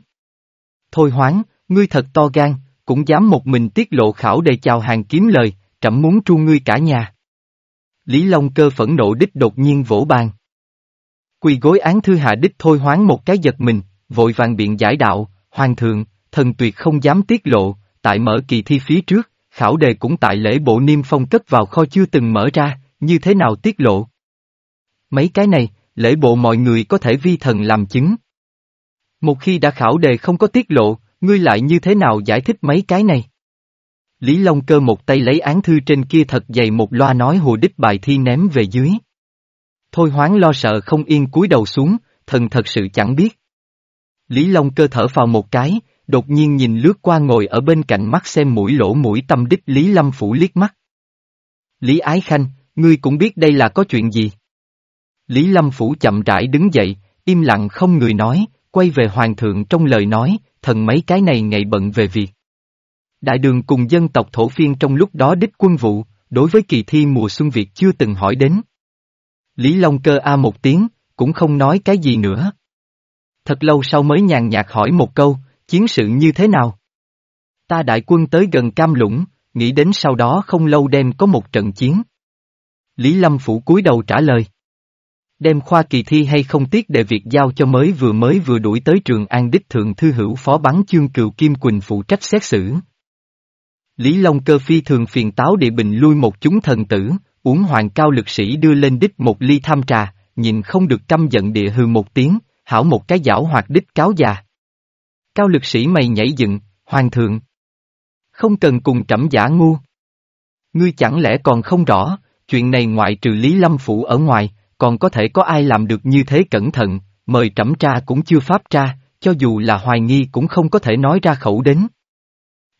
[SPEAKER 1] Thôi hoáng, ngươi thật to gan, cũng dám một mình tiết lộ khảo đề chào hàng kiếm lời, trẫm muốn tru ngươi cả nhà. Lý Long cơ phẫn nộ đích đột nhiên vỗ bàn. Quỳ gối án thư hạ đích thôi hoáng một cái giật mình, vội vàng biện giải đạo, hoàng thượng, thần tuyệt không dám tiết lộ, tại mở kỳ thi phía trước, khảo đề cũng tại lễ bộ niêm phong cất vào kho chưa từng mở ra, như thế nào tiết lộ. Mấy cái này, lễ bộ mọi người có thể vi thần làm chứng. Một khi đã khảo đề không có tiết lộ, ngươi lại như thế nào giải thích mấy cái này? Lý Long Cơ một tay lấy án thư trên kia thật dày một loa nói hồ đích bài thi ném về dưới. Thôi hoáng lo sợ không yên cúi đầu xuống, thần thật sự chẳng biết. Lý Long Cơ thở vào một cái, đột nhiên nhìn lướt qua ngồi ở bên cạnh mắt xem mũi lỗ mũi tâm đích Lý Lâm Phủ liếc mắt. Lý Ái Khanh, ngươi cũng biết đây là có chuyện gì. Lý Lâm Phủ chậm rãi đứng dậy, im lặng không người nói, quay về hoàng thượng trong lời nói, thần mấy cái này ngày bận về việc. Đại đường cùng dân tộc thổ phiên trong lúc đó đích quân vụ, đối với kỳ thi mùa xuân Việt chưa từng hỏi đến. Lý Long cơ a một tiếng, cũng không nói cái gì nữa. Thật lâu sau mới nhàn nhạt hỏi một câu, chiến sự như thế nào? Ta đại quân tới gần cam lũng, nghĩ đến sau đó không lâu đem có một trận chiến. Lý Lâm Phủ cúi đầu trả lời. Đem khoa kỳ thi hay không tiếc để việc giao cho mới vừa mới vừa đuổi tới trường An Đích Thượng Thư Hữu Phó Bắn Chương Cựu Kim Quỳnh phụ trách xét xử. Lý Long cơ phi thường phiền táo địa bình lui một chúng thần tử, uống hoàng cao lực sĩ đưa lên đích một ly tham trà, nhìn không được căm giận địa hư một tiếng, hảo một cái giảo hoạt đích cáo già. Cao lực sĩ mày nhảy dựng, hoàng thượng. Không cần cùng trẫm giả ngu. Ngươi chẳng lẽ còn không rõ, chuyện này ngoại trừ Lý Lâm Phủ ở ngoài, còn có thể có ai làm được như thế cẩn thận, mời trẫm tra cũng chưa pháp tra, cho dù là hoài nghi cũng không có thể nói ra khẩu đến.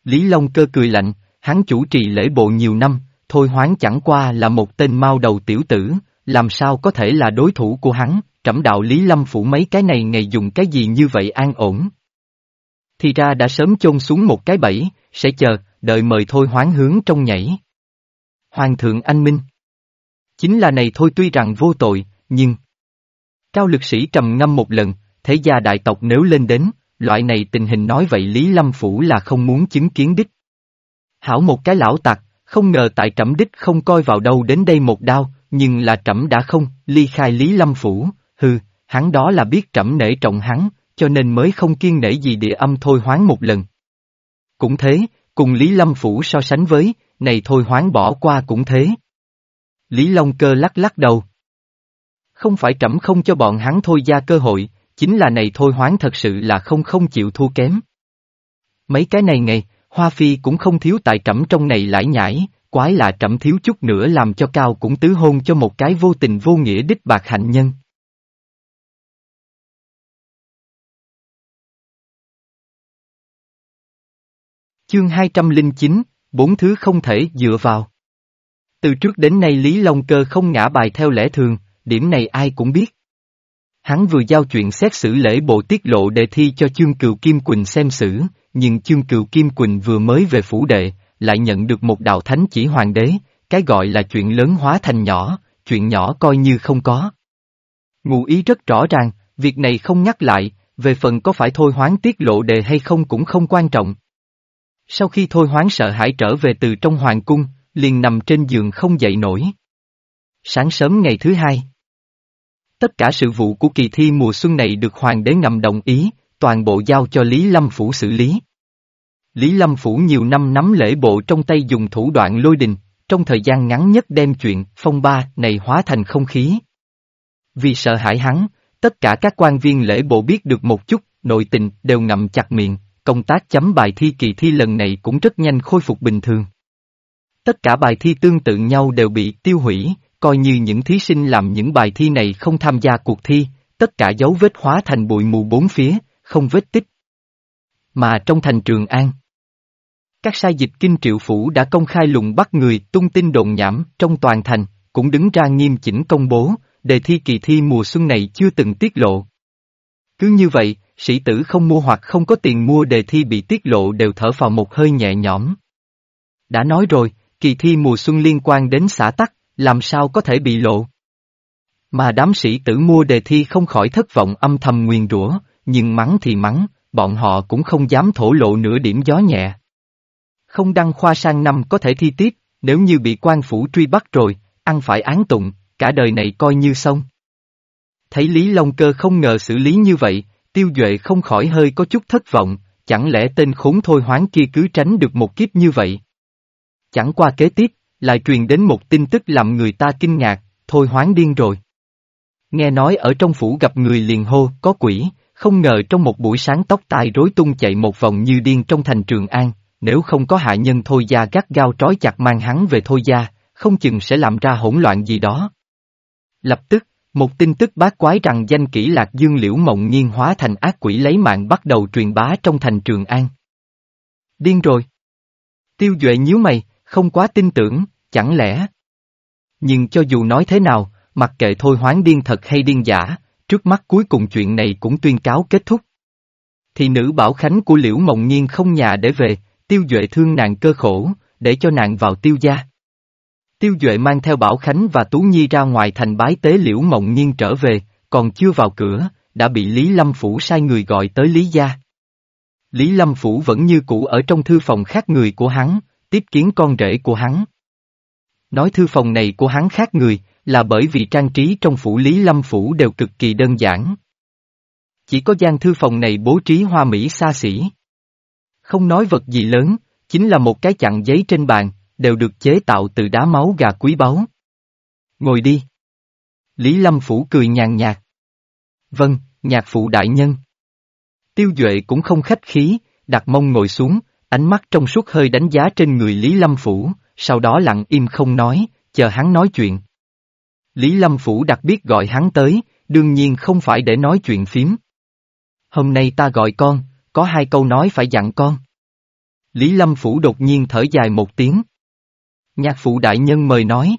[SPEAKER 1] Lý Long cơ cười lạnh, hắn chủ trì lễ bộ nhiều năm, thôi hoáng chẳng qua là một tên mau đầu tiểu tử, làm sao có thể là đối thủ của hắn, trẫm đạo Lý Lâm Phủ mấy cái này ngày dùng cái gì như vậy an ổn. Thì ra đã sớm chôn xuống một cái bẫy, sẽ chờ, đợi mời thôi hoáng hướng trong nhảy. Hoàng thượng anh minh. Chính là này thôi tuy rằng vô tội, nhưng... Cao lực sĩ trầm ngâm một lần, thế gia đại tộc nếu lên đến, loại này tình hình nói vậy Lý Lâm Phủ là không muốn chứng kiến đích. Hảo một cái lão tặc, không ngờ tại trẫm đích không coi vào đâu đến đây một đao, nhưng là trẫm đã không, ly khai Lý Lâm Phủ, hừ, hắn đó là biết trẫm nể trọng hắn, cho nên mới không kiên nể gì địa âm thôi hoáng một lần. Cũng thế, cùng Lý Lâm Phủ so sánh với, này thôi hoáng bỏ qua cũng thế. Lý Long Cơ lắc lắc đầu. Không phải trẫm không cho bọn hắn thôi ra cơ hội, chính là này thôi hoáng thật sự là không không chịu thua kém. Mấy cái này ngày, Hoa Phi cũng không thiếu tại trẫm trong này lãi nhãi, quái là trẫm thiếu chút nữa làm cho cao cũng tứ hôn cho một cái vô tình vô nghĩa đích bạc hạnh nhân. Chương 209, bốn thứ không thể dựa vào. Từ trước đến nay Lý Long Cơ không ngã bài theo lẽ thường, điểm này ai cũng biết. Hắn vừa giao chuyện xét xử lễ bộ tiết lộ đề thi cho chương cừu Kim Quỳnh xem xử, nhưng chương cựu Kim Quỳnh vừa mới về phủ đệ, lại nhận được một đạo thánh chỉ hoàng đế, cái gọi là chuyện lớn hóa thành nhỏ, chuyện nhỏ coi như không có. Ngụ ý rất rõ ràng, việc này không nhắc lại, về phần có phải thôi hoán tiết lộ đề hay không cũng không quan trọng. Sau khi thôi hoán sợ hãi trở về từ trong hoàng cung, liền nằm trên giường không dậy nổi. Sáng sớm ngày thứ hai. Tất cả sự vụ của kỳ thi mùa xuân này được hoàng đế ngầm đồng ý, toàn bộ giao cho Lý Lâm Phủ xử lý. Lý Lâm Phủ nhiều năm nắm lễ bộ trong tay dùng thủ đoạn lôi đình, trong thời gian ngắn nhất đem chuyện phong ba này hóa thành không khí. Vì sợ hãi hắn, tất cả các quan viên lễ bộ biết được một chút, nội tình đều ngậm chặt miệng, công tác chấm bài thi kỳ thi lần này cũng rất nhanh khôi phục bình thường. Tất cả bài thi tương tự nhau đều bị tiêu hủy, coi như những thí sinh làm những bài thi này không tham gia cuộc thi, tất cả dấu vết hóa thành bụi mù bốn phía, không vết tích. Mà trong thành Trường An, các sai dịch kinh triệu phủ đã công khai lùng bắt người tung tin đồn nhảm trong toàn thành, cũng đứng ra nghiêm chỉnh công bố, đề thi kỳ thi mùa xuân này chưa từng tiết lộ. Cứ như vậy, sĩ tử không mua hoặc không có tiền mua đề thi bị tiết lộ đều thở vào một hơi nhẹ nhõm. Đã nói rồi, kỳ thi mùa xuân liên quan đến xã tắc, làm sao có thể bị lộ. Mà đám sĩ tử mua đề thi không khỏi thất vọng âm thầm nguyền rủa, nhưng mắng thì mắng, bọn họ cũng không dám thổ lộ nửa điểm gió nhẹ. Không đăng khoa sang năm có thể thi tiếp, nếu như bị quan phủ truy bắt rồi, ăn phải án tụng, cả đời này coi như xong. Thấy Lý Long Cơ không ngờ xử lý như vậy, tiêu duệ không khỏi hơi có chút thất vọng, chẳng lẽ tên khốn thôi hoáng kia cứ tránh được một kiếp như vậy. Chẳng qua kế tiếp, lại truyền đến một tin tức làm người ta kinh ngạc, thôi hoáng điên rồi. Nghe nói ở trong phủ gặp người liền hô, có quỷ, không ngờ trong một buổi sáng tóc tai rối tung chạy một vòng như điên trong thành Trường An, nếu không có hạ nhân thôi gia gắt gao trói chặt mang hắn về thôi gia, không chừng sẽ làm ra hỗn loạn gì đó. Lập tức, một tin tức bát quái rằng danh kỹ lạc dương liễu mộng nhiên hóa thành ác quỷ lấy mạng bắt đầu truyền bá trong thành Trường An. Điên rồi. Tiêu Duệ nhíu mày, không quá tin tưởng, chẳng lẽ? Nhưng cho dù nói thế nào, mặc kệ thôi hoán điên thật hay điên giả, trước mắt cuối cùng chuyện này cũng tuyên cáo kết thúc. Thì nữ bảo khánh của liễu mộng nhiên không nhà để về, tiêu duệ thương nàng cơ khổ, để cho nàng vào tiêu gia. Tiêu Duệ mang theo Bảo Khánh và Tú Nhi ra ngoài thành bái tế liễu mộng nhiên trở về, còn chưa vào cửa, đã bị Lý Lâm Phủ sai người gọi tới Lý Gia. Lý Lâm Phủ vẫn như cũ ở trong thư phòng khác người của hắn, tiếp kiến con rể của hắn. Nói thư phòng này của hắn khác người, là bởi vì trang trí trong phủ Lý Lâm Phủ đều cực kỳ đơn giản. Chỉ có gian thư phòng này bố trí hoa mỹ xa xỉ. Không nói vật gì lớn, chính là một cái chặn giấy trên bàn, đều được chế tạo từ đá máu gà quý báu. Ngồi đi. Lý Lâm Phủ cười nhàn nhạt. Vâng, nhạc phụ đại nhân. Tiêu Duệ cũng không khách khí, đặt mông ngồi xuống, ánh mắt trong suốt hơi đánh giá trên người Lý Lâm Phủ, sau đó lặng im không nói, chờ hắn nói chuyện. Lý Lâm Phủ đặc biệt gọi hắn tới, đương nhiên không phải để nói chuyện phím. Hôm nay ta gọi con, có hai câu nói phải dặn con. Lý Lâm Phủ đột nhiên thở dài một tiếng. Nhạc phụ đại nhân mời nói.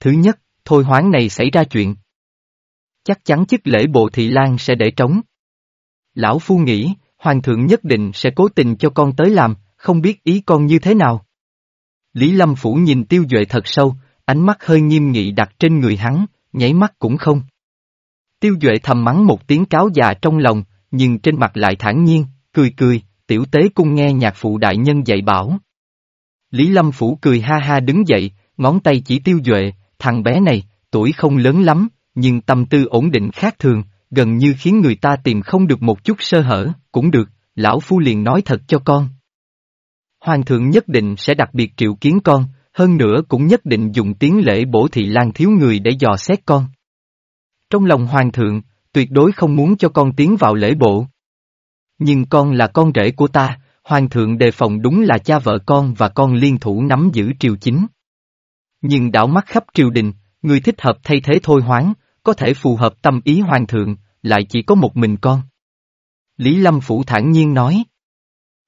[SPEAKER 1] Thứ nhất, thôi hoáng này xảy ra chuyện. Chắc chắn chức lễ bộ thị lan sẽ để trống. Lão Phu nghĩ, Hoàng thượng nhất định sẽ cố tình cho con tới làm, không biết ý con như thế nào. Lý Lâm Phủ nhìn tiêu duệ thật sâu, ánh mắt hơi nghiêm nghị đặt trên người hắn, nháy mắt cũng không. Tiêu duệ thầm mắng một tiếng cáo già trong lòng, nhưng trên mặt lại thản nhiên, cười cười, tiểu tế cung nghe nhạc phụ đại nhân dạy bảo. Lý Lâm Phủ cười ha ha đứng dậy, ngón tay chỉ tiêu duệ, thằng bé này, tuổi không lớn lắm, nhưng tâm tư ổn định khác thường, gần như khiến người ta tìm không được một chút sơ hở, cũng được, lão phu liền nói thật cho con. Hoàng thượng nhất định sẽ đặc biệt triệu kiến con, hơn nữa cũng nhất định dùng tiếng lễ bổ thị lan thiếu người để dò xét con. Trong lòng hoàng thượng, tuyệt đối không muốn cho con tiến vào lễ bộ. Nhưng con là con rể của ta, hoàng thượng đề phòng đúng là cha vợ con và con liên thủ nắm giữ triều chính. Nhưng đảo mắt khắp triều đình, người thích hợp thay thế thôi hoáng, có thể phù hợp tâm ý hoàng thượng, lại chỉ có một mình con. Lý Lâm Phủ thản nhiên nói.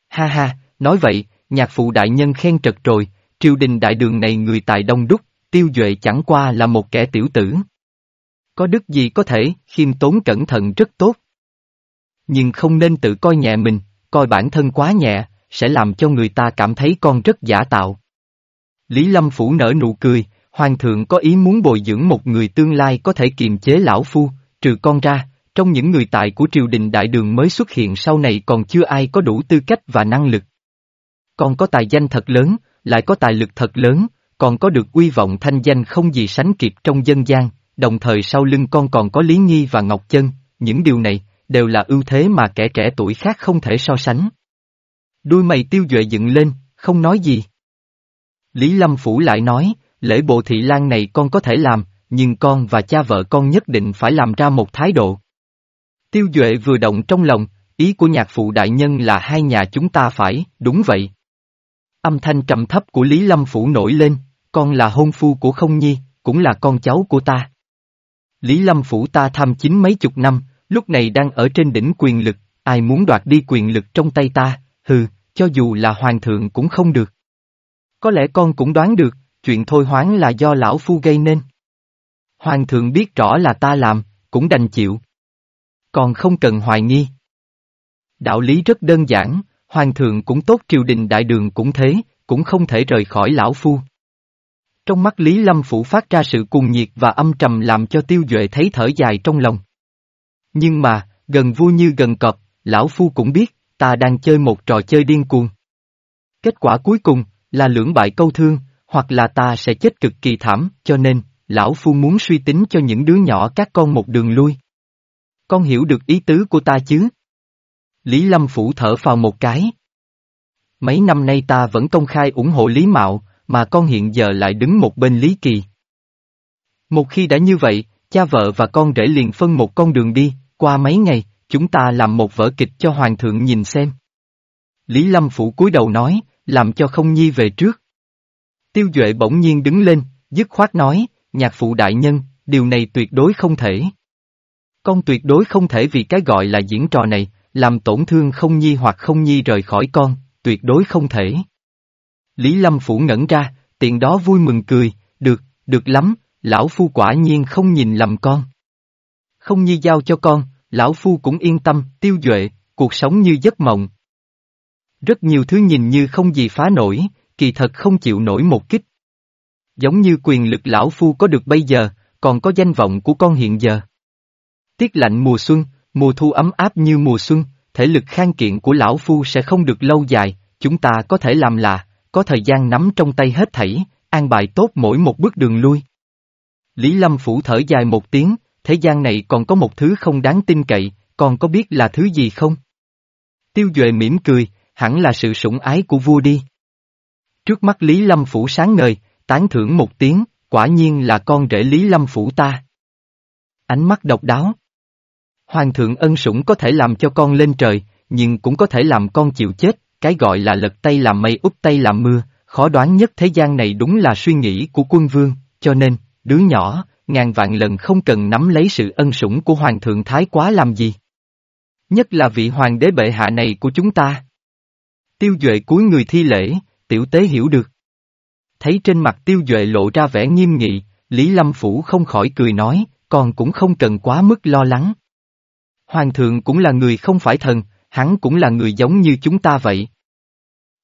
[SPEAKER 1] Ha ha, nói vậy, nhạc phụ đại nhân khen trật rồi, triều đình đại đường này người tài đông đúc, tiêu duệ chẳng qua là một kẻ tiểu tử. Có đức gì có thể, khiêm tốn cẩn thận rất tốt. Nhưng không nên tự coi nhẹ mình, coi bản thân quá nhẹ, sẽ làm cho người ta cảm thấy con rất giả tạo. Lý Lâm Phủ nở nụ cười, Hoàng thượng có ý muốn bồi dưỡng một người tương lai có thể kiềm chế lão phu, trừ con ra, trong những người tài của triều đình đại đường mới xuất hiện sau này còn chưa ai có đủ tư cách và năng lực. Còn có tài danh thật lớn, lại có tài lực thật lớn, còn có được uy vọng thanh danh không gì sánh kịp trong dân gian, đồng thời sau lưng con còn có Lý Nhi và Ngọc Chân, những điều này, đều là ưu thế mà kẻ trẻ tuổi khác không thể so sánh. Đuôi mày tiêu duệ dựng lên, không nói gì. Lý Lâm Phủ lại nói, lễ bộ thị lan này con có thể làm, nhưng con và cha vợ con nhất định phải làm ra một thái độ. Tiêu Duệ vừa động trong lòng, ý của nhạc phụ đại nhân là hai nhà chúng ta phải, đúng vậy. Âm thanh trầm thấp của Lý Lâm Phủ nổi lên, con là hôn phu của không nhi, cũng là con cháu của ta. Lý Lâm Phủ ta tham chính mấy chục năm, lúc này đang ở trên đỉnh quyền lực, ai muốn đoạt đi quyền lực trong tay ta, hừ, cho dù là hoàng thượng cũng không được. Có lẽ con cũng đoán được, chuyện thôi hoáng là do lão phu gây nên. Hoàng thượng biết rõ là ta làm, cũng đành chịu. Còn không cần hoài nghi. Đạo lý rất đơn giản, hoàng thượng cũng tốt triều đình đại đường cũng thế, cũng không thể rời khỏi lão phu. Trong mắt Lý Lâm Phủ phát ra sự cuồng nhiệt và âm trầm làm cho tiêu duệ thấy thở dài trong lòng. Nhưng mà, gần vua như gần cọp, lão phu cũng biết, ta đang chơi một trò chơi điên cuồng. Kết quả cuối cùng, là lưỡng bại câu thương, hoặc là ta sẽ chết cực kỳ thảm, cho nên, lão phu muốn suy tính cho những đứa nhỏ các con một đường lui. Con hiểu được ý tứ của ta chứ? Lý Lâm Phủ thở vào một cái. Mấy năm nay ta vẫn công khai ủng hộ Lý Mạo, mà con hiện giờ lại đứng một bên Lý Kỳ. Một khi đã như vậy, cha vợ và con rể liền phân một con đường đi, qua mấy ngày, chúng ta làm một vở kịch cho Hoàng thượng nhìn xem. Lý Lâm Phủ cúi đầu nói, làm cho không nhi về trước. Tiêu Duệ bỗng nhiên đứng lên, dứt khoát nói, nhạc phụ đại nhân, điều này tuyệt đối không thể. Con tuyệt đối không thể vì cái gọi là diễn trò này, làm tổn thương không nhi hoặc không nhi rời khỏi con, tuyệt đối không thể. Lý Lâm Phủ ngẩn ra, tiện đó vui mừng cười, được, được lắm, lão phu quả nhiên không nhìn lầm con. Không nhi giao cho con, lão phu cũng yên tâm, tiêu duệ, cuộc sống như giấc mộng. Rất nhiều thứ nhìn như không gì phá nổi, kỳ thật không chịu nổi một kích. Giống như quyền lực lão phu có được bây giờ, còn có danh vọng của con hiện giờ. Tiết lạnh mùa xuân, mùa thu ấm áp như mùa xuân, thể lực khang kiện của lão phu sẽ không được lâu dài, chúng ta có thể làm là, có thời gian nắm trong tay hết thảy, an bài tốt mỗi một bước đường lui. Lý Lâm Phủ thở dài một tiếng, thế gian này còn có một thứ không đáng tin cậy, còn có biết là thứ gì không? Tiêu Duệ mỉm cười, hẳn là sự sủng ái của vua đi. Trước mắt Lý Lâm Phủ sáng ngời, tán thưởng một tiếng, quả nhiên là con rể Lý Lâm Phủ ta. Ánh mắt độc đáo. Hoàng thượng ân sủng có thể làm cho con lên trời, nhưng cũng có thể làm con chịu chết, cái gọi là lật tay làm mây úp tay làm mưa, khó đoán nhất thế gian này đúng là suy nghĩ của quân vương, cho nên, đứa nhỏ, ngàn vạn lần không cần nắm lấy sự ân sủng của Hoàng thượng Thái quá làm gì. Nhất là vị hoàng đế bệ hạ này của chúng ta. Tiêu Duệ cúi người thi lễ, tiểu tế hiểu được. Thấy trên mặt Tiêu Duệ lộ ra vẻ nghiêm nghị, Lý Lâm Phủ không khỏi cười nói, còn cũng không cần quá mức lo lắng. Hoàng thượng cũng là người không phải thần, hắn cũng là người giống như chúng ta vậy.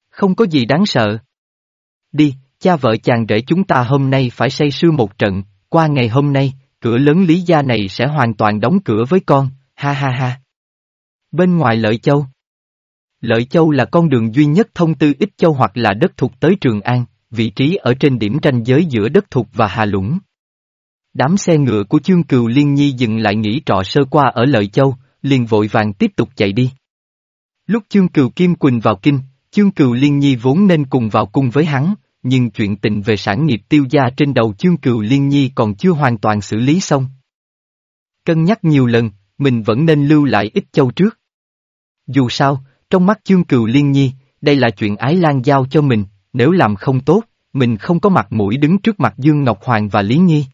[SPEAKER 1] Không có gì đáng sợ. Đi, cha vợ chàng rể chúng ta hôm nay phải say sưa một trận, qua ngày hôm nay, cửa lớn Lý Gia này sẽ hoàn toàn đóng cửa với con, ha ha ha. Bên ngoài Lợi Châu Lợi Châu là con đường duy nhất thông tư Ích Châu hoặc là đất thuộc tới Trường An, vị trí ở trên điểm ranh giới giữa đất thuộc và Hà Lũng. Đám xe ngựa của chương cừu Liên Nhi dừng lại nghỉ trọ sơ qua ở Lợi Châu, liền vội vàng tiếp tục chạy đi. Lúc chương cừu Kim Quỳnh vào kinh, chương cừu Liên Nhi vốn nên cùng vào cung với hắn, nhưng chuyện tình về sản nghiệp tiêu gia trên đầu chương cừu Liên Nhi còn chưa hoàn toàn xử lý xong. Cân nhắc nhiều lần, mình vẫn nên lưu lại ít châu trước. Dù sao, trong mắt chương cừu Liên Nhi, đây là chuyện ái lan giao cho mình, nếu làm không tốt, mình không có mặt mũi đứng trước mặt Dương Ngọc Hoàng và Lý Nhi.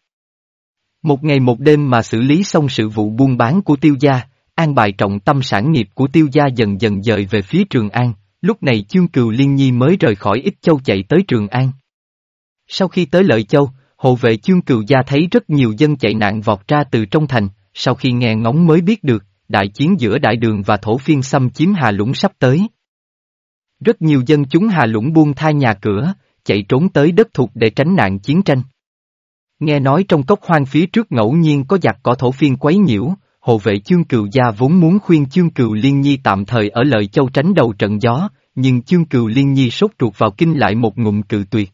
[SPEAKER 1] Một ngày một đêm mà xử lý xong sự vụ buôn bán của tiêu gia, an bài trọng tâm sản nghiệp của tiêu gia dần dần dời về phía Trường An, lúc này chương cừu Liên Nhi mới rời khỏi Ích Châu chạy tới Trường An. Sau khi tới Lợi Châu, hộ vệ chương cừu gia thấy rất nhiều dân chạy nạn vọt ra từ trong thành, sau khi nghe ngóng mới biết được, đại chiến giữa đại đường và thổ phiên xâm chiếm Hà Lũng sắp tới. Rất nhiều dân chúng Hà Lũng buông tha nhà cửa, chạy trốn tới đất thuộc để tránh nạn chiến tranh. Nghe nói trong cốc hoang phía trước ngẫu nhiên có giặc cỏ thổ phiên quấy nhiễu, hộ vệ chương cừu gia vốn muốn khuyên chương cừu liên nhi tạm thời ở lợi châu tránh đầu trận gió, nhưng chương cừu liên nhi sốt ruột vào kinh lại một ngụm cự tuyệt.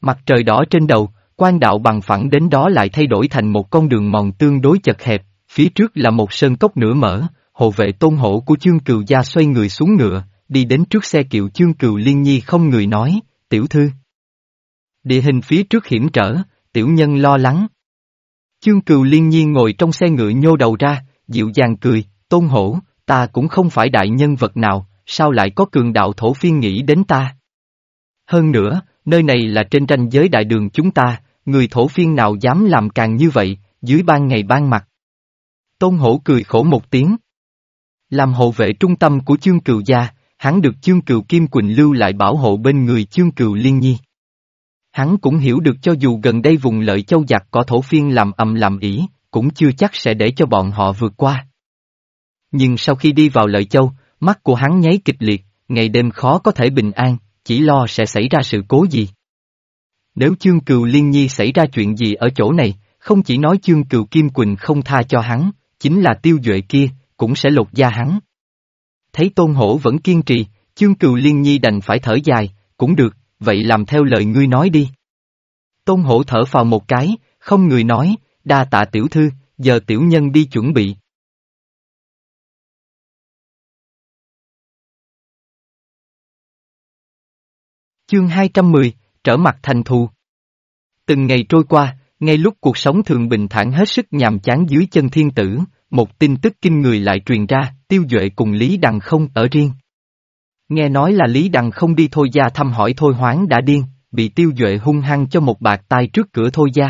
[SPEAKER 1] Mặt trời đỏ trên đầu, quan đạo bằng phẳng đến đó lại thay đổi thành một con đường mòn tương đối chật hẹp, phía trước là một sơn cốc nửa mở, hộ vệ tôn hổ của chương cừu gia xoay người xuống ngựa, đi đến trước xe kiệu chương cừu liên nhi không người nói, tiểu thư. Địa hình phía trước hiểm trở, tiểu nhân lo lắng. Chương cừu liên nhiên ngồi trong xe ngựa nhô đầu ra, dịu dàng cười, tôn hổ, ta cũng không phải đại nhân vật nào, sao lại có cường đạo thổ phiên nghĩ đến ta. Hơn nữa, nơi này là trên ranh giới đại đường chúng ta, người thổ phiên nào dám làm càng như vậy, dưới ban ngày ban mặt. Tôn hổ cười khổ một tiếng. Làm hộ vệ trung tâm của chương cừu gia, hắn được chương cừu Kim Quỳnh lưu lại bảo hộ bên người chương cừu Liên Nhi. Hắn cũng hiểu được cho dù gần đây vùng lợi châu giặc có thổ phiên làm ầm làm ỉ, cũng chưa chắc sẽ để cho bọn họ vượt qua. Nhưng sau khi đi vào lợi châu, mắt của hắn nháy kịch liệt, ngày đêm khó có thể bình an, chỉ lo sẽ xảy ra sự cố gì. Nếu chương cừu liên nhi xảy ra chuyện gì ở chỗ này, không chỉ nói chương cừu Kim Quỳnh không tha cho hắn, chính là tiêu duệ kia, cũng sẽ lột da hắn. Thấy tôn hổ vẫn kiên trì, chương cừu liên nhi đành phải thở dài, cũng được, vậy làm theo lời ngươi nói đi. Tôn hổ thở vào một cái, không người nói, đa tạ tiểu thư, giờ tiểu nhân đi chuẩn bị. Chương 210, trở mặt thành thù. Từng ngày trôi qua, ngay lúc cuộc sống thường bình thản hết sức nhàm chán dưới chân thiên tử, một tin tức kinh người lại truyền ra, tiêu duệ cùng Lý Đằng không ở riêng. Nghe nói là Lý Đằng không đi thôi gia thăm hỏi thôi hoáng đã điên, bị tiêu duệ hung hăng cho một bạc tai trước cửa thôi gia.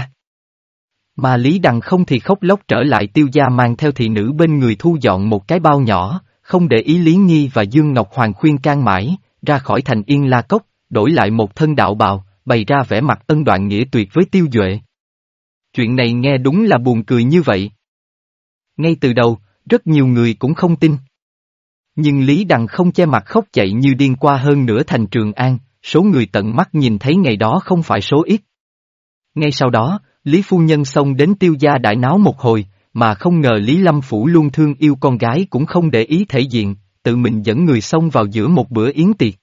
[SPEAKER 1] Mà Lý Đằng không thì khóc lóc trở lại tiêu gia mang theo thị nữ bên người thu dọn một cái bao nhỏ, không để ý Lý Nghi và Dương Ngọc Hoàng khuyên can mãi, ra khỏi thành Yên La Cốc, đổi lại một thân đạo bào, bày ra vẻ mặt ân đoạn nghĩa tuyệt với tiêu duệ. Chuyện này nghe đúng là buồn cười như vậy. Ngay từ đầu, rất nhiều người cũng không tin. Nhưng Lý Đằng không che mặt khóc chạy như điên qua hơn nửa thành Trường An, số người tận mắt nhìn thấy ngày đó không phải số ít. Ngay sau đó, Lý Phu Nhân xông đến tiêu gia đại náo một hồi, mà không ngờ Lý Lâm Phủ luôn thương yêu con gái cũng không để ý thể diện, tự mình dẫn người xông vào giữa một bữa yến tiệc.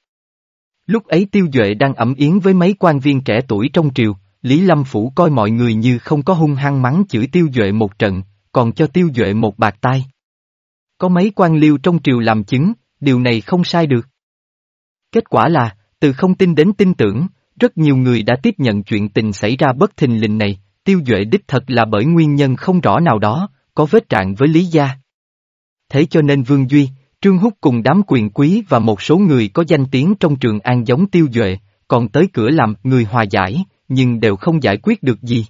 [SPEAKER 1] Lúc ấy Tiêu Duệ đang ẩm yến với mấy quan viên trẻ tuổi trong triều, Lý Lâm Phủ coi mọi người như không có hung hăng mắng chửi Tiêu Duệ một trận, còn cho Tiêu Duệ một bạc tai. Có mấy quan liêu trong triều làm chứng, điều này không sai được. Kết quả là, từ không tin đến tin tưởng, rất nhiều người đã tiếp nhận chuyện tình xảy ra bất thình lình này, Tiêu Duệ đích thật là bởi nguyên nhân không rõ nào đó, có vết trạng với Lý Gia. Thế cho nên Vương Duy, Trương Húc cùng đám quyền quý và một số người có danh tiếng trong trường an giống Tiêu Duệ, còn tới cửa làm người hòa giải, nhưng đều không giải quyết được gì.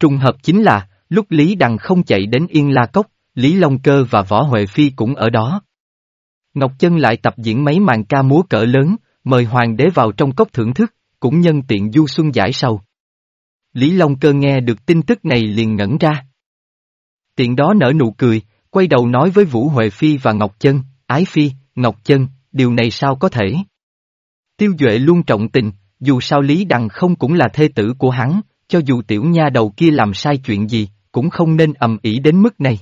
[SPEAKER 1] Trùng hợp chính là, lúc Lý Đằng không chạy đến Yên La Cốc, Lý Long Cơ và Võ Huệ Phi cũng ở đó. Ngọc Chân lại tập diễn mấy màn ca múa cỡ lớn, mời hoàng đế vào trong cốc thưởng thức, cũng nhân tiện du xuân giải sầu. Lý Long Cơ nghe được tin tức này liền ngẩn ra. Tiện đó nở nụ cười, quay đầu nói với Vũ Huệ Phi và Ngọc Chân, Ái Phi, Ngọc Chân, điều này sao có thể? Tiêu Duệ luôn trọng tình, dù sao Lý Đằng không cũng là thê tử của hắn, cho dù tiểu nha đầu kia làm sai chuyện gì, cũng không nên ầm ĩ đến mức này.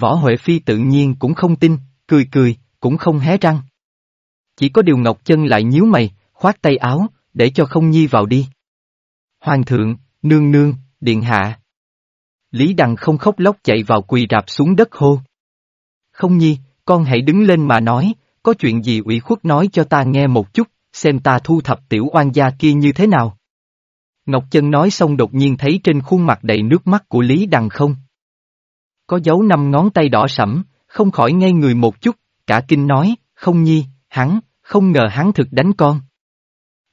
[SPEAKER 1] Võ Huệ Phi tự nhiên cũng không tin, cười cười, cũng không hé răng. Chỉ có điều Ngọc Chân lại nhíu mày, khoát tay áo, để cho không nhi vào đi. Hoàng thượng, nương nương, điện hạ. Lý Đằng không khóc lóc chạy vào quỳ rạp xuống đất hô. Không nhi, con hãy đứng lên mà nói, có chuyện gì ủy khuất nói cho ta nghe một chút, xem ta thu thập tiểu oan gia kia như thế nào. Ngọc Chân nói xong đột nhiên thấy trên khuôn mặt đầy nước mắt của Lý Đằng không. Có dấu năm ngón tay đỏ sẫm, không khỏi ngây người một chút, cả kinh nói, không nhi, hắn, không ngờ hắn thực đánh con.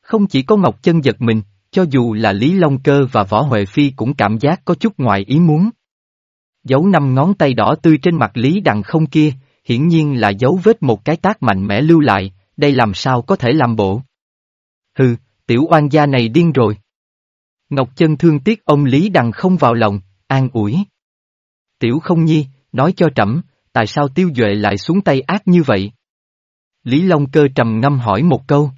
[SPEAKER 1] Không chỉ có Ngọc Chân giật mình, cho dù là Lý Long Cơ và Võ Huệ Phi cũng cảm giác có chút ngoài ý muốn. Dấu năm ngón tay đỏ tươi trên mặt Lý Đằng không kia, hiển nhiên là dấu vết một cái tác mạnh mẽ lưu lại, đây làm sao có thể làm bộ. Hừ, tiểu oan gia này điên rồi. Ngọc Chân thương tiếc ông Lý Đằng không vào lòng, an ủi. Tiểu không nhi, nói cho trẫm, tại sao tiêu duệ lại xuống tay ác như vậy? Lý Long Cơ trầm ngâm hỏi một câu.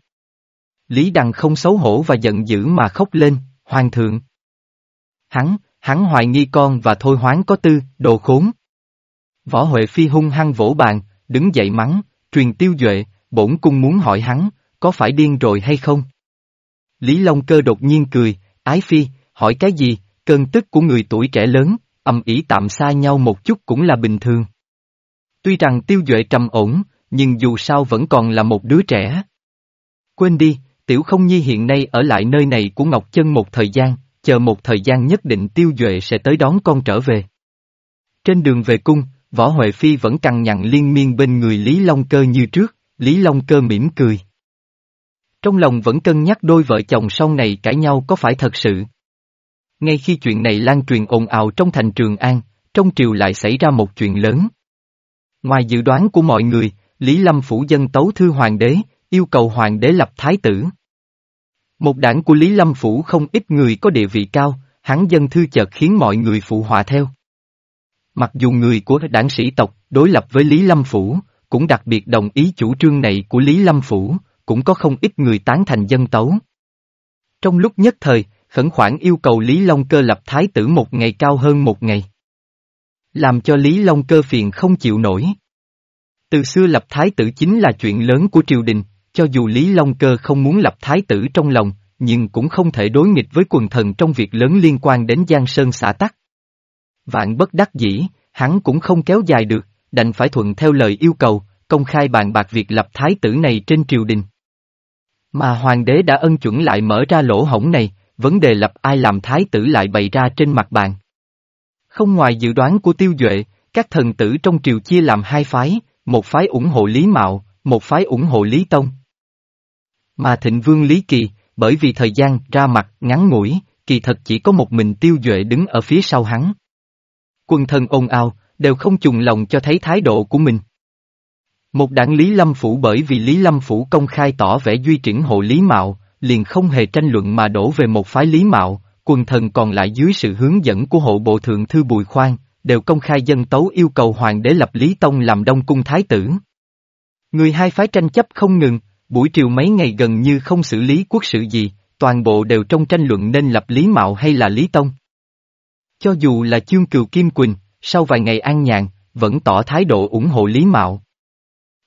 [SPEAKER 1] Lý Đằng không xấu hổ và giận dữ mà khóc lên, hoàng thượng. Hắn, hắn hoài nghi con và thôi hoáng có tư, đồ khốn. Võ Huệ Phi hung hăng vỗ bàn, đứng dậy mắng, truyền tiêu duệ, bổn cung muốn hỏi hắn, có phải điên rồi hay không? Lý Long Cơ đột nhiên cười, ái phi, hỏi cái gì, cơn tức của người tuổi trẻ lớn, ầm ĩ tạm xa nhau một chút cũng là bình thường. Tuy rằng tiêu duệ trầm ổn, nhưng dù sao vẫn còn là một đứa trẻ. Quên đi, Tiểu không nhi hiện nay ở lại nơi này của Ngọc Chân một thời gian, chờ một thời gian nhất định tiêu duệ sẽ tới đón con trở về. Trên đường về cung, Võ Huệ Phi vẫn cằn nhằn liên miên bên người Lý Long Cơ như trước, Lý Long Cơ mỉm cười. Trong lòng vẫn cân nhắc đôi vợ chồng sau này cãi nhau có phải thật sự. Ngay khi chuyện này lan truyền ồn ào trong thành Trường An, trong triều lại xảy ra một chuyện lớn. Ngoài dự đoán của mọi người, Lý Lâm phủ dân tấu thư hoàng đế, yêu cầu hoàng đế lập thái tử. Một đảng của Lý Lâm Phủ không ít người có địa vị cao, hắn dân thư chợt khiến mọi người phụ họa theo. Mặc dù người của đảng sĩ tộc đối lập với Lý Lâm Phủ, cũng đặc biệt đồng ý chủ trương này của Lý Lâm Phủ, cũng có không ít người tán thành dân tấu. Trong lúc nhất thời, khẩn khoản yêu cầu Lý Long Cơ lập thái tử một ngày cao hơn một ngày. Làm cho Lý Long Cơ phiền không chịu nổi. Từ xưa lập thái tử chính là chuyện lớn của triều đình, cho dù Lý Long Cơ không muốn lập thái tử trong lòng, nhưng cũng không thể đối nghịch với quần thần trong việc lớn liên quan đến Giang Sơn xã tắc. Vạn bất đắc dĩ, hắn cũng không kéo dài được, đành phải thuận theo lời yêu cầu, công khai bàn bạc việc lập thái tử này trên triều đình. Mà hoàng đế đã ân chuẩn lại mở ra lỗ hổng này, vấn đề lập ai làm thái tử lại bày ra trên mặt bàn. Không ngoài dự đoán của tiêu duệ, các thần tử trong triều chia làm hai phái, một phái ủng hộ Lý Mạo, một phái ủng hộ Lý Tông. Mà thịnh vương Lý Kỳ, bởi vì thời gian ra mặt ngắn ngủi, kỳ thật chỉ có một mình tiêu duệ đứng ở phía sau hắn. Quân thần ồn ào, đều không trùng lòng cho thấy thái độ của mình. Một đảng Lý Lâm Phủ bởi vì Lý Lâm Phủ công khai tỏ vẻ duy triển hộ Lý Mạo, liền không hề tranh luận mà đổ về một phái Lý Mạo, quần thần còn lại dưới sự hướng dẫn của hộ bộ thượng thư Bùi Khoan, đều công khai dân tấu yêu cầu hoàng đế lập Lý Tông làm đông cung thái tử. Người hai phái tranh chấp không ngừng, buổi chiều mấy ngày gần như không xử lý quốc sự gì, toàn bộ đều trong tranh luận nên lập Lý Mạo hay là Lý Tông. Cho dù là chương cừu Kim Quỳnh, sau vài ngày an nhàn, vẫn tỏ thái độ ủng hộ Lý Mạo.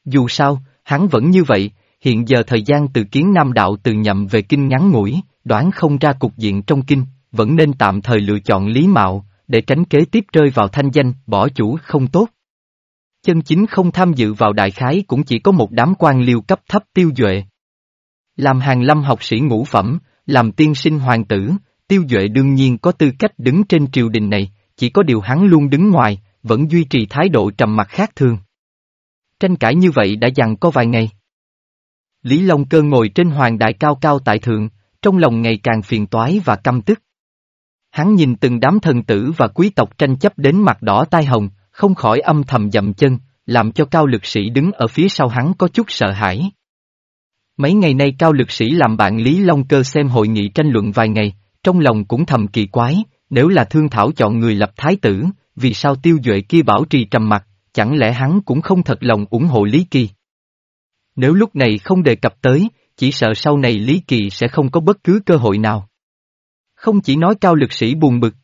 [SPEAKER 1] Dù sao, hắn vẫn như vậy, hiện giờ thời gian từ kiến nam đạo từ nhậm về kinh ngắn ngủi, đoán không ra cục diện trong kinh, vẫn nên tạm thời lựa chọn Lý Mạo, để tránh kế tiếp rơi vào thanh danh, bỏ chủ không tốt. Chân chính không tham dự vào đại khái cũng chỉ có một đám quan liêu cấp thấp tiêu duệ. Làm hàng lâm học sĩ ngũ phẩm, làm tiên sinh hoàng tử, tiêu duệ đương nhiên có tư cách đứng trên triều đình này, chỉ có điều hắn luôn đứng ngoài, vẫn duy trì thái độ trầm mặc khác thường. Tranh cãi như vậy đã dằn có vài ngày. Lý Long Cơ ngồi trên hoàng đại cao cao tại thượng, trong lòng ngày càng phiền toái và căm tức. Hắn nhìn từng đám thần tử và quý tộc tranh chấp đến mặt đỏ tai hồng, không khỏi âm thầm dậm chân, làm cho cao lực sĩ đứng ở phía sau hắn có chút sợ hãi. Mấy ngày nay cao lực sĩ làm bạn Lý Long Cơ xem hội nghị tranh luận vài ngày, trong lòng cũng thầm kỳ quái, nếu là thương thảo chọn người lập thái tử, vì sao tiêu duệ kia bảo trì trầm mặc? chẳng lẽ hắn cũng không thật lòng ủng hộ Lý Kỳ? Nếu lúc này không đề cập tới, chỉ sợ sau này Lý Kỳ sẽ không có bất cứ cơ hội nào. Không chỉ nói cao lực sĩ buồn bực.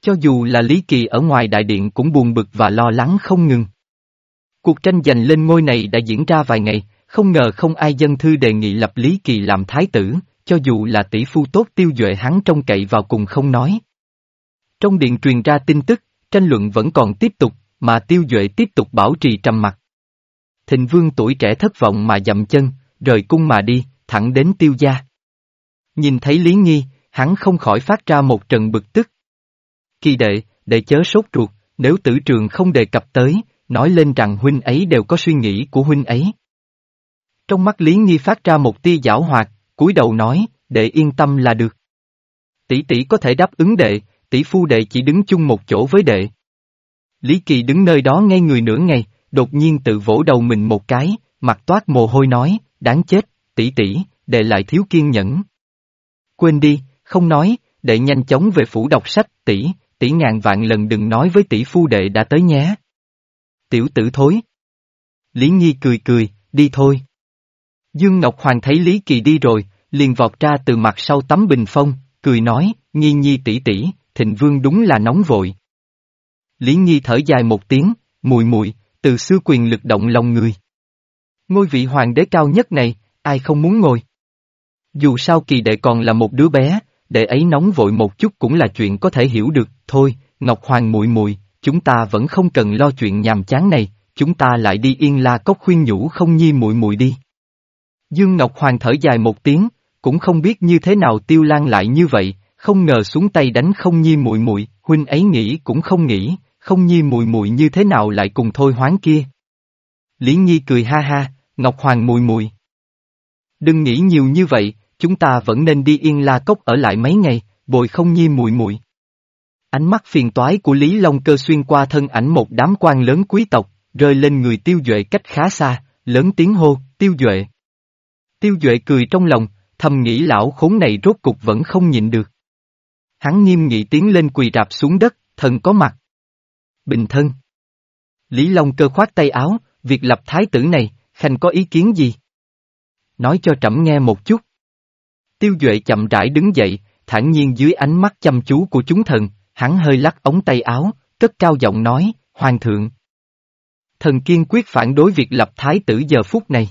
[SPEAKER 1] Cho dù là Lý Kỳ ở ngoài đại điện cũng buồn bực và lo lắng không ngừng. Cuộc tranh giành lên ngôi này đã diễn ra vài ngày, không ngờ không ai dân thư đề nghị lập Lý Kỳ làm thái tử, cho dù là tỷ phu tốt tiêu duệ hắn trông cậy vào cùng không nói. Trong điện truyền ra tin tức, tranh luận vẫn còn tiếp tục, mà tiêu duệ tiếp tục bảo trì trầm mặc. Thịnh vương tuổi trẻ thất vọng mà dậm chân, rời cung mà đi, thẳng đến tiêu gia. Nhìn thấy Lý Nghi, hắn không khỏi phát ra một trận bực tức. Kỳ đệ, đệ chớ sốt ruột, nếu tử trường không đề cập tới, nói lên rằng huynh ấy đều có suy nghĩ của huynh ấy. Trong mắt Lý Nghi phát ra một tia giảo hoạt, cúi đầu nói, đệ yên tâm là được. Tỷ tỷ có thể đáp ứng đệ, tỷ phu đệ chỉ đứng chung một chỗ với đệ. Lý Kỳ đứng nơi đó ngay người nửa ngày, đột nhiên tự vỗ đầu mình một cái, mặt toát mồ hôi nói, đáng chết, tỷ tỷ, đệ lại thiếu kiên nhẫn. Quên đi, không nói, đệ nhanh chóng về phủ đọc sách, tỷ, tỷ ngàn vạn lần đừng nói với tỷ phu đệ đã tới nhé. Tiểu tử thối. Lý Nhi cười cười, đi thôi. Dương Ngọc Hoàng thấy Lý Kỳ đi rồi, liền vọt ra từ mặt sau tấm bình phong, cười nói, Nhi Nhi tỷ tỷ, thịnh vương đúng là nóng vội. Lý Nhi thở dài một tiếng, mùi mùi, từ xưa quyền lực động lòng người. Ngôi vị hoàng đế cao nhất này, ai không muốn ngồi. Dù sao kỳ đệ còn là một đứa bé, đệ ấy nóng vội một chút cũng là chuyện có thể hiểu được, thôi, Ngọc Hoàng muội muội, chúng ta vẫn không cần lo chuyện nhàm chán này, chúng ta lại đi yên la cốc khuyên nhủ không nhi muội muội đi. Dương Ngọc Hoàng thở dài một tiếng, cũng không biết như thế nào tiêu lan lại như vậy, không ngờ xuống tay đánh không nhi muội muội, huynh ấy nghĩ cũng không nghĩ, không nhi mùi mùi như thế nào lại cùng thôi hoáng kia. Lý Nhi cười ha ha, Ngọc Hoàng mùi mùi Đừng nghĩ nhiều như vậy, chúng ta vẫn nên đi Yên La Cốc ở lại mấy ngày, bồi không nhi mùi mùi Ánh mắt phiền toái của Lý Long Cơ xuyên qua thân ảnh một đám quan lớn quý tộc, rơi lên người Tiêu Duệ cách khá xa, lớn tiếng hô, Tiêu Duệ. Tiêu Duệ cười trong lòng, thầm nghĩ lão khốn này rốt cục vẫn không nhịn được. Hắn nghiêm nghị tiến lên quỳ rạp xuống đất, thần có mặt. Bình thân. Lý Long cơ khoát tay áo, việc lập thái tử này, Khanh có ý kiến gì? Nói cho trẫm nghe một chút. Tiêu Duệ chậm rãi đứng dậy, thản nhiên dưới ánh mắt chăm chú của chúng thần, hắn hơi lắc ống tay áo, cất cao giọng nói, Hoàng thượng. Thần kiên quyết phản đối việc lập thái tử giờ phút này.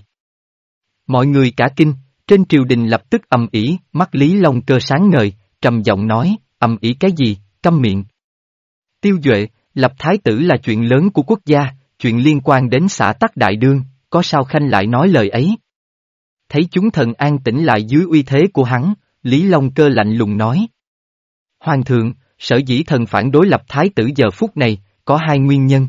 [SPEAKER 1] Mọi người cả kinh, trên triều đình lập tức ầm ĩ, mắt Lý Long cơ sáng ngời, trầm giọng nói, ầm ĩ cái gì, câm miệng. Tiêu Duệ, lập thái tử là chuyện lớn của quốc gia, chuyện liên quan đến xã tắc đại đương, có sao Khanh lại nói lời ấy. Thấy chúng thần an tĩnh lại dưới uy thế của hắn, Lý Long cơ lạnh lùng nói. Hoàng thượng, sở dĩ thần phản đối lập thái tử giờ phút này, có hai nguyên nhân.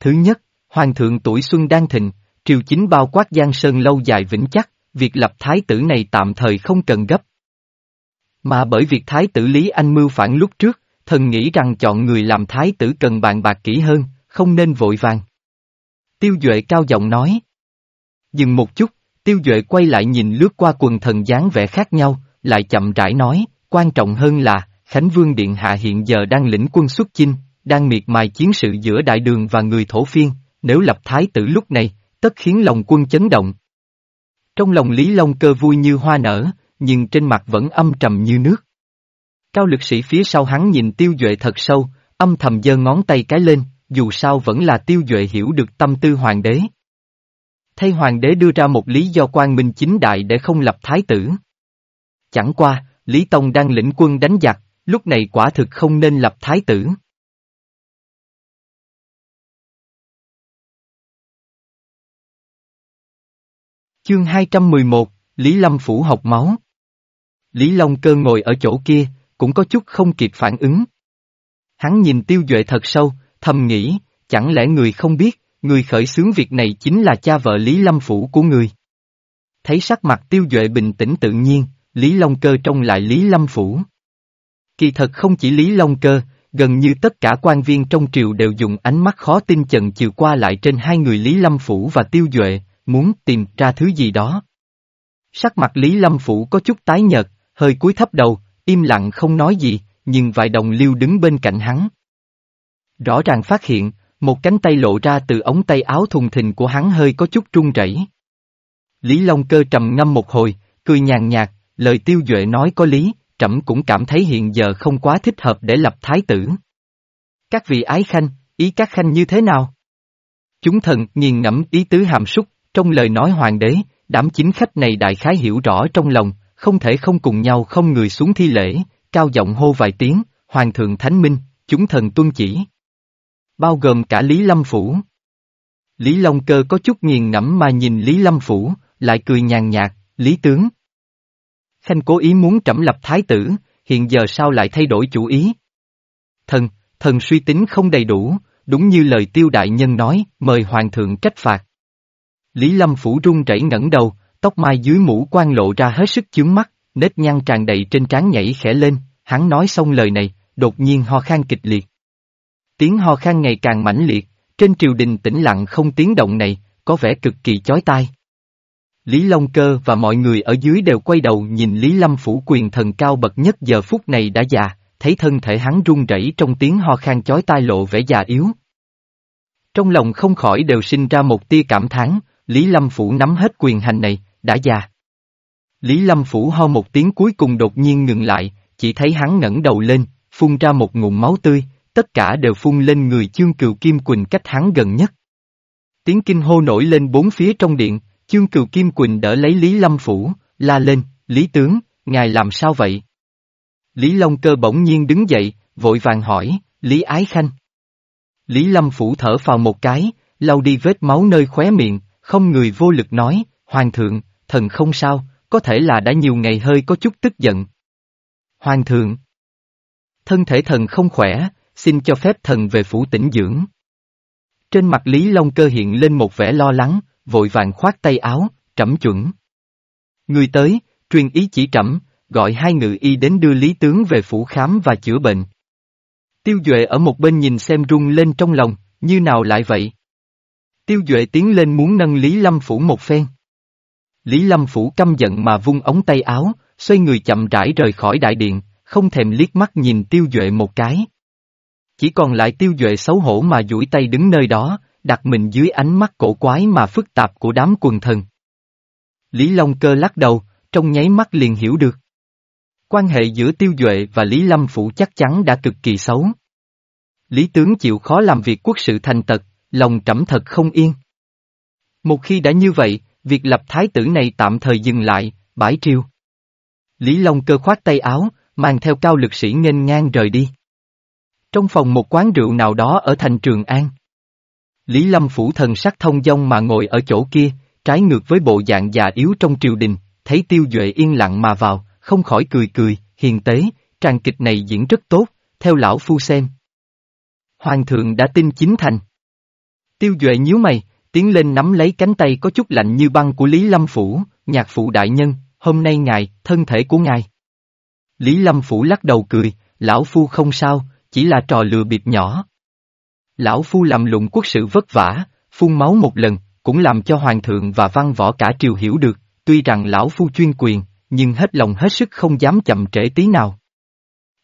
[SPEAKER 1] Thứ nhất, Hoàng thượng tuổi xuân đang thịnh, triều chính bao quát Giang Sơn lâu dài vững chắc, việc lập thái tử này tạm thời không cần gấp. Mà bởi việc thái tử Lý Anh mưu phản lúc trước, thần nghĩ rằng chọn người làm thái tử cần bàn bạc kỹ hơn, không nên vội vàng. Tiêu Duệ cao giọng nói. Dừng một chút, Tiêu Duệ quay lại nhìn lướt qua quần thần dáng vẻ khác nhau, lại chậm rãi nói, quan trọng hơn là, Khánh Vương Điện Hạ hiện giờ đang lĩnh quân xuất chinh, đang miệt mài chiến sự giữa đại đường và người thổ phiên, nếu lập thái tử lúc này, tất khiến lòng quân chấn động. Trong lòng Lý Long cơ vui như hoa nở, nhưng trên mặt vẫn âm trầm như nước. Cao lực sĩ phía sau hắn nhìn tiêu duệ thật sâu, âm thầm giơ ngón tay cái lên, dù sao vẫn là tiêu duệ hiểu được tâm tư hoàng đế. Thay hoàng đế đưa ra một lý do quan minh chính đại để không lập thái tử. Chẳng qua, Lý Tông đang lĩnh quân đánh giặc, lúc này quả thực không nên lập thái tử. Chương 211, Lý Lâm Phủ học máu. Lý Long Cơ ngồi ở chỗ kia, cũng có chút không kịp phản ứng. Hắn nhìn tiêu duệ thật sâu, thầm nghĩ, chẳng lẽ người không biết, người khởi xướng việc này chính là cha vợ Lý Lâm Phủ của người. Thấy sắc mặt tiêu duệ bình tĩnh tự nhiên, Lý Long Cơ trông lại Lý Lâm Phủ. Kỳ thật không chỉ Lý Long Cơ, gần như tất cả quan viên trong triều đều dùng ánh mắt khó tin chần chừ qua lại trên hai người Lý Lâm Phủ và Tiêu Duệ, muốn tìm ra thứ gì đó. Sắc mặt Lý Lâm Phủ có chút tái nhợt, hơi cúi thấp đầu, im lặng không nói gì, nhưng vài đồng liêu đứng bên cạnh hắn. Rõ ràng phát hiện, một cánh tay lộ ra từ ống tay áo thùng thình của hắn hơi có chút run rẩy. Lý Long Cơ trầm ngâm một hồi, cười nhàn nhạt, lời tiêu duệ nói có lý, trẫm cũng cảm thấy hiện giờ không quá thích hợp để lập thái tử. Các vị ái khanh, ý các khanh như thế nào? Chúng thần nghiền ngẫm ý tứ hàm súc, trong lời nói hoàng đế, đám chính khách này đại khái hiểu rõ trong lòng, không thể không cùng nhau không người xuống thi lễ, cao giọng hô vài tiếng, hoàng thượng thánh minh, chúng thần tuân chỉ. Bao gồm cả Lý Lâm Phủ. Lý Long Cơ có chút nghiền ngẫm mà nhìn Lý Lâm Phủ, lại cười nhàn nhạt, Lý Tướng. Khanh cố ý muốn trẫm lập thái tử, hiện giờ sao lại thay đổi chủ ý? Thần, thần suy tính không đầy đủ, đúng như lời tiêu đại nhân nói, mời hoàng thượng trách phạt. Lý Lâm Phủ run rẩy ngẩng đầu, tóc mai dưới mũ quan lộ ra hết sức chướng mắt, nếp nhăn tràn đầy trên trán nhảy khẽ lên, hắn nói xong lời này, đột nhiên ho khan kịch liệt. Tiếng ho khan ngày càng mãnh liệt, trên triều đình tĩnh lặng không tiếng động này, có vẻ cực kỳ chói tai. Lý Long Cơ và mọi người ở dưới đều quay đầu nhìn Lý Lâm Phủ quyền thần cao bậc nhất giờ phút này đã già, thấy thân thể hắn run rẩy trong tiếng ho khan chói tai lộ vẻ già yếu. Trong lòng không khỏi đều sinh ra một tia cảm thán, Lý Lâm Phủ nắm hết quyền hành này, đã già. Lý Lâm Phủ ho một tiếng cuối cùng đột nhiên ngừng lại, chỉ thấy hắn ngẩng đầu lên, phun ra một ngụm máu tươi, tất cả đều phun lên người chương cừu Kim Quỳnh cách hắn gần nhất. Tiếng kinh hô nổi lên bốn phía trong điện, chương cừu Kim Quỳnh đỡ lấy Lý Lâm Phủ, la lên, Lý Tướng, ngài làm sao vậy? Lý Long Cơ bỗng nhiên đứng dậy, vội vàng hỏi, Lý Ái Khanh. Lý Lâm Phủ thở vào một cái, lau đi vết máu nơi khóe miệng, không người vô lực nói, Hoàng thượng, thần không sao, có thể là đã nhiều ngày hơi có chút tức giận. Hoàng thượng. Thân thể thần không khỏe, xin cho phép thần về phủ tỉnh dưỡng. Trên mặt Lý Long Cơ hiện lên một vẻ lo lắng, vội vàng khoát tay áo, trẫm chuẩn. Người tới, truyền ý chỉ trẫm, gọi hai ngự y đến đưa Lý Tướng về phủ khám và chữa bệnh. Tiêu Duệ ở một bên nhìn xem rung lên trong lòng, như nào lại vậy? Tiêu Duệ tiến lên muốn nâng Lý Lâm Phủ một phen. Lý Lâm Phủ căm giận mà vung ống tay áo, xoay người chậm rãi rời khỏi đại điện, không thèm liếc mắt nhìn Tiêu Duệ một cái. Chỉ còn lại Tiêu Duệ xấu hổ mà duỗi tay đứng nơi đó, đặt mình dưới ánh mắt cổ quái mà phức tạp của đám quần thần. Lý Long Cơ lắc đầu, trong nháy mắt liền hiểu được. Quan hệ giữa Tiêu Duệ và Lý Lâm Phủ chắc chắn đã cực kỳ xấu. Lý tướng chịu khó làm việc quốc sự thành tật, lòng trẫm thật không yên. Một khi đã như vậy, việc lập thái tử này tạm thời dừng lại, bãi triều. Lý Long cơ khoát tay áo, mang theo cao lực sĩ nghênh ngang rời đi. Trong phòng một quán rượu nào đó ở thành Trường An. Lý Lâm phủ thần sắc thông dong mà ngồi ở chỗ kia, trái ngược với bộ dạng già yếu trong triều đình, thấy tiêu duệ yên lặng mà vào, không khỏi cười cười, hiền tế, tràng kịch này diễn rất tốt, theo lão phu xem. Hoàng thượng đã tin chính thành. Tiêu duệ nhíu mày, tiến lên nắm lấy cánh tay có chút lạnh như băng của Lý Lâm Phủ, nhạc phụ đại nhân, hôm nay ngài, thân thể của ngài. Lý Lâm Phủ lắc đầu cười, lão phu không sao, chỉ là trò lừa bịp nhỏ. Lão phu làm lụng quốc sự vất vả, phun máu một lần, cũng làm cho hoàng thượng và văn võ cả triều hiểu được, tuy rằng lão phu chuyên quyền, nhưng hết lòng hết sức không dám chậm trễ tí nào.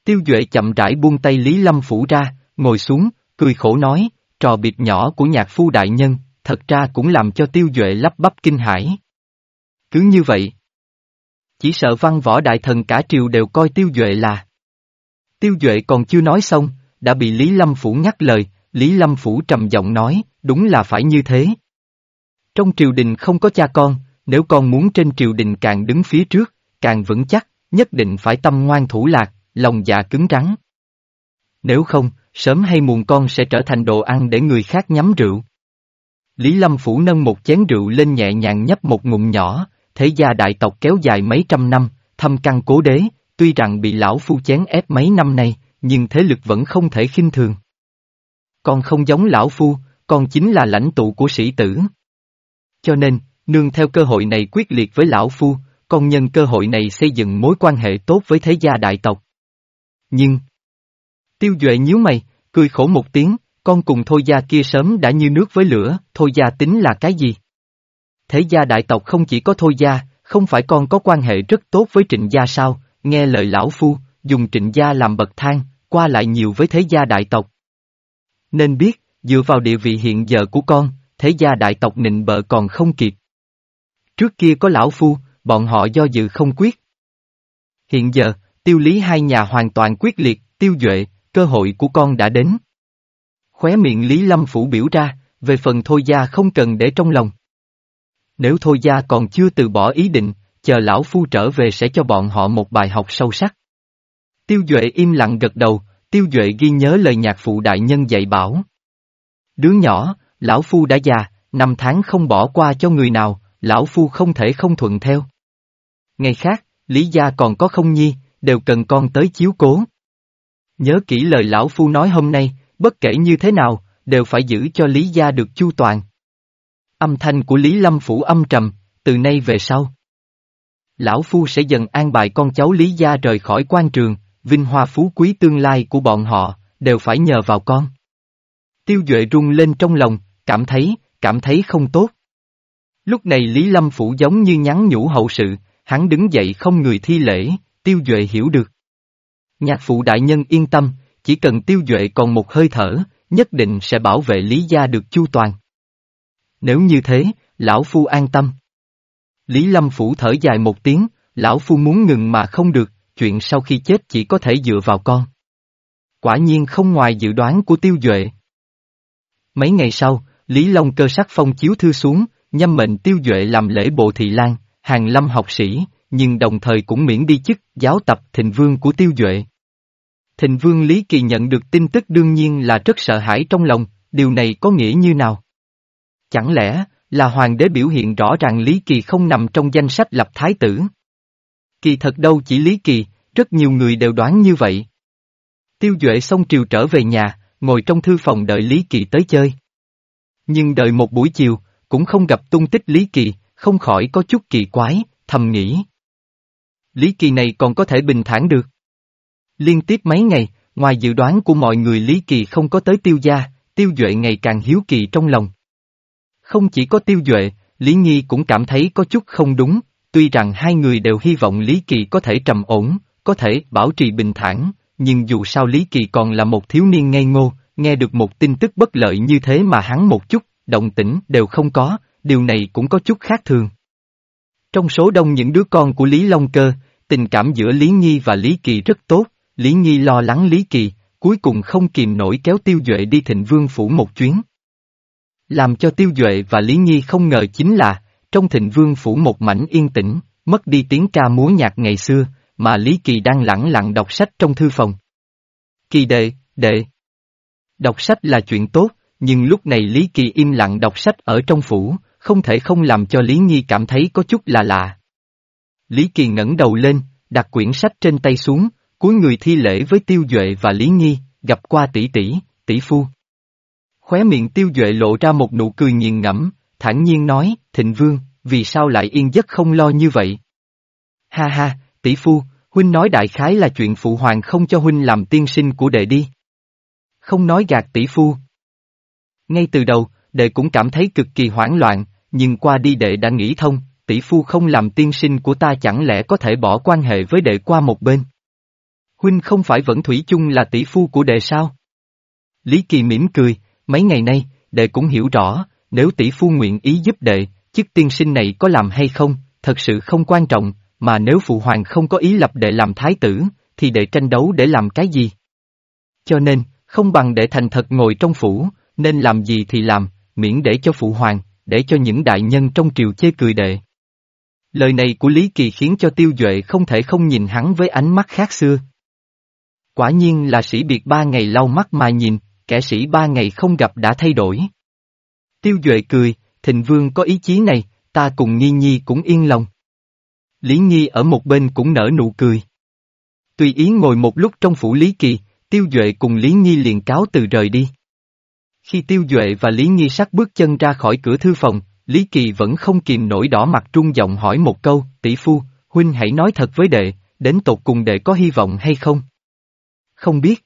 [SPEAKER 1] Tiêu Duệ chậm rãi buông tay Lý Lâm Phủ ra, ngồi xuống, cười khổ nói, trò bịp nhỏ của nhạc phu đại nhân, thật ra cũng làm cho tiêu duệ lắp bắp kinh hãi. Cứ như vậy. Chỉ sợ văn võ đại thần cả triều đều coi tiêu duệ là. Tiêu duệ còn chưa nói xong, đã bị Lý Lâm Phủ ngắt lời, Lý Lâm Phủ trầm giọng nói, đúng là phải như thế. Trong triều đình không có cha con, nếu con muốn trên triều đình càng đứng phía trước, càng vững chắc, nhất định phải tâm ngoan thủ lạc, lòng dạ cứng rắn. Nếu không, sớm hay muộn con sẽ trở thành đồ ăn để người khác nhắm rượu. Lý Lâm Phủ nâng một chén rượu lên nhẹ nhàng nhấp một ngụm nhỏ, thế gia đại tộc kéo dài mấy trăm năm, thâm căn cố đế, tuy rằng bị lão phu chén ép mấy năm nay, nhưng thế lực vẫn không thể khinh thường. Con không giống lão phu, con chính là lãnh tụ của sĩ tử. Cho nên, nương theo cơ hội này quyết liệt với lão phu, con nhân cơ hội này xây dựng mối quan hệ tốt với thế gia đại tộc. Nhưng, tiêu duệ nhíu mày, cười khổ một tiếng, con cùng thôi gia kia sớm đã như nước với lửa, thôi gia tính là cái gì? Thế gia đại tộc không chỉ có thôi gia, không phải con có quan hệ rất tốt với trịnh gia sao, nghe lời lão phu, dùng trịnh gia làm bậc thang, qua lại nhiều với thế gia đại tộc. Nên biết, dựa vào địa vị hiện giờ của con, thế gia đại tộc nịnh bợ còn không kịp. Trước kia có lão phu, bọn họ do dự không quyết. Hiện giờ, tiêu lý hai nhà hoàn toàn quyết liệt, tiêu duệ, cơ hội của con đã đến. Khóe miệng Lý Lâm Phủ biểu ra, về phần Thôi Gia không cần để trong lòng. Nếu Thôi Gia còn chưa từ bỏ ý định, chờ lão phu trở về sẽ cho bọn họ một bài học sâu sắc. Tiêu Duệ im lặng gật đầu, Tiêu Duệ ghi nhớ lời nhạc phụ đại nhân dạy bảo. Đứa nhỏ, lão phu đã già, năm tháng không bỏ qua cho người nào, lão phu không thể không thuận theo. Ngày khác, Lý gia còn có không nhi, đều cần con tới chiếu cố. Nhớ kỹ lời lão phu nói hôm nay, bất kể như thế nào, đều phải giữ cho Lý gia được chu toàn. Âm thanh của Lý Lâm Phủ âm trầm, từ nay về sau. Lão phu sẽ dần an bài con cháu Lý gia rời khỏi quan trường, vinh hoa phú quý tương lai của bọn họ, đều phải nhờ vào con. Tiêu Duệ rung lên trong lòng, cảm thấy, cảm thấy không tốt. Lúc này Lý Lâm Phủ giống như nhắn nhủ hậu sự, hắn đứng dậy không người thi lễ, Tiêu Duệ hiểu được. Nhạc phụ đại nhân yên tâm, chỉ cần Tiêu Duệ còn một hơi thở, nhất định sẽ bảo vệ Lý gia được chu toàn. Nếu như thế, lão phu an tâm. Lý Lâm Phủ thở dài một tiếng, lão phu muốn ngừng mà không được, chuyện sau khi chết chỉ có thể dựa vào con. Quả nhiên không ngoài dự đoán của tiêu duệ. Mấy ngày sau, Lý Long cơ sắc phong chiếu thư xuống, nhâm mệnh tiêu duệ làm lễ bộ thị lan, hàng lâm học sĩ, nhưng đồng thời cũng miễn đi chức giáo tập thịnh vương của tiêu duệ. Thịnh vương Lý Kỳ nhận được tin tức đương nhiên là rất sợ hãi trong lòng, điều này có nghĩa như nào? Chẳng lẽ, là hoàng đế biểu hiện rõ ràng Lý Kỳ không nằm trong danh sách lập thái tử? Kỳ thật đâu chỉ Lý Kỳ, rất nhiều người đều đoán như vậy. Tiêu Duệ xong triều trở về nhà, ngồi trong thư phòng đợi Lý Kỳ tới chơi. Nhưng đợi một buổi chiều, cũng không gặp tung tích Lý Kỳ, không khỏi có chút kỳ quái, thầm nghĩ. Lý Kỳ này còn có thể bình thản được. Liên tiếp mấy ngày, ngoài dự đoán của mọi người Lý Kỳ không có tới tiêu gia, tiêu duệ ngày càng hiếu kỳ trong lòng. Không chỉ có tiêu duệ, Lý Nhi cũng cảm thấy có chút không đúng, tuy rằng hai người đều hy vọng Lý Kỳ có thể trầm ổn, có thể bảo trì bình thản, nhưng dù sao Lý Kỳ còn là một thiếu niên ngây ngô, nghe được một tin tức bất lợi như thế mà hắn một chút, động tĩnh đều không có, điều này cũng có chút khác thường. Trong số đông những đứa con của Lý Long Cơ, tình cảm giữa Lý Nhi và Lý Kỳ rất tốt, Lý Nhi lo lắng Lý Kỳ, cuối cùng không kìm nổi kéo Tiêu Duệ đi thịnh vương phủ một chuyến. Làm cho Tiêu Duệ và Lý Nhi không ngờ chính là, trong thịnh vương phủ một mảnh yên tĩnh, mất đi tiếng ca múa nhạc ngày xưa, mà Lý Kỳ đang lẳng lặng đọc sách trong thư phòng. Kỳ đệ, đệ. Đọc sách là chuyện tốt, nhưng lúc này Lý Kỳ im lặng đọc sách ở trong phủ, không thể không làm cho Lý Nhi cảm thấy có chút là lạ. Lý Kỳ ngẩng đầu lên, đặt quyển sách trên tay xuống, Cuối người thi lễ với Tiêu Duệ và Lý nghi gặp qua tỷ tỷ, tỷ phu. Khóe miệng Tiêu Duệ lộ ra một nụ cười nghiền ngẫm, thản nhiên nói, Thịnh Vương, vì sao lại yên giấc không lo như vậy? Ha ha, tỷ phu, huynh nói đại khái là chuyện phụ hoàng không cho huynh làm tiên sinh của đệ đi. Không nói gạt tỷ phu. Ngay từ đầu, đệ cũng cảm thấy cực kỳ hoảng loạn, nhưng qua đi đệ đã nghĩ thông, tỷ phu không làm tiên sinh của ta chẳng lẽ có thể bỏ quan hệ với đệ qua một bên. Huynh không phải vẫn thủy chung là tỷ phu của đệ sao? Lý Kỳ mỉm cười, mấy ngày nay, đệ cũng hiểu rõ, nếu tỷ phu nguyện ý giúp đệ, chức tiên sinh này có làm hay không, thật sự không quan trọng, mà nếu phụ hoàng không có ý lập đệ làm thái tử, thì đệ tranh đấu để làm cái gì? Cho nên, không bằng đệ thành thật ngồi trong phủ, nên làm gì thì làm, miễn để cho phụ hoàng, để cho những đại nhân trong triều chê cười đệ. Lời này của Lý Kỳ khiến cho Tiêu Duệ không thể không nhìn hắn với ánh mắt khác xưa. Quả nhiên là sĩ biệt ba ngày lau mắt mà nhìn, kẻ sĩ ba ngày không gặp đã thay đổi. Tiêu Duệ cười, thịnh vương có ý chí này, ta cùng Nghi Nhi cũng yên lòng. Lý Nhi ở một bên cũng nở nụ cười. Tùy ý ngồi một lúc trong phủ Lý Kỳ, Tiêu Duệ cùng Lý Nhi liền cáo từ rời đi. Khi Tiêu Duệ và Lý Nhi sắp bước chân ra khỏi cửa thư phòng, Lý Kỳ vẫn không kìm nổi đỏ mặt trung giọng hỏi một câu, tỷ phu, huynh hãy nói thật với đệ, đến tột cùng đệ có hy vọng hay không? Không biết.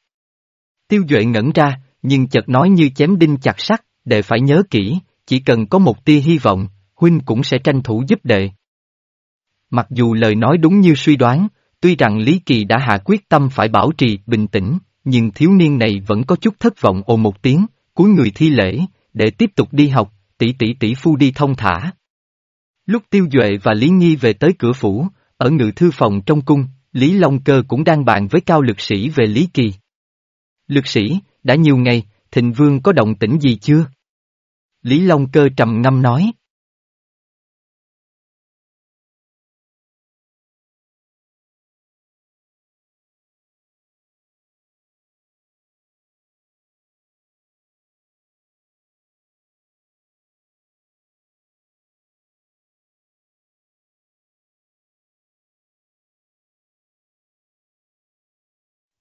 [SPEAKER 1] Tiêu Duệ ngẩn ra, nhưng chợt nói như chém đinh chặt sắt, đệ phải nhớ kỹ, chỉ cần có một tia hy vọng, huynh cũng sẽ tranh thủ giúp đệ. Mặc dù lời nói đúng như suy đoán, tuy rằng Lý Kỳ đã hạ quyết tâm phải bảo trì bình tĩnh, nhưng thiếu niên này vẫn có chút thất vọng ồ một tiếng, cuối người thi lễ, để tiếp tục đi học, tỷ tỷ tỷ phu đi thông thả. Lúc Tiêu Duệ và Lý Nhi về tới cửa phủ, ở ngự thư phòng trong cung, Lý Long Cơ cũng đang bàn với cao lực sĩ về Lý Kỳ. Lực sĩ, đã nhiều ngày, thịnh vương có động tĩnh gì chưa? Lý Long Cơ trầm ngâm nói.